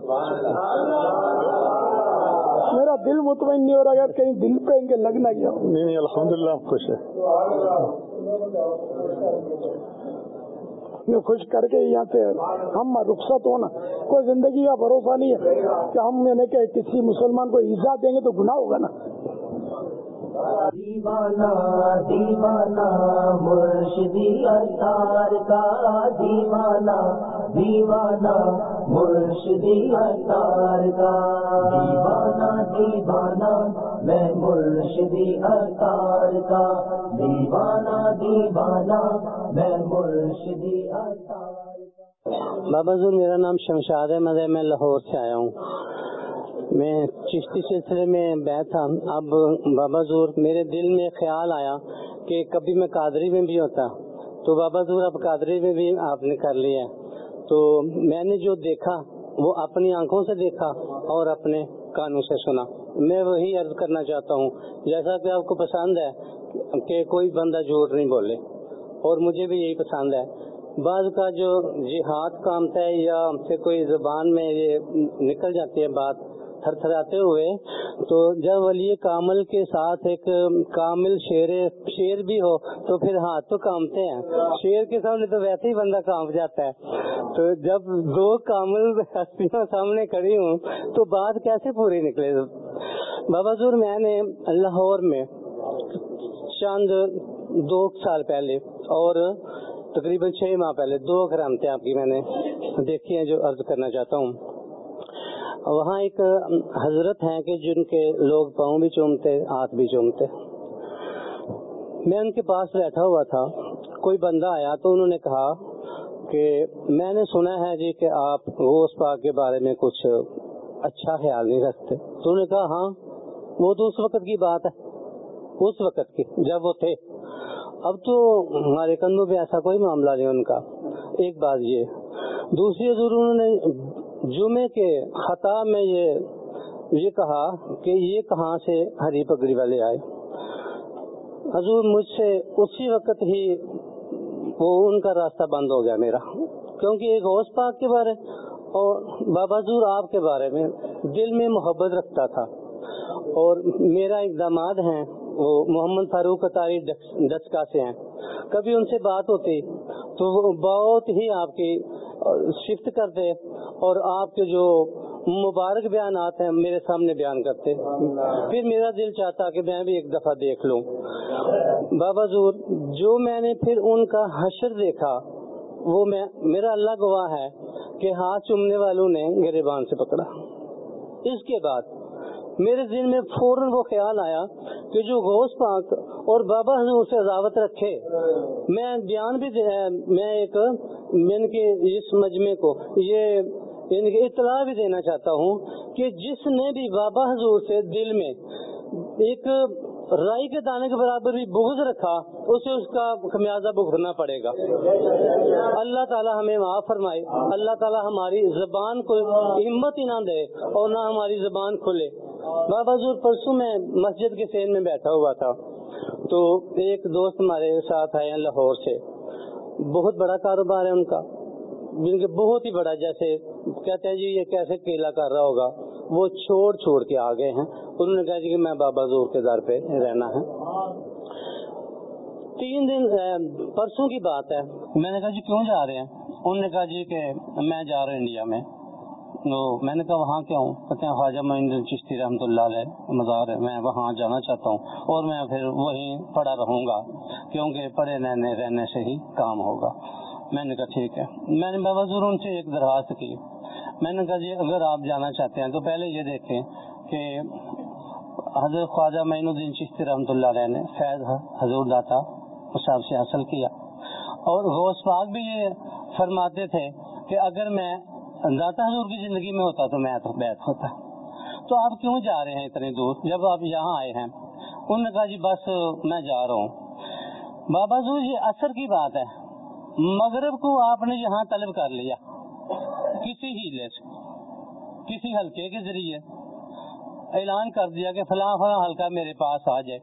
میرا دل مطمئن نہیں ہو رہا اگر کہیں دل پہ ان کے لگنا گیا نہیں الحمدللہ خوش ہیں۔ خوش کر کے یہاں سے ہم رخصت ہونا، کوئی زندگی کا بھروسہ نہیں ہے کہ ہم یعنی کہ کسی مسلمان کو ایزا دیں گے تو گناہ ہوگا نا۔ دیوانہ دیوانہ، مرشدی اتار کا دیوانہ۔ دیوانہ مرشدی اتار کا۔ دیوانہ دیوانہ، میں مرشدی اتار کا۔ دیوانہ دیوانہ، میں مرشدی اتار بابا زور، میرا نام شمشاد احمد ہے میں لاہور سے آیا ہوں۔ میں چشتی سلسلے میں بیٹھ تھا۔ اب بابا زور، میرے دل میں خیال آیا کہ کبھی میں قادری میں بھی ہوتا۔ تو بابا زور، اب قادری میں بھی آپ نے کر لیا۔ تو میں نے جو دیکھا وہ اپنی آنکھوں سے دیکھا اور اپنے کانوں سے سنا۔ میں وہی عرض کرنا چاہتا ہوں، جیسا کہ آپ کو پسند ہے کہ کوئی بندہ جھوٹ نہیں بولے، اور مجھے بھی یہی پسند ہے۔ بعض کا جو جہاد کامتا ہے یا ہم سے کوئی زبان میں یہ نکل جاتی ہے بات تھر تھراتے ہوئے۔ تو جب ولی کامل کے ساتھ ایک کامل شیر شیر بھی ہو، تو پھر ہاتھ تو کامتے ہیں۔ شیر کے سامنے تو ویسے ہی بندہ کانپ جاتا ہے۔ تو جب دو کامل ہستیاں سامنے کھڑی ہوں، تو بات کیسے پوری نکلے؟ بابا زور میں نے لاہور میں چند دو سال پہلے اور تقریباً چھ ماہ پہلے دو کرامتیں آپ کی میں نے دیکھی ہیں جو عرض کرنا چاہتا ہوں۔ وہاں ایک حضرت ہیں کہ جن کے لوگ پاؤں بھی چومتے، ہاتھ بھی چومتے۔ میں ان کے پاس بیٹھا ہوا تھا، کوئی بندہ آیا تو انہوں نے کہا کہ میں نے سنا ہے جی کہ آپ غوث پاک کے بارے میں کچھ اچھا خیال نہیں رکھتے۔ تو انہوں نے کہا ہاں وہ تو اس وقت کی بات ہے، اس وقت کی، جب وہ تھے۔ اب تو ہمارے کندھوں پہ ایسا کوئی معاملہ نہیں ان کا۔ ایک بات یہ، دوسری حضور انہوں نے جمعے کے خطا میں یہ یہ کہا کہ یہ کہاں سے ہری پگڑی والے آئے۔ حضور مجھ سے اسی وقت ہی وہ ان کا راستہ بند ہو گیا میرا، کیونکہ ایک ہوش پاک کے بارے اور بابا زور آپ کے بارے میں دل میں محبت رکھتا تھا۔ اور میرا ایک داماد ہیں، وہ محمد فاروق اطاری ڈسکا سے ہیں۔ کبھی ان سے بات ہوتی تو وہ بہت ہی آپ کی شفٹ کرتے اور آپ کے جو مبارک بیانات ہیں میرے سامنے بیان کرتے پھر میرا دل چاہتا کہ میں بھی ایک دفعہ دیکھ لوں۔ بابا زور، جو میں نے پھر ان کا حشر دیکھا، وہ میں، میرا اللہ گواہ ہے کہ ہاتھ چومنے والوں نے گریبان سے پکڑا۔ اس کے بعد میرے دل میں فوراً وہ خیال آیا کہ جو غوث پاک اور بابا حضور سے عداوت رکھے۔ میں بیان بھی میں ایک یعنی من کے اس مجمع کو یہ یعنی ان کی اطلاع بھی دینا چاہتا ہوں کہ جس نے بھی بابا حضور سے دل میں ایک رائی کے دانے کے برابر بھی بغض رکھا، اسے اس کا خمیازہ بھگتنا پڑے گا۔ اللہ تعالی ہمیں معاف فرمائے۔ اللہ تعالی ہماری زبان کو ہمت ہی نہ دے اور نہ ہماری زبان کھلے۔ بابا زور پرسوں میں مسجد کے سین میں بیٹھا ہوا تھا۔ تو ایک دوست ہمارے ساتھ آئے ہیں لاہور سے۔ بہت بڑا کاروبار ہے ان کا۔ جن کے بہت ہی بڑا، جیسے کہتے ہیں جی یہ کیسے کیلا کر رہا ہوگا۔ وہ چھوڑ چھوڑ کے آ گئے ہیں۔ انہوں نے کہا جی کہ میں بابا زور کے در پہ رہنا ہے۔ تین دن پرسوں کی بات ہے۔ میں نے کہا جی کیوں جا رہے ہیں؟ انہوں نے کہا جی کہ میں جا رہا ہوں انڈیا میں۔ میں نے کہا وہاں کیوں؟ کہتے ہیں خواجہ معین چشتی رحمۃ اللہ علیہ، مزار ہے، میں وہاں جانا چاہتا ہوں۔ اور میں پھر وہیں پڑا رہوں گا، کیونکہ پڑے رہنے رہنے سے ہی کام ہوگا۔ میں نے کہا ٹھیک ہے۔ میں نے بابا ضرور ان سے ایک درخواست کی۔ میں نے کہا جی اگر آپ جانا چاہتے ہیں تو پہلے یہ دیکھیں کہ حضرت خواجہ معین الدین چشتی رحمۃ اللہ علیہ نے فیض حضور داتا صاحب سے حاصل کیا۔ اور غوث پاک بھی یہ فرماتے تھے کہ اگر میں داتا حضور کی زندگی میں ہوتا تو میں تو بیت ہوتا۔ تو آپ کیوں جا رہے ہیں اتنی دور؟ جب آپ یہاں آئے ہیں۔ انہوں نے کہا جی بس میں جا رہا ہوں۔ بابا زور یہ اثر کی بات ہے۔ مغرب کو آپ نے یہاں طلب کر لیا۔ کسی ہیلے سے، کسی ہلکے کے ذریعے اعلان کر دیا کہ فلاں فلاں ہلکا میرے پاس آ جائے۔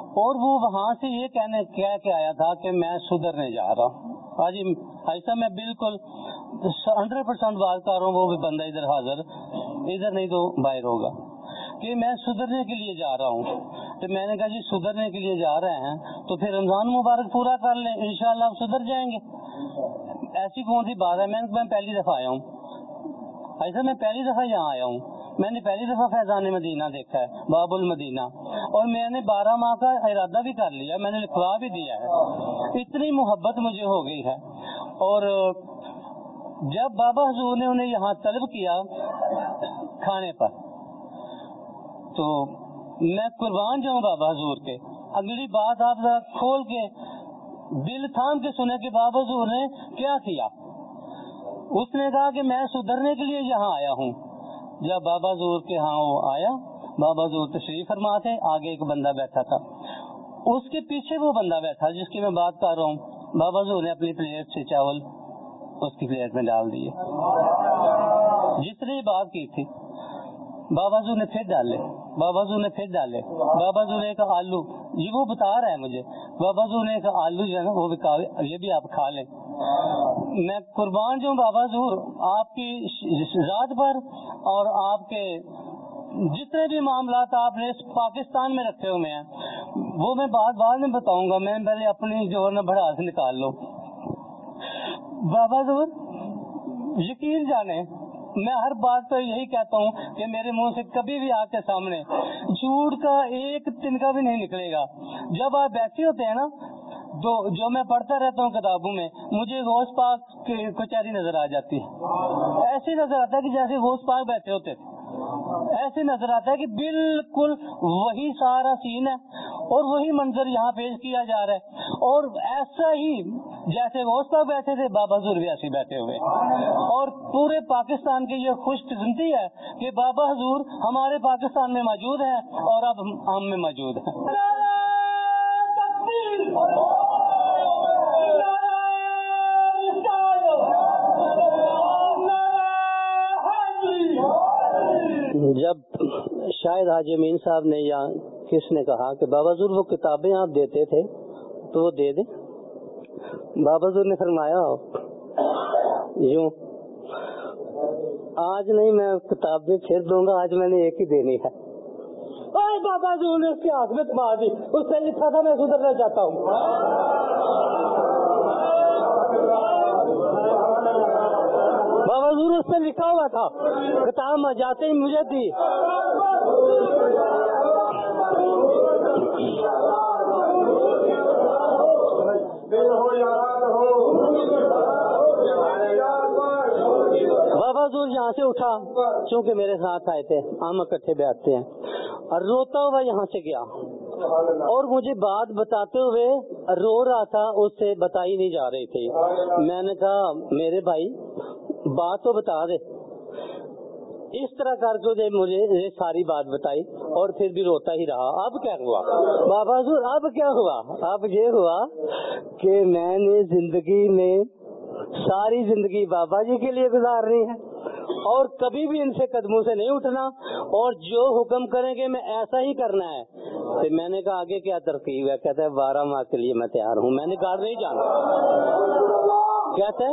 اور وہ وہاں سے یہ کہنے، کہہ کے آیا تھا کہ میں سدھرنے جا رہا ہوں۔ ہاں جی، حاجی ایسا میں بالکل ہنڈریڈ پرسینٹ بات کر رہا ہوں، وہ بھی بندہ ادھر حاضر، ادھر نہیں تو باہر ہوگا۔ کہ میں سدھرنے کے لیے جا رہا ہوں، تو میں نے کہا جی سدھرنے کے لیے جا رہے ہیں، تو پھر رمضان مبارک پورا کر لیں، انشاءاللہ آپ سدھر جائیں گے۔ ایسی کون سی بات ہے؟ میں پہلی دفعہ آیا ہوں۔ ایسا میں پہلی دفعہ یہاں آیا ہوں۔ میں نے پہلی دفعہ فیضان مدینہ دیکھا ہے باب المدینہ اور میں نے بارہ ماہ کا ارادہ بھی کر لیا، میں نے لکھوا بھی دیا ہے۔ اتنی محبت مجھے ہو گئی ہے۔ اور جب بابا حضور نے انہیں یہاں طلب کیا کھانے پر، تو میں قربان جاؤں بابا حضور کے۔ اگلی بات آپ کھول کے، دل تھام کے سنے کہ بابا حضور نے کیا کیا۔ اس نے کہا کہ میں سدھرنے کے لیے یہاں آیا ہوں۔ جب بابا حضور کے ہاں وہ آیا، بابا حضور تشریف فرما تھے آگے ایک بندہ بیٹھا تھا۔ اس کے پیچھے وہ بندہ بیٹھا جس کی میں بات کر رہا ہوں۔ بابا حضور نے اپنی پلیٹ سے چاول اس کی پلیٹ میں ڈال دیے۔ جس نے یہ بات کی تھی، بابا حضور نے پھر ڈالے۔ بابا حضور نے پھر ڈالے۔ بابا حضور نے کہا، آلو یہ وہ بتا رہا ہے مجھے۔ بابا حضور نے کہا آلو جو ہے نا وہ بھی یہ بھی آپ کھا لیں۔ میں قربان جو ہوں بابا حضور آپ کی ذات پر اور آپ کے جتنے بھی معاملات آپ نے پاکستان میں رکھے ہوئے ہیں، وہ میں بات بعد میں بتاؤں گا۔ میں پہلے اپنی جو ہے نا بڑھاس نکال لو بابا حضور یقین جانے میں ہر بات تو یہی کہتا ہوں کہ میرے منہ سے کبھی بھی آپ کے سامنے جھوٹ کا ایک تنکا بھی نہیں نکلے گا۔ جب آپ بیٹھے ہوتے ہیں نا، تو جو میں پڑھتا رہتا ہوں کتابوں میں، مجھے غوث پاک کی کچہری نظر آ جاتی ہے۔ ایسی نظر آتا ہے کہ جیسے غوث پاک بیٹھے ہوتے تھے۔ ایسے نظر آتا ہے کہ بالکل وہی سارا سین ہے اور وہی منظر یہاں پیش کیا جا رہا ہے اور ایسا ہی جیسے غوث پاک بیٹھے تھے، بابا حضور بھی ایسے بیٹھے ہوئے۔ اور پورے پاکستان کی یہ خوش قسمتی ہے کہ بابا حضور ہمارے پاکستان میں موجود ہیں اور اب ہم میں موجود ہیں۔ جب شاید حاج امین صاحب نے یا کس نے کہا کہ بابا ضرور وہ کتابیں آپ دیتے تھے تو وہ دے دیں۔ بابا ضرور نے فرمایا، یوں، آج نہیں میں کتابیں پھر دوں گا، آج میں نے ایک ہی دینی ہے۔ بابا ضرور نے اس کی ہاتھ میں مار دی۔ اس سے لکھا تھا میں سدھرنا چاہتا ہوں۔ بابا اس سے لکھا ہوا تھا کتاب جاتے ہی مجھے دی۔ بابا زور یہاں سے اٹھا، چونکہ میرے ساتھ آئے تھے، ہم اکٹھے بیٹھتے ہیں۔ اور روتا ہوا یہاں سے گیا۔ اور مجھے بات بتاتے ہوئے رو رہا تھا اس سے بتائی نہیں جا رہی تھی۔ میں نے کہا میرے بھائی بات تو بتا دے۔ اس طرح کر کے مجھے یہ ساری بات بتائی اور پھر بھی روتا ہی رہا۔ اب کیا ہوا؟ بابا حضور اب کیا ہوا؟ اب یہ ہوا کہ میں نے زندگی میں ساری زندگی بابا جی کے لیے گزارنی ہے۔ اور کبھی بھی ان سے قدموں سے نہیں اٹھنا اور جو حکم کریں گے میں ایسا ہی کرنا ہے تو میں نے کہا آگے کیا ترکیب ہے کہتا ہے بارہ ماہ کے لیے میں تیار ہوں میں نے گاڑ نہیں جانا کہتے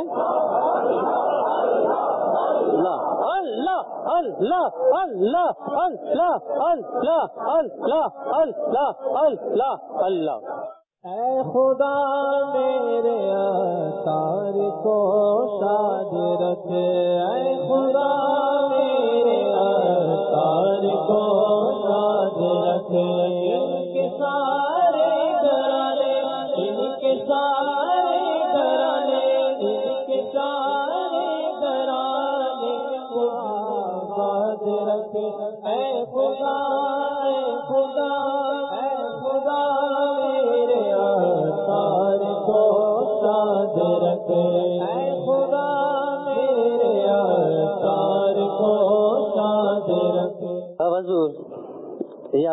اللہ اللہ اللہ اللہ اللہ اللہ اللہ اللہ اللہ اللہ اے خدا میرے تار کو شاد رکھ۔ اے خدا میرے تار کو شاد رکھ۔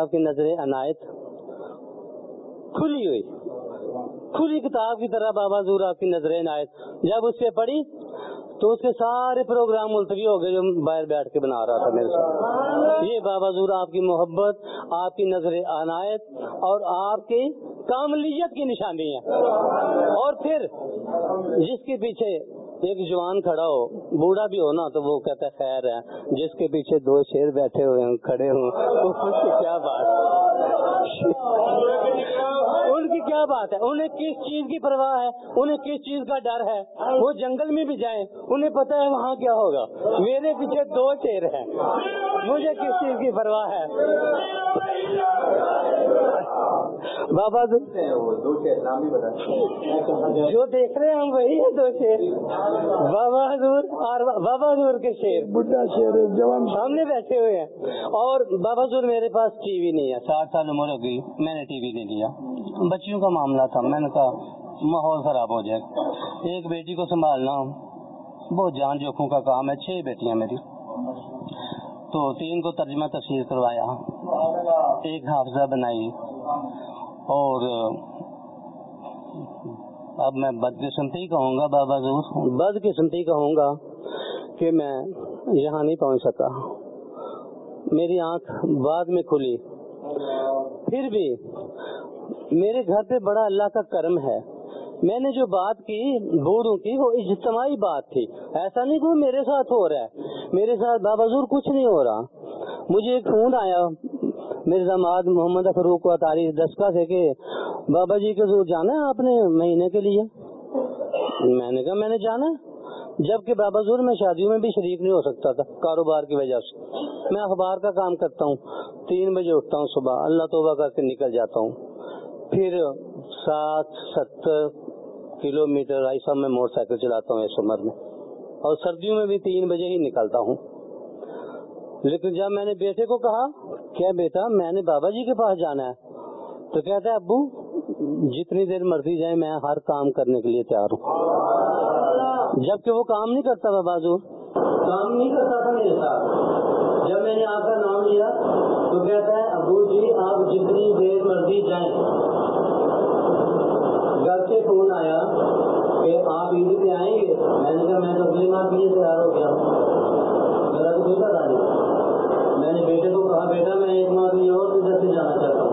آپ کی نظر عنایت کھلی ہوئی۔ کھلی کتاب کی طرح بابا حضور آپ کی نظر عنایت۔ جب اس سے پڑھی تو اس کے سارے پروگرام ملتوی ہو گئے جو باہر بیٹھ کے بنا رہا تھا میرے ساتھ۔ یہ بابا حضور آپ کی محبت، آپ کی نظر عنایت اور آپ کی کاملیت کی نشانی ہے۔ اور پھر جس کے پیچھے ایک جوان کھڑا ہو، بوڑھا بھی ہو نا، تو وہ کہتا ہے، خیر ہے، جس کے پیچھے دو شیر بیٹھے ہوئے ہوں کھڑے ہوں۔ اس کی کیا بات ان کی کیا بات ہے؟ انہیں کس چیز کی پرواہ ہے؟ انہیں کس چیز کا ڈر ہے؟ وہ جنگل میں بھی جائیں، انہیں پتا ہے وہاں کیا ہوگا۔ میرے پیچھے دو شیر ہیں۔ مجھے کس چیز کی پرواہ ہے؟ بابا دو جو دیکھ رہے ہیں ہم وہی ہیں دو شیر۔ بابا حضور اور بابا حضور کے شیر۔ بڈھا شیر جوان۔ سامنے بیٹھے ہوئے ہیں۔ اور بابا حضور میرے پاس ٹی وی نہیں ہے۔ ساٹھ سال عمر ہو گئی میں نے ٹی وی نہیں لیا۔ بچیوں کا معاملہ تھا میں نے کہا ماحول خراب ہو جائے۔ ایک بیٹی کو سنبھالنا بہت جان جوکھوں کا کام ہے چھ بیٹیاں میری۔ تو تین کو ترجمہ تفسیر کروایا۔ ایک حافظہ بنائی اور اب میں بد قسمتی کہوں گا، بابا ضرور۔ بد قسمتی کہوں گا کہ میں یہاں نہیں پہنچ سکا۔ میری آنکھ بعد میں کھلی۔ پھر بھی میرے گھر پہ بڑا اللہ کا کرم ہے۔ میں نے جو بات کی بوڑھوں کی، وہ اجتماعی بات تھی۔ ایسا نہیں کہ میرے ساتھ ہو رہا ہے۔ میرے ساتھ بابا ضرور کچھ نہیں ہو رہا۔ مجھے ایک فون آیا میرے داماد محمد فروخ کو تاریخ دسکا سے کہ بابا جی کے زور جانا ہے آپ نے مہینے کے لیے؟ میں نے کہا، میں نے جانا ہے، جبکہ بابا زور میں شادیوں میں بھی شریک نہیں ہو سکتا تھا، کاروبار کی وجہ سے۔ میں اخبار کا کام کرتا ہوں، تین بجے اٹھتا ہوں صبح، اللہ توبہ کر کے نکل جاتا ہوں۔ پھر سات، ستر کلو میٹر ایسا میں موٹر سائیکل چلاتا ہوں اس عمر میں، اور سردیوں میں بھی تین بجے ہی نکلتا ہوں۔ لیکن جب میں نے بیٹے کو کہا، کیا بیٹا، میں نے بابا جی کے پاس جانا ہے۔ تو کہتا ہے، ابو، جتنی دیر مرضی جائے، میں ہر کام کرنے کے لیے تیار ہوں۔ جبکہ وہ کام نہیں کرتا بابا جو کام نہیں کرتا تھا میرے ساتھ۔ جب میں نے آپ کا نام لیا، تو کہتا ہے، ابو جی آپ جتنی دیر مرضی جائیں۔ گھر سے فون آیا کہ آپ عید پہ آئیں گے۔ میں نے کہا، میں تو اگلے ماہ کے لیے تیار ہو گیا میرا تو کوئی پتا نہیں میں نے بیٹے کو کہا بیٹا میں ایک ماہ کے اور ادھر سے جانا چاہتا ہوں۔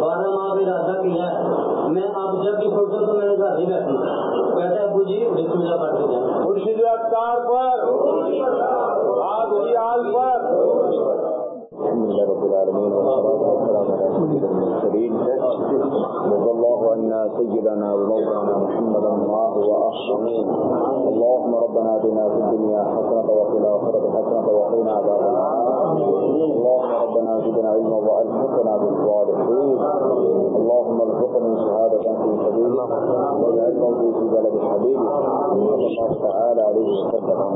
بارہ ماہ کا ارادہ کیا ہے۔ میں اب جب بھی فرصت تو میں نے گھر ہی بیٹھوں کہتا ہے ابو جی بسم اللہ پڑھ کے جائیں مرشد اختار پر۔ آپ کی آل پر۔ الحمد لله رب العالمين، والصلاة والسلام على سيد المرسلين رضي الله عنا سيدنا ومولانا محمدا الله وأحسنين اللهم ربنا آتنا في الدنيا حسنة وفي الآخرة حسنة وقنا عذاب اللهم ربنا زدنا علما وألحقنا بالصالحين. اللهم ارزقنا شهادة في سبيلك. واجعل موتي في بلد حبيبك صلى الله تعالى عليه وسلم.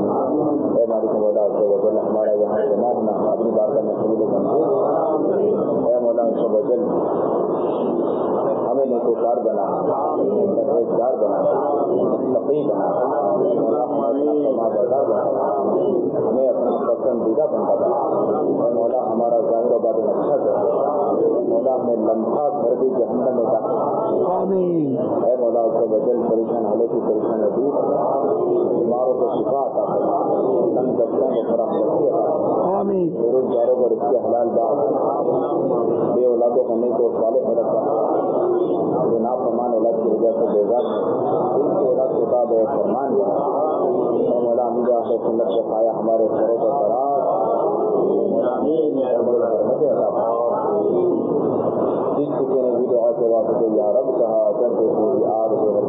اے مالک مولا عز وجل ہمارا یہاں جمع ہونا اپنی بارگاہ میں قبول اے مولا عز وجل، ہمیں نیکوکار بنا، پرہیزگار بنا، متقی بنا بازار بنا، ہمیں اپنا پسندیدہ بنتا بنا۔ اے مولا، ہمارا ظاہر و باطن اچھا کر مولا ہمیں لمحہ گھر بھی جہنم میں داخل اے مولا عز وجل پریشان حالے کی پریشان دور بیماروں کو شفا عطا فرما تنگ دستوں کو فراہم کرتی کو رزق حلال بات بے اولادوں کو نیک اور صالح رکھا جو نافرمان اولاد کی وجہ سے بیزار ان کی اولاد کے بعد فرمان۔ اے مولا امجا ہے سنت کے پایا ہمارے گھروں کو آمین۔ رب الرحمت عطا جس کسی نے بھی دعا کے واسطے یا رب کہا کر ہوئے آگ سے سے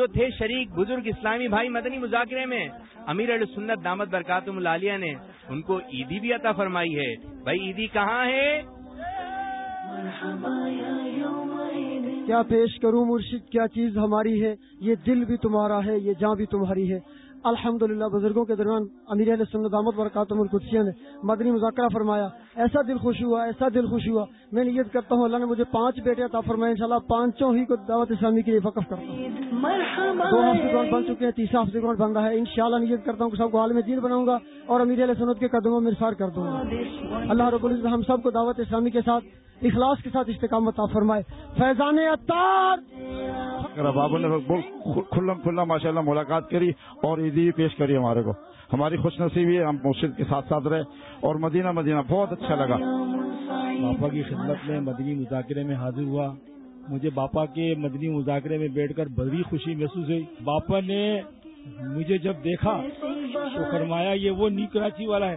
جو تھے شریک بزرگ اسلامی بھائی مدنی مذاکرے میں، امیر السنت دامت برکاتم العالیہ نے ان کو عیدی بھی عطا فرمائی ہے۔ بھائی، عیدی کہاں ہے؟ کیا پیش کروں مرشد؟ کیا چیز ہماری ہے؟ یہ دل بھی تمہارا ہے، یہ جاں بھی تمہاری ہے۔ الحمد للہ بزرگوں کے درمیان امیر علیہ سنت دامت برکاتم القدسیہ نے مدنی مذاکرہ فرمایا۔ ایسا دل خوش ہوا ایسا دل خوش ہوا۔ میں نیت کرتا ہوں اللہ نے مجھے پانچ بیٹے عطا فرمائے انشاءاللہ پانچوں ہی کو دعوت اسلامی کے لیے وقف کرتا ہوں۔ دو ہفتے گراؤنڈ بن چکے ہیں تیسرا ہفتے گراؤنڈ بن رہا ہے۔ انشاءاللہ نیت کرتا ہوں کہ سب کو عالم دین بناؤں گا اور امیر علیہ سنت کے قدموں میں سار کر دوں گا۔ اللہ رب العزت ہم سب کو دعوت اسلامی کے ساتھ اخلاص کے ساتھ استقامت عطا فرمائے۔ فیضان رباب کھلم کھلا ماشاء اللہ ملاقات کری اور عیدی پیش کری ہمارے کو۔ ہماری خوش نصیبی ہے، ہم مسجد کے ساتھ ساتھ رہے اور مدینہ مدینہ بہت اچھا لگا۔ باپا کی خدمت میں مدنی مذاکرے میں حاضر ہوا۔ مجھے باپا کے مدنی مذاکرے میں بیٹھ کر بڑی خوشی محسوس ہوئی۔ باپا نے مجھے جب دیکھا تو فرمایا، یہ وہ نی کراچی والا ہے۔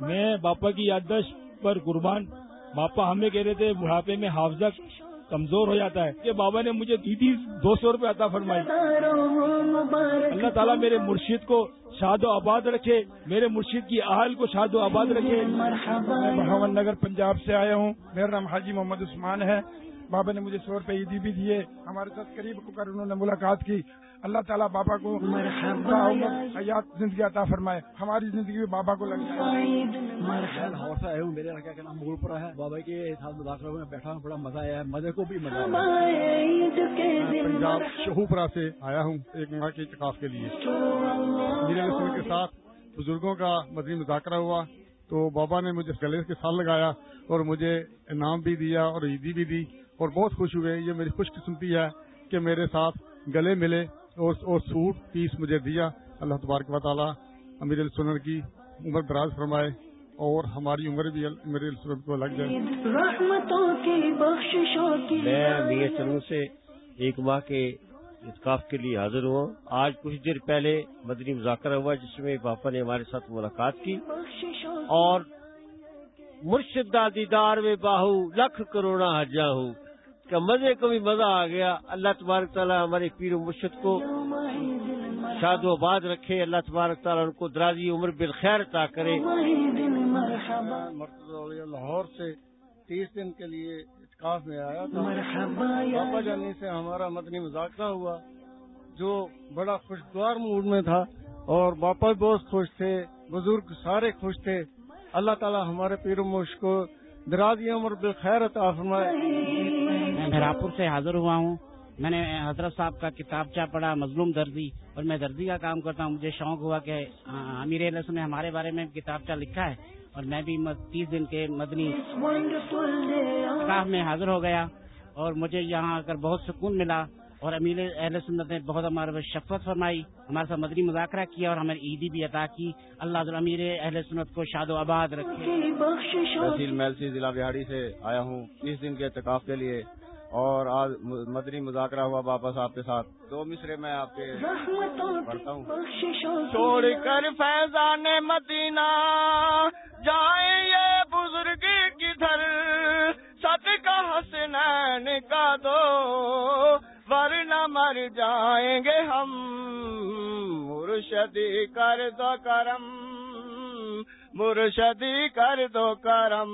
میں باپا کی یادداشت پر قربان، باپا ہمیں کہہ رہے تھے، بڑھاپے میں حافظہ کمزور ہو جاتا ہے۔ کہ بابا نے مجھے دیدی دو سو روپے عطا فرمائی۔ اللہ تعالیٰ میرے مرشید کو شاد و آباد رکھے، میرے مرشید کی اہل کو شاد و آباد رکھے۔ میں بہاون نگر پنجاب سے آیا ہوں۔ میرا نام حاجی محمد عثمان ہے۔ بابا نے مجھے سو روپے عیدی بھی دیے۔ ہمارے ساتھ قریب کو کر انہوں نے ملاقات کی۔ اللہ تعالیٰ بابا کو حیات زندگی عطا فرمائے۔ ہماری زندگی میں بابا کو لگ جائے میرے لڑکے کا نام پورا ہے۔ بابا کے ساتھ مذاکر میں بیٹھا ہوں بڑا مزہ آیا ہے۔ مزے کو بھی مزہ پنجاب شہوپرا سے آیا ہوں ایک ماہ کے اتقاف کے لیے۔ میرے رسول کے ساتھ بزرگوں کا مزید مذاکرہ ہوا۔ تو بابا نے مجھے گلے کے سال لگایا اور مجھے انعام بھی دیا اور عیدی بھی دی اور بہت خوش ہوئے۔ یہ میری خوش قسمتی ہے کہ میرے ساتھ گلے ملے۔ اور سوٹ پیس مجھے دیا اللہ تبارک و تعالیٰ امیر السنر کی عمر دراز فرمائے اور ہماری عمر بھی میرے کو لگ جائے۔ رحمتوں کی بخششوں کی میں امیر سے ایک ماہ کے اتقاف کے لیے حاضر ہوا۔ آج کچھ دیر پہلے مدنی مذاکرہ ہوا جس میں پاپا نے ہمارے ساتھ ملاقات کی۔ اور مرشدہ دیدار میں باہو لکھ کروڑا حجا ہوں کا مزے کو بھی مزہ آ گیا۔ اللہ تبارک تعالیٰ ہمارے پیر و مرشد کو شاد و آباد رکھے۔ اللہ تبارک تعالیٰ ان کو درازی عمر بالخیر عطا کرے۔ لاہور سے تیس دن کے لیے اتقاف میں آیا تھا۔ بابا جانی سے ہمارا مدنی مذاکرہ ہوا جو بڑا خوشگوار موڈ میں تھا اور باپا بہت خوش تھے بزرگ سارے خوش تھے۔ اللہ تعالیٰ ہمارے پیر و مرشد کو درازی عمر بالخیر عطا فرمائے۔ میں راپور سے حاضر ہوا ہوں۔ میں نے حضرت صاحب کا کتاب چاہ پڑھا، مظلوم درزی، اور میں درزی کا کام کرتا ہوں۔ مجھے شوق ہوا کہ امیر علیہ نے ہمارے بارے میں کتاب چاہ لکھا ہے، اور میں بھی تیس دن کے مدنی میں حاضر ہو گیا۔ اور مجھے یہاں آ کر بہت سکون ملا، اور امیر اہل سنت نے بہت ہمارے شفقت فرمائی، ہمارے ساتھ مدنی مذاکرہ کیا، اور ہمیں عیدی بھی عطا کی۔ اللہ امیر اہل سنت کو شاد و آباد رکھے۔ تحصیل ضلع بہاڑی سے آیا ہوں۔ تیس دن کے اعتکاف کے لیے اور آج مدنی مذاکرہ ہوا واپس آپ کے ساتھ۔ دو مصرے میں آپ کے پڑھتا ہوں چھوڑ کر فیضان مدینہ جائیں یہ بزرگ کدھر؟ سب کا حسنین کا دو ورنہ مر جائیں گے ہم۔ مرشدی کر دو کرم مرشدی کر دو کرم۔